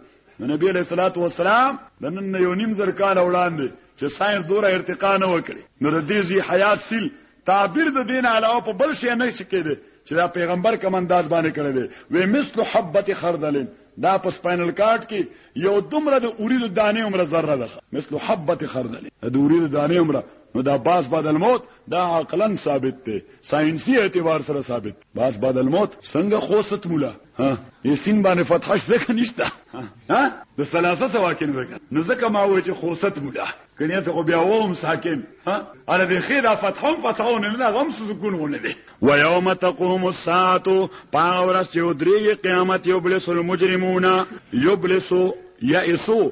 نبی علیہ الصلوۃ والسلام د نن یو نیم زر کال وړاندې چې ساينس دوره ارتقا نه وکړي نو د دې زی حیات سیل تعبیر د دې نه علاوه په بل شی نه شي کېدی چې دا پیغمبر کوم انداز باندې کړی دی وې مثل حبته خردل دا په سپاینل کارت کې یو دومره د اورید دانې عمره ذره ده مثل حبته خردل د اورید دانې عمره نو دا باس بعد الموت دا عقلا ثابت دی ساينسي اعتبار سره ثابت باس بعد الموت څنګه خوست مولا ها یې سین باندې فتح ځکه نشته ها د ثلاثه سواکن ځکه نو ځکه ما وای چې خوست مولا کني ته خو بیا ووم ساکن ها اړه د خیر فتحون فتحون نه غم سکون ونه دي و یوم تقوم الساعه پاورس یو درې قیامت یو بلسل مجرمون یبلسو یئسو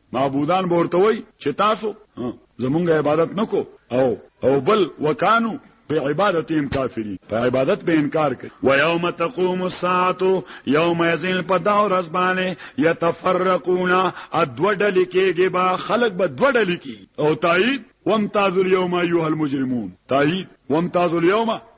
معبودان به ورته وایي چې تاسو زمونږ عبادت نه کو او او بل وکانو په عبادت هم کافری په عبادت به انکار کوي و یوم تقوم الساعه یوم یزل په دا ورځ باندې یتفرقون ادوډل کېږي با خلق به دوډل کی او تایید وامتاز اليوم ايها المجرمون تایید وامتاز اليوم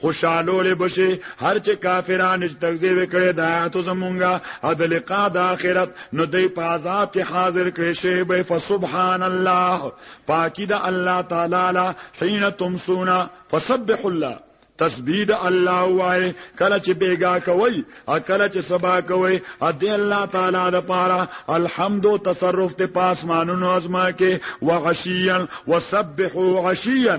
خوشالو له بشي هر چې کافرانو چې تکذیب کړي د آیاتو زمونږه او د لقاء د آخرت نو دوی په عذاب کې حاضر کړي شي به فسبحان الله پاکی د الله تعالی لا حين تمسونا فسبح الله تسبید الله وای کله چې بیګا کوي او کله چې سبا کوي ا دې الله تعالی د پاره الحمد او تصرف ته پاسمانونو ازما کې وغشیا وسبحوا عشیا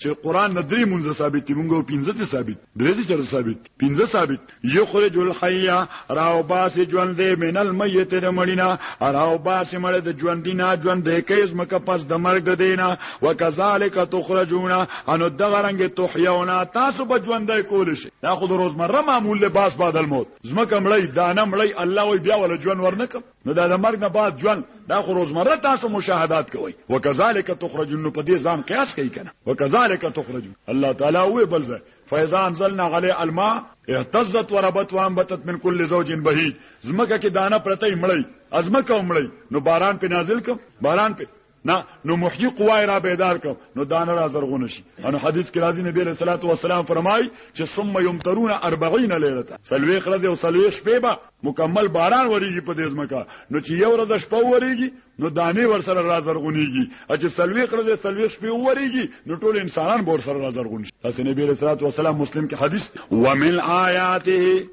چې قران نه درې مونږه ثابت دي مونږه پنځه دي ثابت درې دي چر ثابت پنځه ثابت یخرج الحی راو باس ژوند دې من المیت د مړینا راو باس مړ د ژوند نه ژوند دې کیس مکه پس د مرګ د دینا وکذالک تخرجون انو دغه رنګ تحیونا تاسو به ژوند کول شي دا خو د روزمره معمول لباس بعد الموت زمکه مړی دانه مړی الله وی بیا ول ژوند ورنکم نو دا د مرګ نه بعد ژوند دا خو روزمره تاسو مشاهدات کوئ وکذالک تخرجون نو په دې ځان قیاس کوي کنه وکذالک تخرجون الله تعالی وې بل ځای فاذا انزلنا علی الماء اهتزت وربت وانبتت من كل زوج بهيج زمکه کې دانه پرته مړی ازمکه مړی نو باران په نازل کوم باران په نه نو محیی قوای را بیدار کړ نو دانه را زرغون شي ان حدیث کې راځي نبی له صلوات و سلام فرمای چې ثم یمترون 40 لیله سلوي خرزه او سلوي شپه به مکمل باران وریږي په دې ځمکه نو چې یو ورځ شپه وریږي نو دانه ور سره را زرغونیږي چې سلوي خرزه سلوي شپه وریږي نو ټول انسانان به ور سره را زرغون شي تاسو نبی له صلوات و سلام مسلم کې حدیث ومن آیاته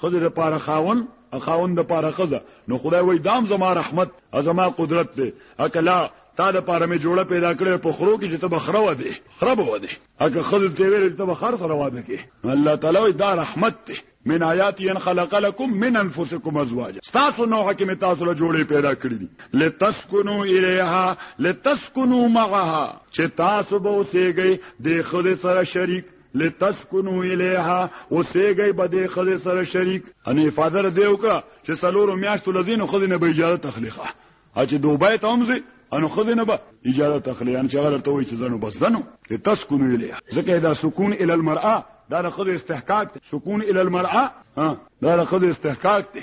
ښځې لپاره خاوند او خاوند لپاره ښځه نو خدای وایي دا هم زما رحمت او زما قدرت دی اکه لا تا لپاره مې جوړه پیدا کړې په خرو کې چې ته به خره ودې خره به ودې اکه ښځې ته ویل چې ته به خر سره واده کې الله تعالی وایي دا رحمت دی من آیات ان خلق لكم من انفسكم ازواجا تاسو نوع کې مې تاسو له جوړې پیدا کړې دي لتسكنوا اليها لتسكنوا معها چې تاسو به اوسېږئ د خدای سره شریک لتسكنوا اليها وسيګي بده خزه سره شریک ان افاده دې وکړه چې سلورو میاشتو لذین خزه نه به اجازه تخلیقه اچ دوبه ته هم زی انو خزه نه به اجازه تخلیقه ان چې غره ته وي چې زنو بس زنو لتسكنوا اليها ځکه دا سکون ال المرأه دا د خزه استحقاق دی سکون ال المرأه ها دا د خزه استحقاق دی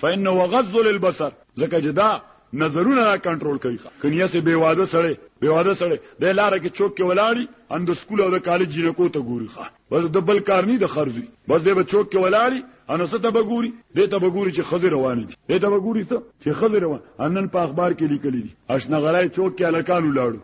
فانه غض للبصر ځکه چې دا نظرونه را کنټرول کوي کنیا سه بے واده سړی بے واده سړی د لار کې چوک کې ولاړی اند سکول او د کالج جنکو ته ګوري ښه بس د بل کار نه د خرزي بس د چوک کې ولاړی ان څه ته بګوري د ته بګوري چې خزر روان دي د ته بګوري ته چې خزر روان انن په اخبار کې لیکلي دي اشنا غلای چوک کې الکان ولاړو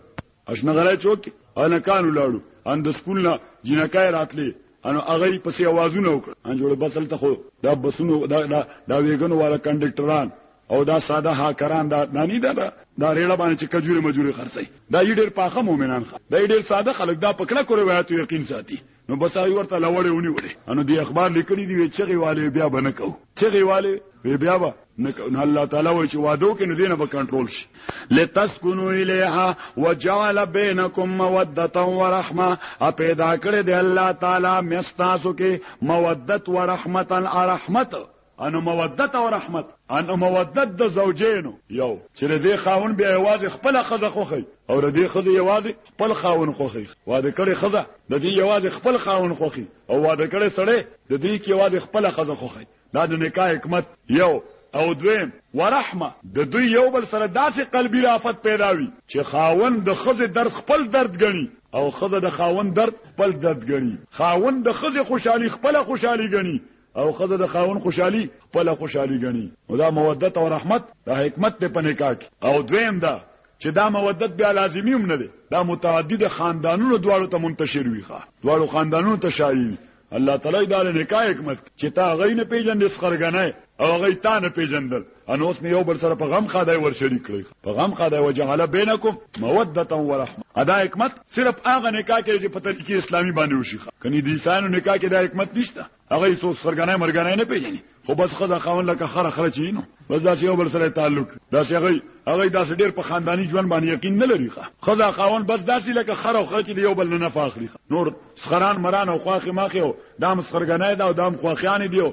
اشنغلای چوک کې انکانو لاړو ان د سکول نه جنکای راتلې ان هغه په سي आवाजونه وکړ ان جوړ بسل ته خو دا بسونو دا دا, دا ویګنو والا کنډکټران او دا ساده هاکران دا نانی دا دا, دا ریړه باندې چې کجوري مجوري خرڅي دا یې ډېر پاخه مؤمنان خا دا یې ډېر ساده خلک دا پکړه کوي روایت یقین ساتي نو بس آی ورته لوړې ونی وړې انو دی اخبار لیکلی دی وی چغی والے بیا بنه کو چغی والے وی بیا با نو الله تعالی وای چې وادو کې نو دینه به کنټرول شي لتسكنوا الیها وجعل بینکم موده ورحمه ا پیدا کړې دی الله تعالی مستاسو کې مودت ورحمتا رحمت ان مودت او رحمت ان مودت د زوجینو یو چې د دې خاون بیا یوازې خپل خزه خوخی او د دې خزه یوازې خپل خاون خوخی واده کړي خزه د دې یوازې خپل خاون خوخی او واده کړي سړی د دې کې یوازې خپل خزه خوخی دا د نکاح حکمت یو او دویم ورحمه د دوی یو بل سره داسې قلبي رافت پیدا وي چې خاون د خزه درد خپل درد غني او خزه د خاون درد خپل درد غني خاون د خزه خوشحالي خپل خوشحالي غني او ښځه د خاوند خوشحالي خپله خوشحالي ګڼي نو دا مودت او رحمت د حکمت دی په نکاح کې او دویم دا چې دا مودت بیا لازمي هم نه دی دا متعدد خاندانونو دواړو ته منتشر وي ښه دواړو خاندانونو ته شایي وي الله تعالی دا له نکاح حکمت چې تا غي نه پیژندې سخرګنای او غي تا نه پیژندل ان اوس مې یو بل سره په غم خدای ور شریک کړی په غم خدای وجعل بینکم موده و رحمه ادا حکمت صرف هغه نکاح کې چې په طریقې اسلامي باندې وشي کني د عیسانو نکاح کې دا حکمت نشته هغه یې څو سرګنای مرګنای نه پیژني خو بس خزه خاون لکه خره خره چی نو بس دا یو بل سره تعلق دا هغه هغه دا ډیر په خاندانی ژوند باندې یقین نه لري خزه خاون بس دا لکه خره خره چی یو بل نه فاخري نور سخران مران او خواخي ماخي او دام سرګنای دا او دام خواخیان دیو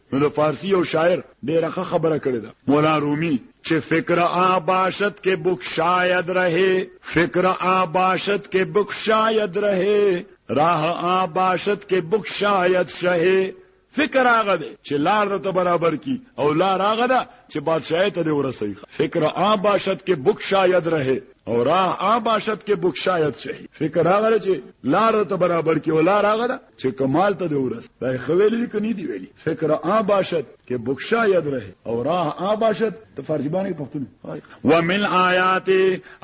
نو د فارسی یو شاعر ډیره ښه خبره کړې ده مولا رومي چې فکر آباشت کې بک شاید رہے فکر آباشت کې بک شاید رہے راه آباشت کې بک شاید شهه فکر هغه دی چې لار د ته برابر کی او لار هغه ده چې بادشاہي ته دی ورسېږي فکر آباشت کې بک شاید رہے او را آباشت کې بخشایت شي فکر راغله چې لار ته برابر کې ولار راغله چې کمال ته دی ورس دا خویل دي کني دی ویلي فکر آباشت کې بخشایت رہے او را آباشت ته فرض باندې پښتون ومن آیات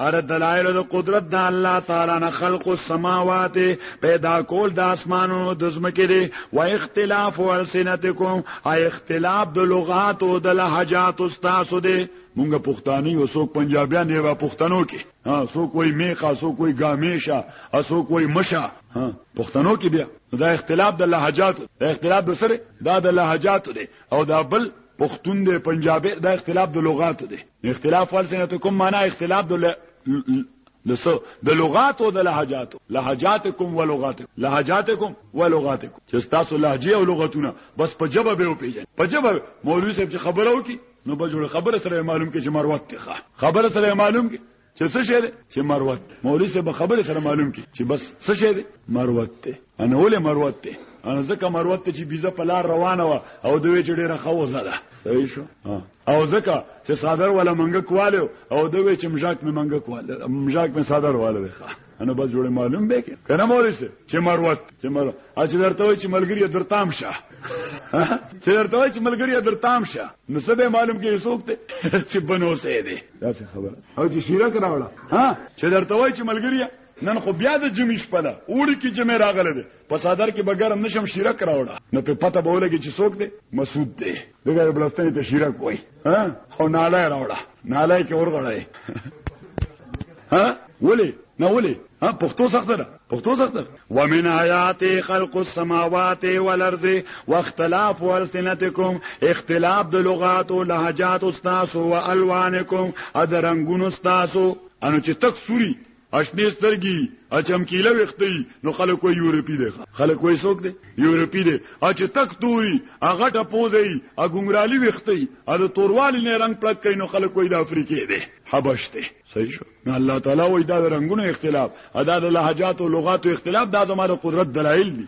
ار دلائل د قدرت د الله تعالی نه خلق السماوات پیدا کول د اسمانونو د زمکه دي و اختلاف السنتکم اي اختلاف د لغات او د لهجات استاسو دي مونږ پښتانه یو څوک پنجابیان یې وا پښتنو کې ها څوک وای میخه څوک وای ګامیشه څوک وای مشه ها پښتنو کې بیا دا اختلاف د لهجات دا اختلاف د سره دا د لهجات دی او دا بل پښتون دی پنجابی دا اختلاف د لغات دی اختلاف فلسفه ته کوم معنا اختلاف د لسو د لغات او د لهجات لهجاتکم و لغات لهجاتکم و لغاتکم چې تاسو لهجه او لغتونه بس په جبه به پیژنئ په جبه مولوی صاحب چې خبره وکي نو په جوړ خبره سره معلوم کې چې مروت دی خبره سره معلوم کې چې څه شه دی چې مروت مولوی صاحب خبره سره معلوم کې چې بس څه شه دی مروت دی انا ولې مروت دی انا زکه مروت ته چې بيزه په لار روانه و او دوی چې ډیره خوځه ده صحیح شو او زکه چې صادر ولا منګه کواله او دوی چې مجاک می منګه کواله مجاک می صادر واله نو بس جوړ معلوم به کې کنه مولوی سه چې مروت چې مر اچ درته وای چې ملګری درتام شه چې درته وای چې ملګری درتام شه نو سبه معلوم کې څوک ته چې بنو سه دی دا څه خبره او چې شیره کراوړه ها چې درته وای چې ملګری نن خو بیا د جمعې شپه ده اوړي کې جمعې راغله ده په صدر کې بګرم نشم شیرک راوړه نو په پته به ولګي چې څوک دی مسعود دی دغه بلستنې ته شیرک وای ها او ناله راوړه ناله کې ورغړای ها ولې نه ولې ها پښتو سخته ده پښتو سخته ومن آیات خلق السماوات والارض واختلاف السنتکم اختلاف د لغات او لهجات استاسو او الوانکم ادرنګون استاسو انو چې تک سوري اشنې سترګي اچمکیله وختي نو خلک وي یورپی دی خلک وي څوک دی یورپی دی اچ تک توري هغه ټپوزي اګونګرالي وختي ا د توروالي نه رنگ پلک کین نو خلک وي د افریقې دی حبش دی صحیح شو نو الله تعالی وي دا رنگونو اختلاف ادا د لهجات او لغاتو اختلاف دا زموږ قدرت دلایل دي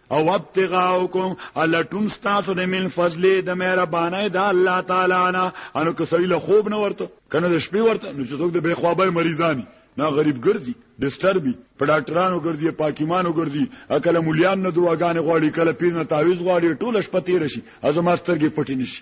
او ابتغاءکم الټون تاسو د من فضل د مهربانه د الله تعالی نه انو کسړي له خوب نه ورته کنه د شپې ورته نو چې څوک د بے خوابه مریضانی نه غریب ګرځي ډیسټربي په ډاکټرانو ګرځي پاکیمانو ګرځي اکل مليان نه دواګانې غواړي کله پیر نه تعویز غواړي ټول شپه تیر شي ازما سترګې پټې نشي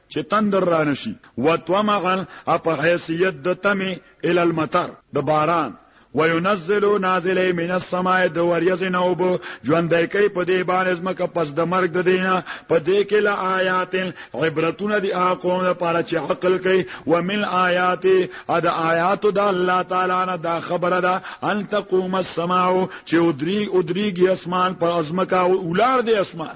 چې تندر رانه شي، وطمعا او په حیثیت د تمې، الی المطر، د باران، وینزل نازلوي من السماء د وریځې نه اوبه، ژوندی کوي په دې باندې ځمکه پس د مرګ د دې نه، په دې کې لآیات عبرتونه دي هغه قوم لپاره چې عقل کوي، ومن آیات او د آیاتو د الله تعالی نه دا خبره ده ان تقوم السماء چې ودریږي اسمان په ځمکه او ولاړ دی اسمان.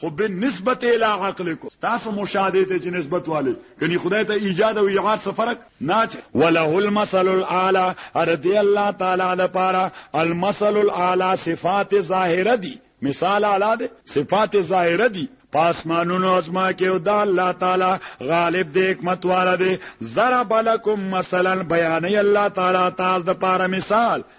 خو بالنسبت الى عقلكم تاسو مشاهده ته چې نسبت والي کني خدای ته ایجاد او ایجاد څه فرق نه چې وله المثل الاعلى ارضي الله تعالی د پاره المثل الاعلى صفات ظاهره دي مثال اعلی ده صفات ظاهره دي پاسمانونو ازما کې او دا الله تعالی غالب دې حکمت والا دې ضرب لكم مثلا بیان الله تعالی تعالی د پاره مثال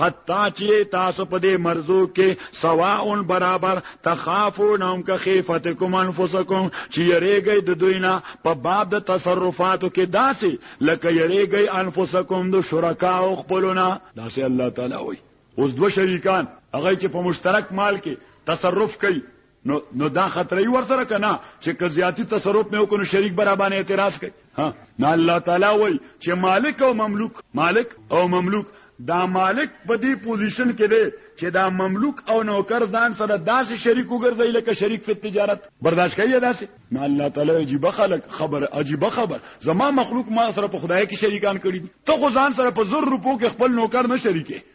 حتا چې تاسو په دې مرزو کې سواون برابر تخافونهم کخیفتکم انفسکم چې یریږي د دوی نه په باب د تصرفاتو کې داسې لکه یریږي انفسکم د شرکا او خپلونه داسې الله تعالی وایي اوس دو شریکان هغه چې په مشترک مال کې تصرف کوي نو نو دا خطر ای ور سره کنه چې که زیاتی تصرف مې وکړو شریک برابرانه اعتراض کوي ها نه الله تعالی وای چې مالک او مملوک مالک او مملوک دا مالک په دې پوزیشن کې دی چې دا مملوک او نوکر ځان سره داسې شریک وګرځي لکه شریک په تجارت برداشت کوي داسې نه الله تعالی عجیب خلق خبر عجیب خبر زما مخلوق ما سره په خدای کې شریکان کړی ته خو ځان سره په زر روپو کې خپل نوکر نه شریکې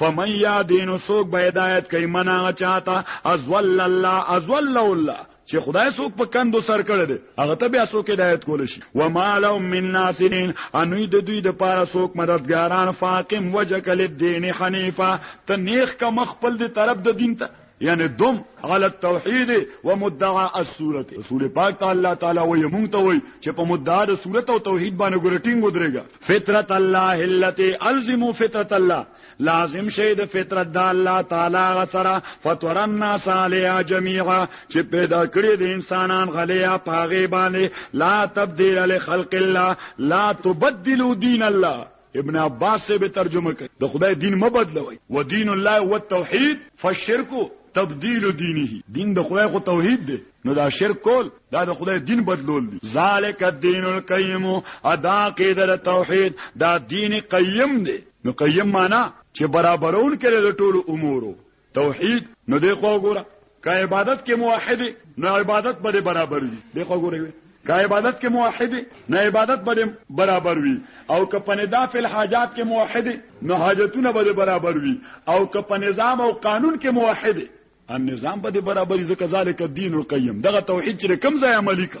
فمن یادین سوک به هدایت کوي منا چاته ازول الله ازول الله چې خدای سوک په کندو سر کړی دی هغه ته بیا سوک هدایت کول شي و مالهم من ناصرین انوی د دوی د پاره سوک مددګاران فاقم وجک للدین حنیفه ته نیخ کا مخ خپل دی طرف د دین ته یعنی دم علی التوحید و مدعا الصورت رسول پاک ته الله تعالی وې مونږ ته وې چې په مدعا د صورت او توحید باندې ګرټینګ ودرېګا فطرت الله التي الزمو فطرت الله لازم شي د فطرت د الله تعالی غسرا فطر الناس علیا جميعا چې پیدا کړی د انسانان غلیا پاغه باندې لا تبديل لخلق الله لا تبدلوا دين الله ابن عباس سے به ترجمه کوي د خدای دین م بدلوي و دین الله و التوحید فالشرک تبديل دينه دین د خدای خو توحید دی نو دا شرک کول دا د خدای دین بدلول دي ذالک الدین القیم ادا قیدر توحید دا دین قیم دی نو قیم معنا چې برابرون کړي د ټولو امورو توحید نو دی خو وګوره که عبادت کې موحد نو عبادت به برابر وي دی خو وګوره که عبادت کې موحد نه عبادت به برابر وي او که په ندافل حاجات کې موحد نه حاجتونه به برابر وي او که په نظام او قانون کې موحد ان نظام به برابر ځکه ذالک الدین القیم دغه توحید چې کم ځای عملی کا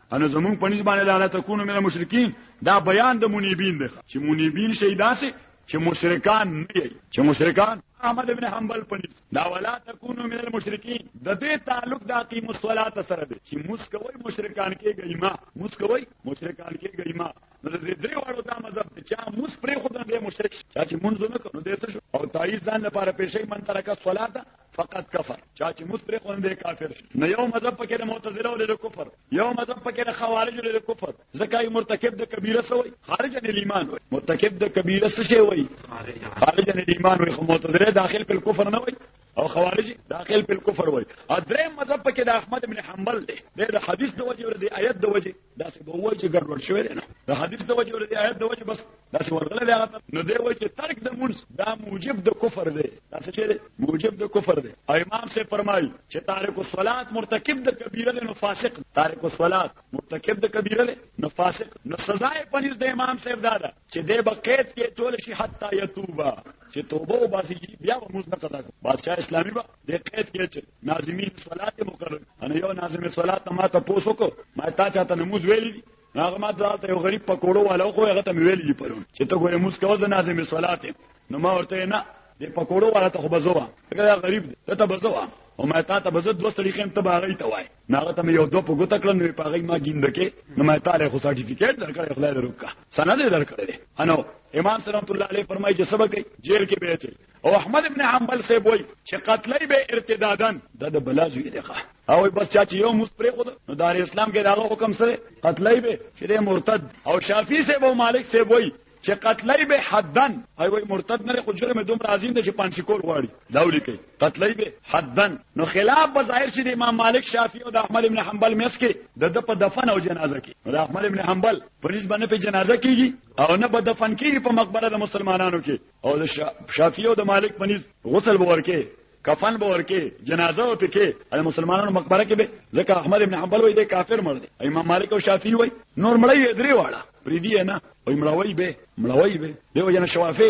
ان زمون په نسبت باندې لاله تكونو من مشرکین دا بیان د منیبین دی چې منیبین شي داسې چې مشرکان نه وي چې مشرکان احمد ابن حنبل په نسبت دا ولا تكونو من المشرکین د دې تعلق د اقیم الصلاه سره دی چې مسکوي مشرکان کې ګیما مسکوي مشرکان کې ګیما نو د دې درې واړو دا مذهب دی چې موس پرې خدای دی مشرک چې مونږ نه کوو د څه او تایید ځان لپاره پېښې من ترکه صلاه فقط کفر چا چې موږ پرې خوندې کافر شي نو یو مذهب پکې د معتزله ولې د کفر یو مذهب پکې د خوارج ولې د کفر ځکه یې مرتکب د کبیره سوی خارج نه ایمان وي مرتکب د کبیره څه شي وي خارج نه ایمان وي خو معتزله داخل په کفر نه وي او خوارج داخل په کفر وای ا درې مذهب پکې د احمد ابن حنبل دی د حدیث د وجه او د آیت د وجه دا څه به وای چې ګډوډ شوی دی نه د حدیث د وجه ولې آیت د وجه بس دا څه ورغله دی هغه نو دی وای چې ترک د مونږ دا موجب د کفر دی دا څه دی موجب د کفر دی او امام سے فرمایي چې تارک الصلات مرتکب د کبیره دی نو فاسق تارک الصلات مرتکب د کبیره دی نو فاسق نو سزا یې پنځ د امام صاحب دا ده چې دی به قید کې ټول شي حتی یتوبه چې توبه وباسي بیا به موږ نه قضا کوو بادشاہ اسلامي به د قید کې چې ناظمین صلات مقرر ان یو ناظم صلات ما ته پوسو کو ما تا چاته نموز ویلی هغه ما ته یو غریب پکوړو والا خو هغه ته ویلی پرون چې ته ګورې موس کوز ناظم صلات نو ما ورته نه د پکوړو والا ته خو بزوا هغه غریب ته ته بزوا او ما تا ته بزد دوه سړي خیم ته باغی ته وای ناغه ته یو دوه په ګوت کړن وی پاغی ما ګیندکه نو ما تا له خو سرټیفیکیټ درکړې خدای دروکا سند درکړې انو امام سلام الله علیه فرمایي چې سبق جیل کې به چي او احمد ابن حنبل صاحب وای چې قتلای به ارتدادن د د بلازو یې دغه او بس چا چې یو مس پرې خو نو دار اسلام کې داغه حکم سره قتلای به چې مرتد او شافعي صاحب او مالک صاحب وای چې قتلای به حدن هاي وای مرتد نه خو جرم دوم راځین د چې پانسی کول غواړي دا ولیکي قتلای به حدن نو خلاف به ظاهر شي د امام مالک شافعي او د احمد ابن حنبل مس کې د د په دفن او جنازه کې د احمد ابن حنبل پولیس باندې په جنازه کېږي او نه په دفن کېږي په مقبره د مسلمانانو کې او د شافعي او د مالک پنيز غسل به ورکه کفن به ورکه جنازه او پکې د مسلمانانو مقبره کې به ځکه احمد ابن حنبل وای دی کافر مړ دی امام مالک او شافعي وای نور مړی یې درې واړه پرې دی نه وای مړوي به مړوي به دیو جن شوافه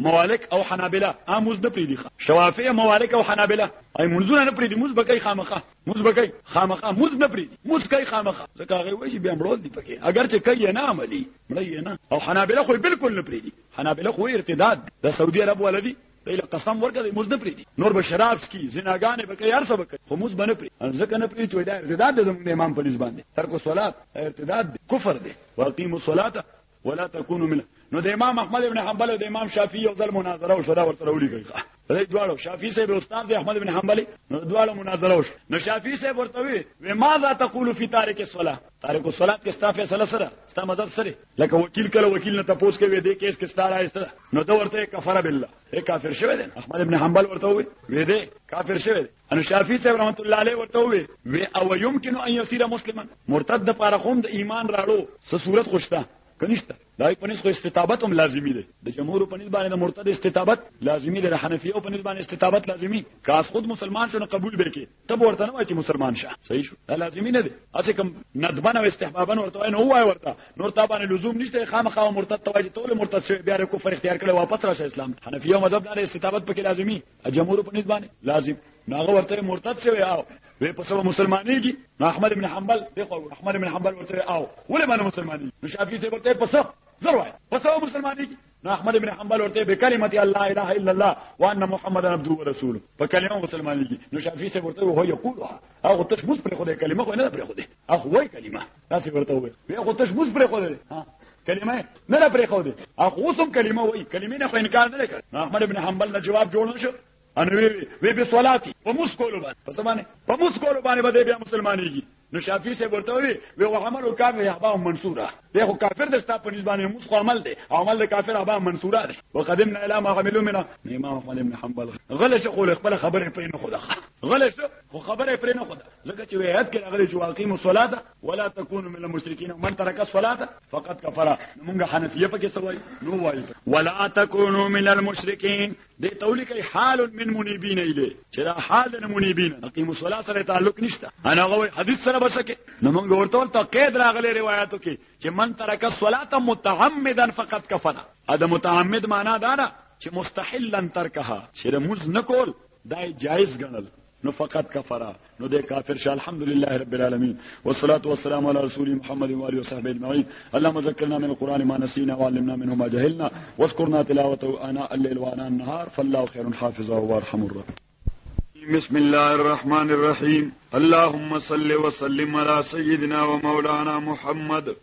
موالک او حنابلة اموز نه پریدي شوافی موالک او حنابلة اي منځونه نه پریدي موز بکای خامخه موز بکای خامخه موز نه پریدي موز کای خامخه ځکه هغه وایي بیا مړول دي پکې اگر چې کوي نه عملي مړی نه او حنابلة خو بالکل نه پریدي حنابله خو ارتداد د سعودي عرب ولدي دی له قسم ورکړي موږ نه پریدي نور به شراب سکي زناګانې به کوي هر څه به کوي خو موږ به نه پریدي ځکه نه پریدي چې دا ارتداد د زموږ امام په نسبت باندې ترک الصلات ارتداد دی کفر دی واقیم الصلاه ولا تكونوا من نو د امام احمد ابن حنبل او د امام شافعي یو ځل مناظره او شورا ورسره ولیکي دې دواړو شافعي صاحب استاد دی احمد بن حنبل نو دواړو مناظره وش نو شافعي صاحب ورته وی و ما ذا تقول فی تارک الصلاه تارک الصلاه کې ستا فیصله سره ستا مذهب سره لکه وکیل کله وکیل نه تاسو کوي دې کیس کې ستا راي سره نو دا ورته کفر بالله اے کافر شوی دی احمد ابن حنبل ورته وی وی دې کافر شوی دی ان شافعي صاحب رحمت الله علیه ورته وی وی او يمكن ان يصير مسلما مرتد پر خوند ایمان راړو څه صورت خوشته کنيشته دای په نس خو استتابت هم لازمی دی د جمهور په نس باندې د مرتد استتابت لازمی دی د حنفی او په نس باندې استتابت لازمی کاس خود مسلمان شونه قبول به کې تب ورته نه چې مسلمان شه صحیح شو دا لازمی نه دی اسی کوم ندبن او استحبابا ورته نه وای ورته نور تا باندې لزوم نشته خامخا مرتد توای ته ول مرتد شوی بیا کفر اختیار کړي واپس راشه اسلام حنفی او مذهب نه استتابت پکې لازمی جمهور په نسبت باندې لازم ناغه ورته مرتد شوی او وی په سبب مسلمانېږي نو احمد ابن حنبل دغه احمد ابن حنبل ورته او ولې باندې مسلمانېږي نو شافعي ته ورته په سبب زر وای په سبب مسلمانېږي نو احمد ابن حنبل ورته به کلمه الله اله الا الله وان محمد عبده ورسوله په کلمه مسلمانېږي نو شافعي ته ورته هو یقولها هغه تشبوس پر خدای کلمه خو نه پر خدای هغه وای کلمه تاسو ورته وې وی خو تش موږ پرې خو دې ها کلمه نه را پرې خو دې اخو سم کلمه وای کلمه نه خو انکار نه کړ احمد ابن حنبل نه جواب جوړ شو ان وی وی به صلاتي په موږ کولو باندې په سمانه په موږ کولو باندې به بیا مسلمانېږي نو شافعي سه ورته وی وی عمل کان وی ابا منصوره ده خو کافر د ستا په نسبانه موږ خو عمل دی عمل د کافر ابا منصوره ده وقدمنا الى ما عملوا من امام احمد بن حنبل غلش خو خپل خبره پرې نه خو ده غلش خو خبره پرې نه خو ده ځکه چې ویات کې راغلي چې واقعي مصلات ولا تكونوا من المشرکین من ترک الصلاه فقط کفر موږ حنفیه پکې سوای نو وایي ولا تكونوا من المشرکین دې تولیک حال من منیبین اله چې دا حال نه منیبین اقیم الصلاه سره تعلق نشته انا غوي حدیث سره بشکه نو موږ ورته ورته قید راغلي روایتو کې چې من ترک الصلاه متعمدا فقط کفر ا د متعمد معنا دا نه چې مستحلا ترکها چې موږ نکول دا جایز ګڼل نو فقط کفرا نو د کافر شه الحمدلله رب العالمین والصلاه والسلام علی رسول محمد و علی وصحبه اجمعین اللهم ذکرنا من القران ما نسینا وعلمنا منه ما جهلنا واذكرنا تلاوته انا الليل وانا النهار فالله خير حافظا وارحم الراحمين بسم الله الرحمن الرحيم اللهم صل وسلم على سيدنا ومولانا محمد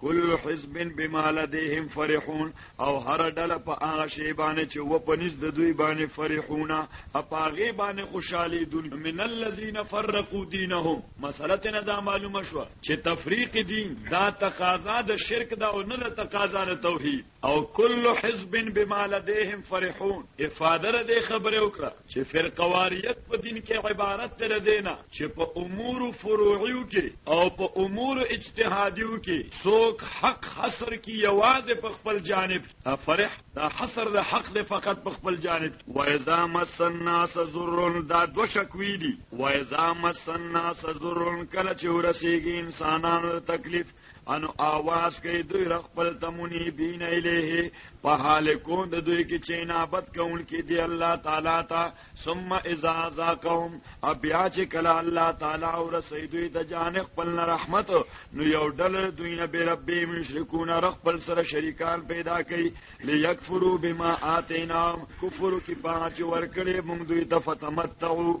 کل حزب بما لديهم فرحون او هر ډله په هغه شی باندې چې و پنځ د دوی باندې فرحونه اپاغه باندې خوشالي دن من الذين فرقوا دينهم مسله نه دا معلومه شو چې تفریق دین دا تقاضا د شرک دا او نه د تقاضا د توحید او کل حزب بما لديهم فرحون افاده را دې خبره وکړه چې فرقواریت په دین کې عبارت تر دینه چې په امور فروعیو کې او په امور اجتهادیو کې څوک حق حصر کی یوازې په خپل جانب فرح دا حصر د حق د فقط په خپل جانب و اذا مس الناس ذر دا دو شکوی دي و اذا مس الناس ذر کله چې ورسیږي انسانانو تکلیف انو آواز کوي دوی رخ خپل تمونی بین الیه په حال کو د دوی کې چې نابت کون کې دی الله تعالی تا ثم اذا ذاقهم بیا چې کله الله تعالی او رسول دوی ته جان خپل رحمت نو یو ډل دوی نه به رب مشرکون رخ خپل سره شریکان پیدا کوي ليکفروا بما آتیناهم کفر کې پاج ورکړي موږ دوی ته فتمتعو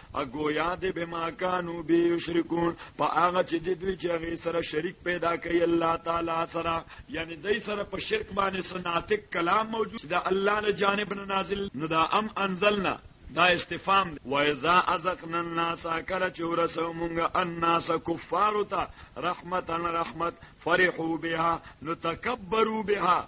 اګویا دې بما کانو به یشرکون په هغه چې دې دوی چې هغه سره شریک پیدا کوي الله تعالی سره یعنی دې سره په شرک باندې سناتک کلام موجود دا الله له جانب نه نازل نو دا ام انزلنا دا استفام دی و اذا ازقنا الناس کله چې ورسو مونږه الناس کفار ته رحمتن رحمت فرحو بها نو تکبروا بها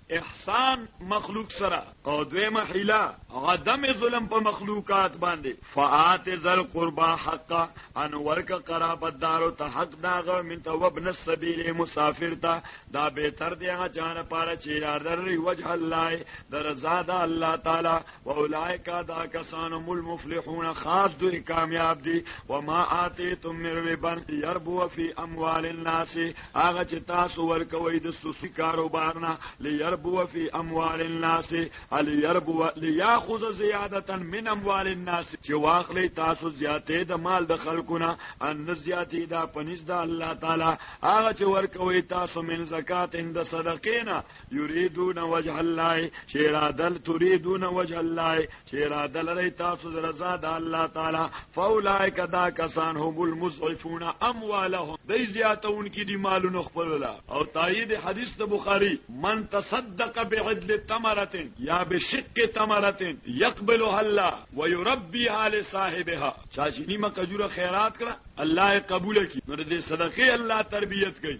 احسان مخلوق سره او دویمه حیله عدم ظلم په مخلوقات باندې فآت ذل قربا حق ان ورک قرابت دارو ته حق داغه من ته وابن السبیل مسافر ته دا به تر دې هغه چانه پاره چې را لري وجه الله در زاد الله تعالی واولائک دا کسان هم المفلحون خاص دوی کامیاب دي وما اتیتم من ربا يربو فی اموال الناس هغه چې تاسو ورکوي د سوسی کاروبار نه ليربو فی اموال الناس علی يربو لياخذ زیادتا من اموال الناس چې واخلي تاسو زیاتې د مال د خلقونه ان زیاتې دا پنځ د الله تعالی هغه چې ورکوي تاسو من زکات اند صدقینا یریدون وجه الله چې اراده تریدون وجه الله چې اراده لري تاسو د رضا د الله تعالی فاولائک دا کسان هم المسعفون اموالهم دای زیاتون کې دي مالونه خپل او تایید حدیث د بخاری من تصدق بعدل تمرتين یا بشق تمرتين يقبلها الله ويربيها لصاحبها چا چې نیمه کجوره خیرات کړه الله قبول کړي نو دې صدقه الله تربيت کوي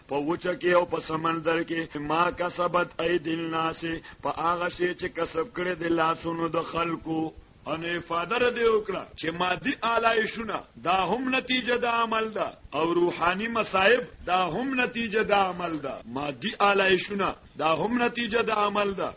په وچه کې او په سمندر کې ما کسبت اید الناس په هغه شی چې کسب کړي د لاسونو د خلکو ان افاده ر دی وکړه چې مادي آلایشونه دا هم نتیجه د عمل ده او روحاني مصائب دا هم نتیجه د عمل ده مادي آلایشونه دا هم نتیجه د عمل ده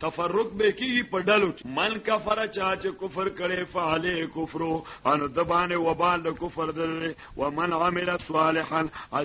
تفرق به کیږي په ډلو کې من کفر چا چې کفر کړي فعلی کفرو ان دبانه وبال د کفر ده و من عمل صالحا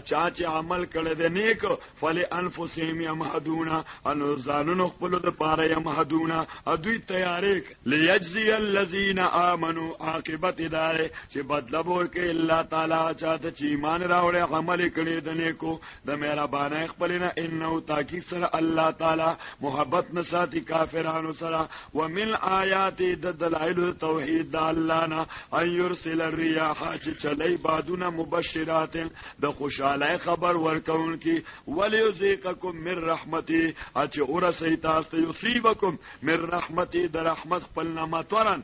چا چې عمل کړي د نیک فل انفسهم یمحدون ان زالون خپل د پاره یمحدون ادوی تیارې لیجزی الذین آمنو عاقبت دار چې بدلب ورکه الله تعالی چا ته چې ایمان راوړي عمل کړي د نیکو د مهربانه خپل نه انه تاکي سره الله تعالی محبت نه ساتي کافرانو سره ومن آیات د دلایل توحید د الله نه ان يرسل الرياح چې چلی بادونه مبشرات د خوشاله خبر ورکون کی وليذيقكم من رحمتي اچ اورسي تاسو يصيبكم من رحمتي د رحمت خپل نه متورن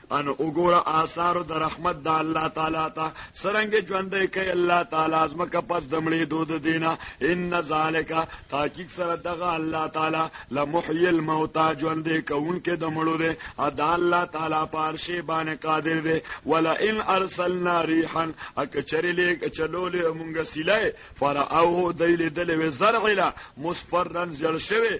ان وګوره آثار د رحمت د الله تعالی ته سرنګ ژوندې کوي الله تعالی ازمکه پس دمړې دود دینه ان ذالک تحقیق سره دغه الله تعالی لمحی الموتى ژوندې کوونکې د مړو دی ادا الله تعالی پارشي باندې قادر دی ولا ان ارسلنا ريحا اکچری لیک چلولې مونږه سیلای فرعو دیل دلې زرعلا مصفرن زل شوی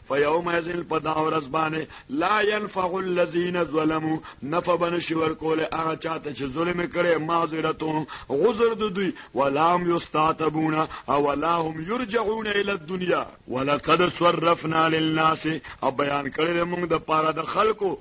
فیومئذ په دا ورځ باندې لا ينفع الذين ظلموا نفع بنشي ورکول هغه چاته چې ظلم کړي معذرتهم غذر د دوی ولام یستعتبون او ولا هم يرجعون الى الدنيا ولقد صرفنا للناس او بیان کړل موږ د پاره د خلکو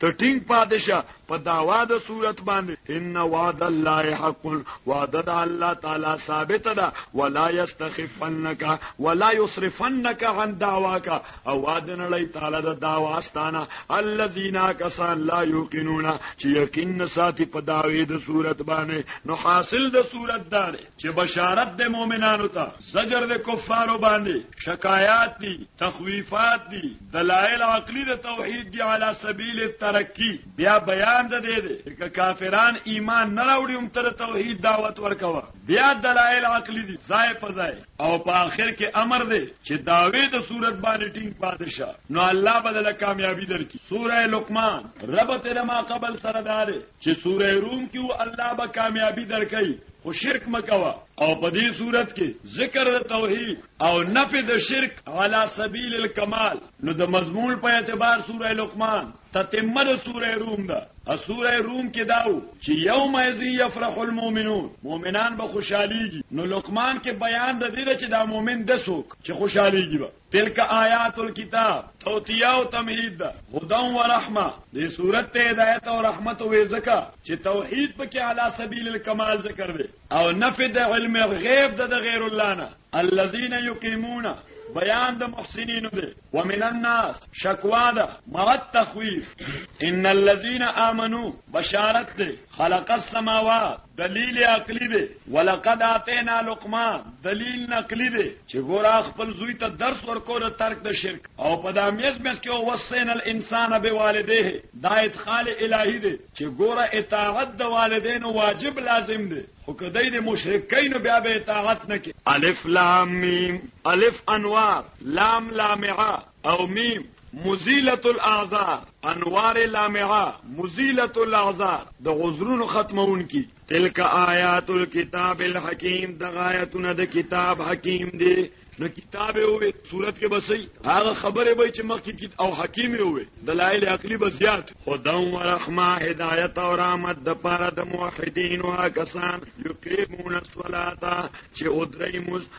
ته ټینګ پاتې شه په داوا د صورت باندې ان وعد الله حق وعد د الله تعالی ثابت ده ولا یستخفنک ولا یصرفنک عن دعواک او وعد نه لای تعالی د دعوا استانه الذين كسان لا يوقنون چې یقین ساتي په داوی د صورت باندې نو حاصل د صورت دار چې بشارت د مؤمنانو ته زجر د کفارو باندې شکایات دي تخویفات دي دلائل عقلی د توحید دی علی سبیل الترقی بیا بیان د دې دی چې کافران ایمان نه راوړي هم تر توحید دعوت ورکوه بیا دلائل عقلی دی ځای په ځای او په آخر کې امر دی چې داوی د صورت باندې ټینګ پاتې شه نو الله بدله کامیابی درکې سوره لقمان رب تر ما قبل سره دار چې سوره روم کې الله به کامیابی درکې خو شرک مه کوه او په دې صورت کې ذکر د توحید او نفی د شرک علی سبیل الکمال نو د مضمون په اعتبار سوره لقمان تتمه د سوره روم ده ا سوره روم کې داو چې یوم یذی یفرح المؤمنون مؤمنان به خوشحاليږي نو لقمان کې بیان د دې چې دا مؤمن د سوک چې خوشحاليږي تلک آیات الكتاب توتیه او تمهید ده هدا و رحمه دې صورت ته هدایت او رحمت او زکا چې توحید پکې علی سبیل الکمال ذکر دی او نفی د علم غیب ده د غیر الله نه الذين يقيمون بیان د محسنینو دی ومن الناس شکوا ده مع التخویف ان الذين امنوا بشارت ده خلق السماوات دلیل عقلی دی ولقد اتینا لقمان دلیل نقلی دی چې ګورا خپل زوی ته درس ورکو د ترک د شرک او په دا میز میز کې وسین الانسان بوالدیه دا ادخال الهی دی چې ګورا اطاعت د والدین واجب لازم دی خو کدی د مشرکین بیا به اطاعت نکي الف لام میم الف انوار لام لامعه او میم مزیله الاعذار انوار لامعه مزیله الاعذار د عذرونو ختمون کی تلک آیات الكتاب الحکیم د غایتونه د کتاب حکیم دی نو کتاب وي صورت کې بسې هغه خبره به چې مخکې کې او حکیم وي دلایل عقلی به زیات خدا و رحمه هدایت او رحمت د پاره د موحدین او کسان یقیمون الصلاه چې او درې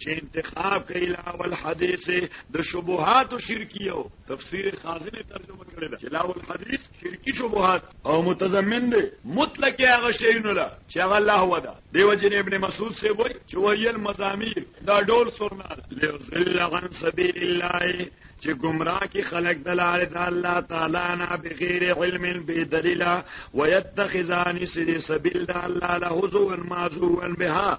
چې انتخاب کوي لا ول حدیث د شبهات شرکیو تفسیر خازن ترجمه کړی دا چې لا ول حدیث شرکی شبهات او متضمن دی مطلق هغه شی نه لا چې هغه الله ودا دیو جن ابن مسعود سے وای چې ویل مزامیر دا ډول سرنا لذل عن سبیل الله چې گمراه کی خلق دلاره د الله تعالی نه بغیر علم به دلیل ويتخذان سبیل د الله له هو ان معذو ان بها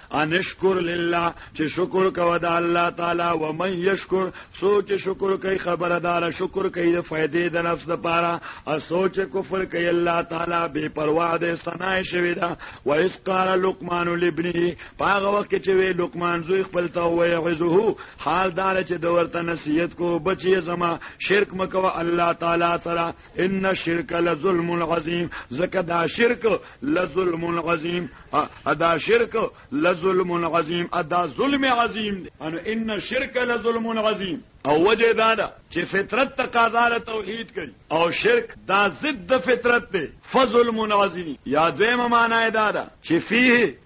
ان شکر لله چې شکر کوه د الله تعالی و من یشکر سوچ شکر کوي خبردار شکر کوي د فائدې د نفس لپاره او سوچ کفر کوي الله تعالی بے پروا ده سنا شوی دا و اس قال لقمان لابنه پاغه وخت چې وی لقمان زوی خپل ته وی عزه حال دار چې د ورته نصیحت کو بچي زما شرک مکو الله تعالی سره ان شرک لظلم عظیم زکه دا شرک لظلم عظیم ادا شرک لظلم عظیم ادا ظلم عظیم دی ان ان شرک لظلم عظیم او وجه دا ده چې فطرت تقاضا له توحید کوي او شرک دا ضد فطرت دی فظلم عظیم یا دیمه معنی دا ده چې فيه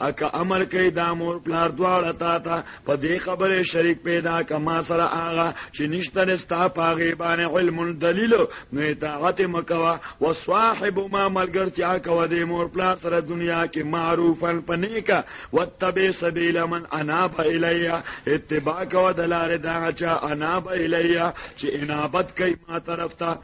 اکه امر کوي دا مور پلار دواړه تا ته په دې خبره شریک پیدا کما سره آغا چې نشته نستا پاغي باندې علم دلیل نو اطاعت مکوا وصاحب ما ملګرتیا کو دې مور پلار سره دنیا کې معروفن پنیکا وتبع سبیل من اناب الیا اتباع کو دلاره دا چا اناب الیا چې انابت کوي ما طرف ته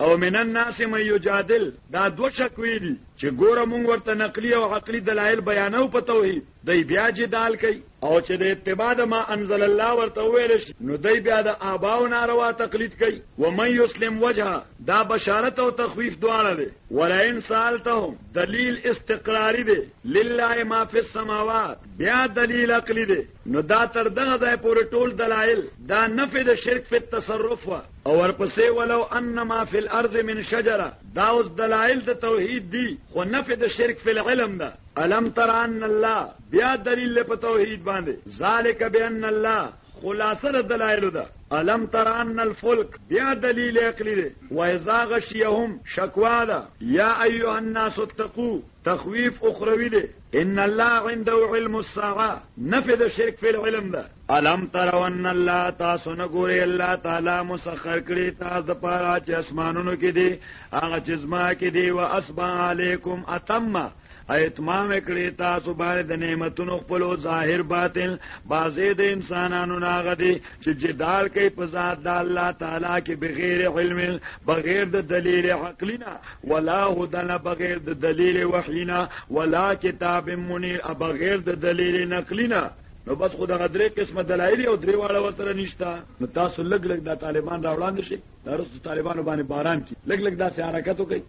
او من الناس من یجادل دا دو شکوی دي چې ګوره مونږ ورته نقلی او عقلی دلایل بیانو په توحید دی بیا جدال کوي او چې د اتباع د ما انزل الله ورته ویل شي نو دی بیا د آباو ناروا تقلید کوي و من یسلم وجهه دا بشارت او تخویف دواړه دي ولئن سالتهم دلیل استقراری دي لله ما فی السماوات بیا دلیل عقلی دي نو دا تر دغه ځای پورې ټول دلایل دا نفي د شرک فی التصرف او ورپسې ولو ان ما فی الارض من شجره دا اوس دلائل د توحید دی خو نفی د شرک فی العلم ده الم تر ان الله بیا دلیل په توحید باندې ذالک بان الله خلاصه د دلایلو ده الم تر ان الفلک بیا دلیل عقلی ده و اذا غشیهم شکوا ده یا ایها الناس اتقوا تخویف اخروی ده ان الله عنده علم الساعه نفي د شرک فی العلم ده الم ترو ان الله تاسو نه ګوري الله تعالی مسخر کړی تاسو د پاره چې اسمانونو کې دي هغه چې زما کې دي وا اسبا علیکم اتم ایتمام کړی تاسو باندې د نعمتونو خپل ظاهر باطن بازه د انسانانو ناغه دي چې جدال کوي په ذات د الله تعالی کې بغیر علم بغیر د دلیل عقلینا ولا هدن بغیر د دلیل وحینا ولا کتاب منیر بغیر د دلیل نقلینا نو بس خو دغه درې قسمه دلایل او درې واړه وسره نشتا نو تاسو لګ لګ د طالبان راوړاندې شي درس طالبانو باندې باران کی لګ لګ داسې حرکت وکړي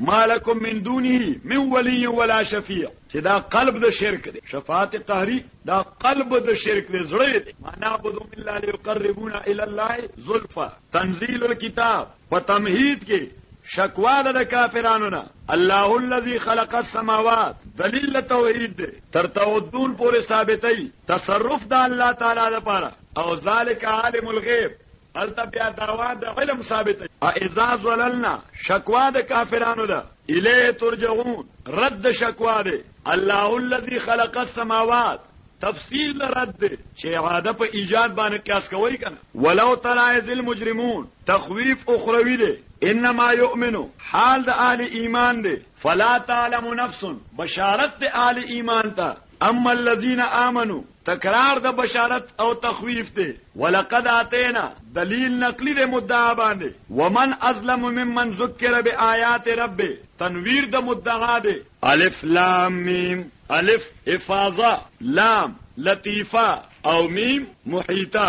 ما لکم من دونه من ولی ولا شفیع چې دا قلب د شرک دی شفاعت قهری دا قلب د شرک دی زړه دی ما نعبدو الا ليقربونا الى الله زلفا تنزيل الكتاب په تمهید کې شکوا د کافرانو نه الله الذي خلق السماوات دلیل توحید دی تر تعدون پورې ثابتې تصرف د الله تعالی لپاره او ذالک عالم الغیب هلته بیا دعوا د علم ثابته. اذا زللنا شکوا د کافرانو ده الیه ترجعون رد شکوا ده الله الذي خلق السماوات تفصیل نه رد ده چې اعاده په ایجاد باندې قیاس کوي کنه ولو تلایز المجرمون تخویف اخروی ده انما یؤمنو حال د اهل ایمان ده فلا تعلم نفس بشارت د اهل ایمان ته اما الذين آمنوا تکرار د بشارت او تخویف دی ولقد اتینا دلیل نقلی د مدعا باندې ومن ازلم ممن ذکر بآیات رب تنویر د مدعا دی الف لام میم الف افاظه لام لطیفه او میم محیطه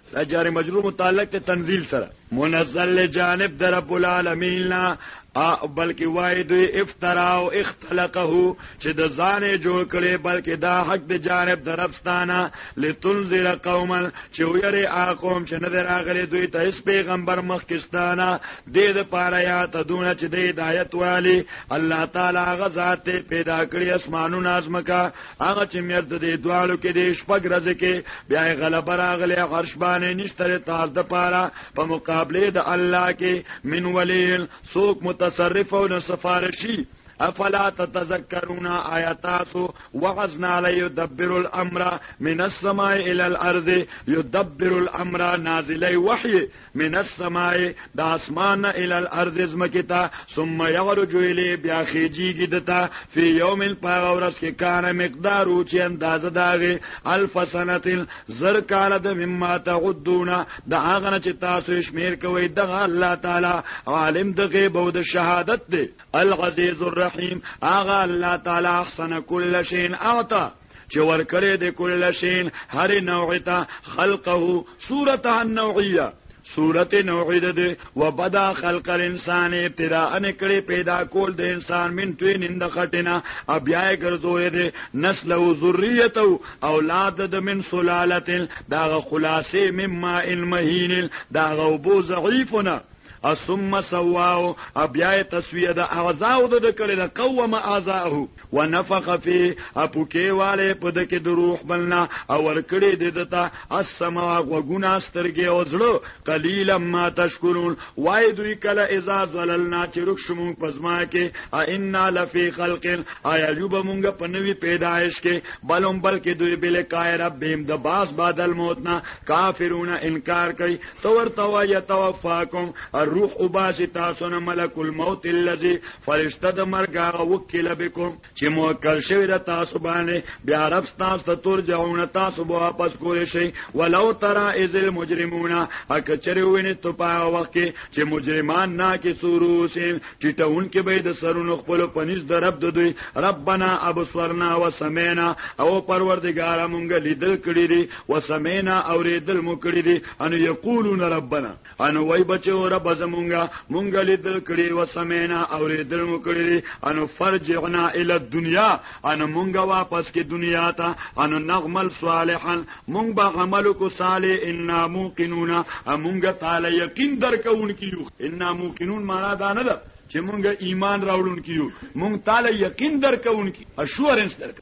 دا جار مجرور متعلق ته تنزيل سره منزل له جانب در رب العالمین ا بلکې وای دوی افترا او اختلقه چې د ځانې جوړ کړي بلکې دا حق د جانب در ربستانه لتنذر قوما چې ويره اقوم چې نظر اغلي دوی ته اس پیغمبر مخکستانه د دې پاره یا ته دون چې د هدایت والی الله تعالی غزا ته پیدا کړی اسمانونو ازمکا هغه چې میرد دې دواړو کې دې شپږ ورځې کې بیا غلبه راغله عرش باندې نشته تاس د پاره په مقابله د الله کې من ولیل سوق متصرف او سفارشی افلا تتذكرون آیاتات وعزنا علی یدبر الامر من السماء الى الارض یدبر الامر نازلی وحی من السماء د اسمان الى الارض زمکتا ثم يعرج الي بیا خيجيږي دتا في يوم الفاورس کې کان مقدار او چې اندازه داغه الف سنه زر کال د مما تعدون د هغه نه چې تاسو شمیر کوي د الله تعالی عالم د غیب او د شهادت دی العزيز الرحيم هغه الله تعالی احسن كل شيء اعطى چې ورکړې د کل شین هر نوع ته خلقه صورته النوعیه صورت نوعی ده ده و بدا خلق الانسان ابتداء نکړي پیدا کول د انسان من توی نند خټینا ابیای ګرځوې ده نسل او ذریته او اولاد د من سلالت داغه خلاصې مما المهین داغه بو ضعیفنا ثم سواه ابیا تسویه د اعضاء د کړه د قوم اعضاءه ونفخ فيه اپو کې والے په د کې د روح بلنا او ور کړې د دتا السما غوګونا سترګې او زړه قليلا ما تشکرون وای دوی کله اذا زللنا چې رخ شمو پزما کې ان لفي خلق ایا یوب مونږ په نوې پیدایش کې بلوم بلکې دوی بل کای رب بهم د باس بادل موتنا کافرون انکار کوي تو ورته وایه توفاکم الروح وباسي تاسو نه ملک الموت الذي فرشته د مرګ هغه وکیل بكم چې موکل شوی د تاسو باندې بیا رب تاسو ته ترجعون تاسو به واپس کول شي ولو ترى اذ المجرمون اکچره ویني ته په وخت کې چې مجرمان نا کې سوروسین ټټون کې به د سرونو خپل پنځ د رب د دوی ربنا ابصرنا وسمعنا او پروردگار مونږ لیدل کړی وسمینا اوریدل مو کړی دی ان یقولون ربنا ان وای بچو رب زمونږه مونږ لیدل کړی وسمینا اوریدل مو کړی دی ان فرجعنا الی الدنیا ان مونږ واپس کې دنیا ته ان نغمل صالحا مونږ به عمل کو صالح ان موقنون مونږ تعالی یقین درکون کیو ان موقنون معنا دا نه ده چې مونږ ایمان راوړون کیو مونږ تعالی یقین درکون کی اشورنس درک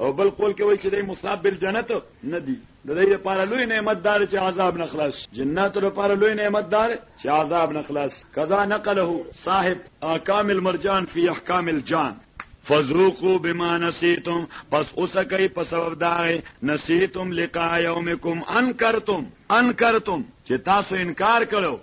او بل قول کې وایي چې د مصاب بل جنت نه دی د دې لپاره لوی نعمت دار چې عذاب نه خلاص جنت لپاره لوی نعمت دار چې عذاب نه خلاص قضا نقله صاحب احکام المرجان فی احکام الجان فذوقوا بما نسیتم پس اوسکه په سبب دا نسیتم لقاء یومکم انکرتم انکرتم چې تاسو انکار کړو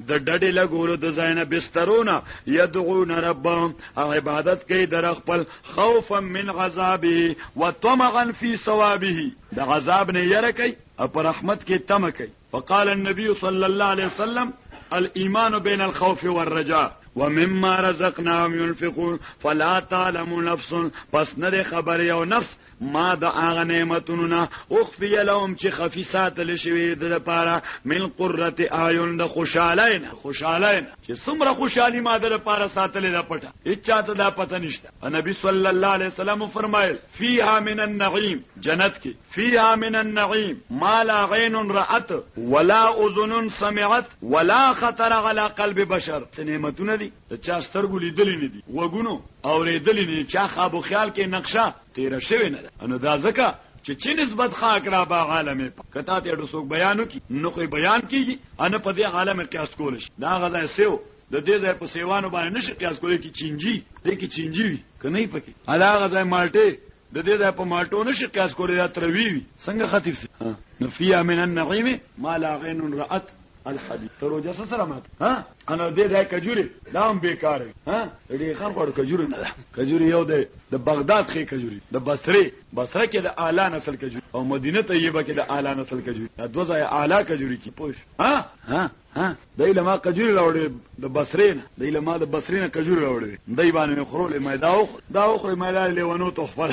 د ډډې لګولو د ځای نه بسترونه يدعون ربهم عبادت کوي در خپل خوفا من عذابه وطمعا في ثوابه د عذاب نه یره کوي او پر رحمت کې تم کوي فقال النبي صلى الله عليه وسلم الايمان بين الخوف والرجاء ومما رزقناهم ينفقون فلا تعلم نفس پس نه خبر یو نفس ما د هغه نعمتونو نه اخفي لهم چې خفي ساتل شوی د لپاره من قرت اعین د خوشاله نه خوشاله نه چې څومره خوشحالي ما د لپاره ساتلې ده پټه هیڅ چاته دا پته نشته نبی صلی الله علیه وسلم فرمایل فیها من النعیم جنت کې فیها من النعیم ما لا عین رأت ولا اذن سمعت ولا خطر على قلب بشر نعمتونه دي د چا سترګو لیدلې نه دي، غوږونو اورېدلې نه دي، چا خواب و خیال کې نقشه تېره شوې نه ده، نو دا ځکه چې چه نسبت خاک را به عالم پاک، که تا ته څوک بیان وکړي، نه خو یې بیان کېږي او نه په دې عالم قیاس کولای شي، د هغه ځای سیو د دې ځای په سیوانو باندې نه شي قیاس کولای، که چینجي دې کې چینجي وي، که نه وي په کې، د هغه ځای مالټې د دې ځای په مالټو نه شي قیاس کولای، دا تروې وي، څنګه خطیب صاحب؟ نو فیها من النعیم ما لا عین رأت. الحديد تر روزه سره مات ها انا دې دا کجوري دا هم بیکار ها دې خان غوړ کجوري نه کجوري یو دی د بغداد خې کجوري د بصره بصره کې د اعلی نسل کجوري او مدینه طیبه کې د اعلی نسل کجوري دا دوه ځای اعلی کجوري کې پوښ ها ها ها دای لما کجوري راوړې د بصره نه دای لما د بصره نه کجوري راوړې دای باندې خورول مې دا او دا خو مې لاله ونو تخفل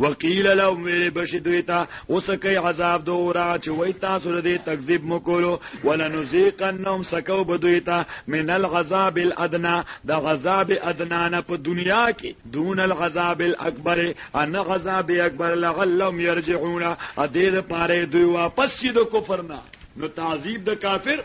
وقیل لهم ویل بشی دوی تا وسکی عذاب دو را چې وای تاسو د تکذیب مکولو ولنذيقنهم سکو بدوی تا من العذاب الادنى د عذاب ادنا نه په دنیا کې دون العذاب الاکبر ان عذاب اکبر لعلهم يرجعون ا دې لپاره دوی واپس شي د کفر نه نو تعذیب د کافر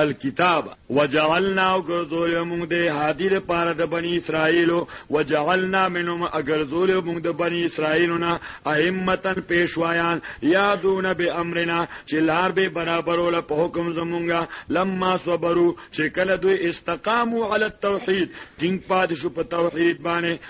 الکتاب وجعلنا غرزول موږ د هادی لپاره د بنی اسرائیل وجعلنا منهم غرزول موږ د بنی اسرائیلنا ائمتن پیشوایان یادون به امرنا چې لار به برابرول په حکم زمونږه لما صبرو چې کله دوی استقامو علی التوحید ټینګ پاد شو په توحید باندې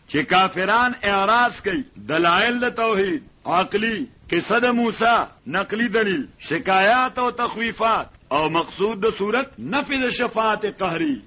چې کافران اعراض کوي، دلائل د توحید، عقلي، قصه د موسی، نقلي دلیل، شکایات او تخویفات، او مقصود د سورت، نفی د شفاعت قهري.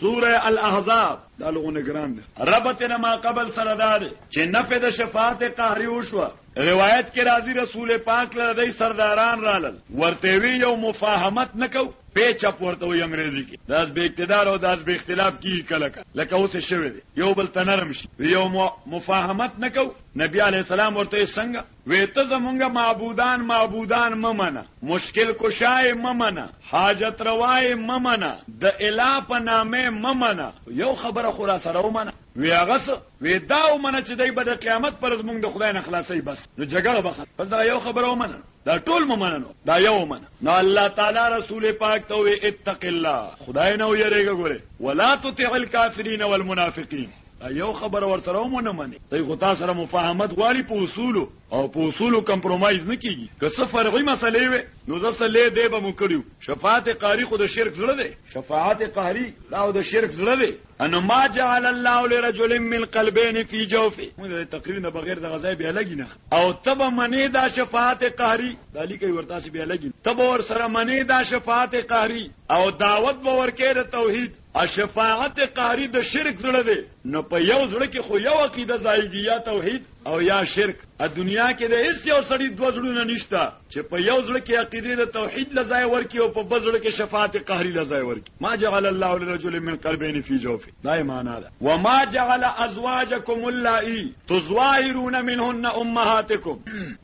سورة الاحزاب دا لغونه ګران دی. ربط یې د ماقبل سره دا دی چې نفی د شفاعت قهري وشوه، روایت کې راځي رسول پاک له دې سرداران رالل ورته وی یو مفاهمت نکو پیچ اپ ورته وي انګريزي کې داس به اقتدار او داس به اختلاف کی کله کله لکه اوس شوی دی یو بل تنرم شي یو مفاهمت نکو نبی علی السلام ورته څنګه وې ته زمونږه معبودان معبودان ممنه مشکل کشای ممنه حاجت روای ممنه د الا په نامه ممنه یو خبره خلاصه راو منه وی هغه وی دا ومنه چې دی به د قیامت پر ورځ موږ د خدای نه خلاصوي بس نو جګړه به ختمه بس دا یو خبره ومنه دا ټول ممننو دا یو ومنه نو الله تعالی رسول پاک ته وی اتق الله خدای نه ویریږه ګوره ولا تطع الکافرین والمنافقین یو خبره ورسره ومنه منی دی خو تاسو سره مفاهمت غواړي په اصولو او په اصولو کمپرومایز نه کیږي که څه فرعي مسلې وې نو زه څه لې دې به مو کړیو شفاعت قهري خو د شرک زړه دی شفاعت قهري دا د شرک زړه دی ان ما جعل الله لرجل من قلبين في جوفه موږ تقریر نه بغیر د غزا به لګی نه او تب منی دا شفاعت قهري د لیکي ورته سی به لګی تب ور سره منی دا شفاعت قهري او دعوت به ورکې د توحید ا شفاعت قهري د شرک زړه دی نو په یو زړه کې خو یو عقیده ځایږي یا توحید او یا شرک ا دنیا کې د هیڅ یو سړي دوه زړونه نشته چې په یو زړه کې عقیده د توحید لځای ورکی او په بل زړه کې شفاعت قهری لځای ورکی ما جعل الله لرجل من قلبین فی جوفه دا معنا ده و ما جعل ازواجکم اللائي تظاهرون منهن امهاتکم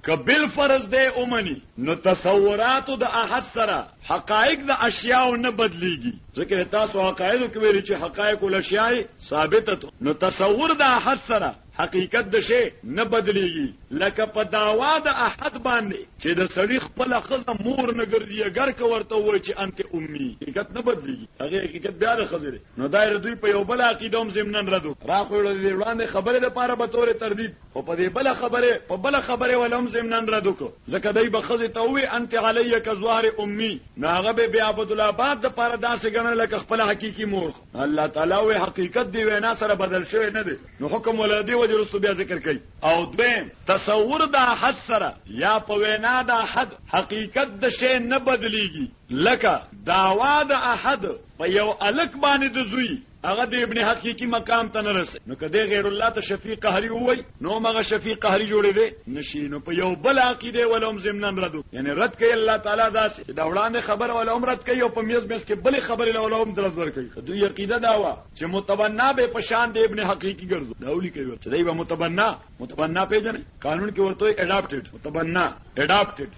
کبل فرض ده اومني نو تصورات د احد سره حقائق د اشیاء نه بدلیږي ځکه تاسو حقایق کې ویل چې حقایق الاشیاء ثابته نو تصور د احد سره حقیقت د شی نه بدلیږي لکه په داوا د احد باندې چې د سړی خپل خزه مور نه ګرځي اگر که ورته وای چې انت امي حقیقت نه بدلیږي هغه حقیقت بیا د خزه دی نو دایر دوی په یو بل عقیده هم زمنن ردو را خو دې وړاندې خبره د پاره به تورې تردید خو په دې بل خبره په بل خبره ولهم زمنن ردو کو ځکه دای به خزه ته وای انت علی کزوار امي نو هغه به بیا عبد الله آباد د پاره داسې غنل لکه خپل حقيقي مور الله تعالی وې حقیقت دی وینا سره بدل شوی نه دی نو حکم ولا له دې وجې وروسته بیا ذکر کوي. او دویم تصور د احد سره یا په وینا د احد حقیقت د شی نه بدلېږي لکه دعوا د احد په یو الک باندې د زوی هغه د ابن حقیقی مقام ته نه رسي نو کده غیر الله ته شفیع قهری وای نو مغه شفیع قهری جوړې دي نشي نو په یو بل عقیده ولوم زمنن ردو یعنی رد کوي الله تعالی داسې دا وړاندې خبر ولوم رد کوي او په میز میز کې بل خبر ولوم درز ور کوي دوی عقیده داوا چې متبنا به پشان دی ابن حقيقي ګرځو دا ولي کوي چې دای به متبنا متبنا پیژنې قانون کې ورته اډاپټډ متبنا اډاپټډ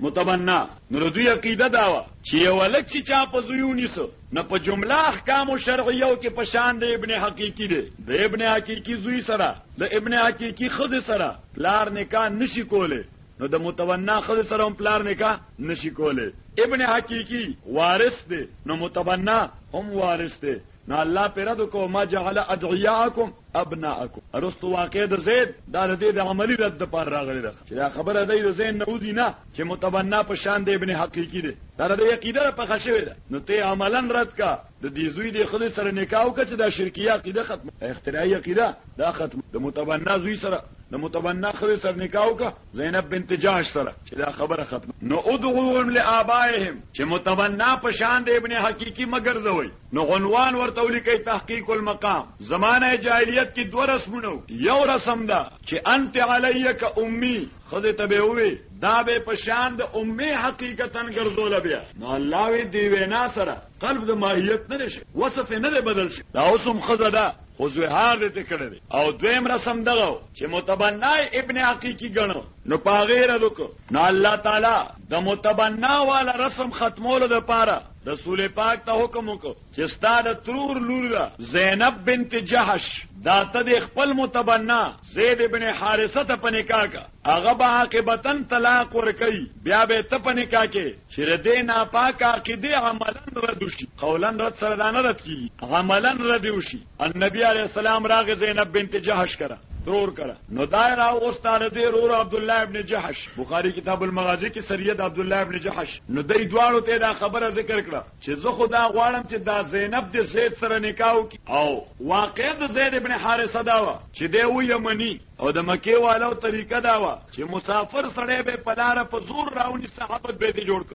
متبنا نو دوی عقیده داوا چې یو لک چې چا په زیونی سو نه په جمله احکام شرعیو کې پشان دی ابن حقيقي دی د ابن حقيقي زوی سره د ابن حقيقي خزه سره لار نکاح نشي کوله نو د متبنا ښځې سره هم پلار نکاح نشي کولی ابن حقیقی وارث دی نو متبنا هم وارث دی نو الله پر رد کو ما جعل ادعیاءکم ابناءکم ارستو واقع د زید دا د دې د عملی رد د پار راغلی ده چې دا خبره دی د زین نه ودی نه چې متبنا په شان د ابن حقیقی دی دا د عقیده په خښوي ده نو ته عملا رد کا د دې زوی دې ښځې سره نکاح وکړه چې دا شرکیه عقیده ختمه اختراعی عقیده دا ختمه د متبنا زوی سره د متبنا ښځې سره نکاح وکړه زینب بنت جاش سره چې دا خبره ختمه نو ادعوهم لآبائهم چې متبنا په شان د ابن حقیقی مگر زوی نو عنوان ورته ولیکي تحقیق المقام زمانه جاهلیت کې دوه رسمونه یو رسم دا چې انت علیک امی خزه ته به وي دا به پشان د امي حقیقتا ګرځول بیا نو الله وی دی وینا سره قلب د ماهیت نه دی شوی، وصف یې نه دی بدل شوی. دا اوس هم ښځه ده، خو زهار دې ترې کړی دی. او دویم رسم دغه و، چې متبنا یې ابن عقیقي ګڼو، نو په هغه یې رد وکړ. نو الله تعالی د متبنا والا رسم ختمولو لپاره رسول پاک ته حکم وکړ، چې ستا د ترور لور ده زینب بنت جحش، دا ته دې خپل متبنا زید ابن حارثه ته په نکاح کړه. هغه به عاقبتاً طلاق ورکوي، بیا به ته په نکاح کې چې د دې ناپاکه عقیدې عملاً رد وشي، قولاً رد سره دا نه رد کېږي، عملاً رد یې وشي، النبي علیه السلام راغی زینب بنت جحش کره، ترور کره، نو دا یې راوغوسته، د دې ورور عبدالله ابن جحش، بخاري کتاب المغازي کې سریه د عبدالله ابن جحش، نو دوی دواړو ته یې دا خبره ذکر کړه چې زه خو دا غواړم چې دا زینب د زید سره نکاح وکړي او واقعه د زید ابن حارثه دا وه چې دی و یمني، او د مکې والو طریقه دا وه چې مسافر سړی به په لاره په زور راونیسه، عبد به ترې جوړ کړ.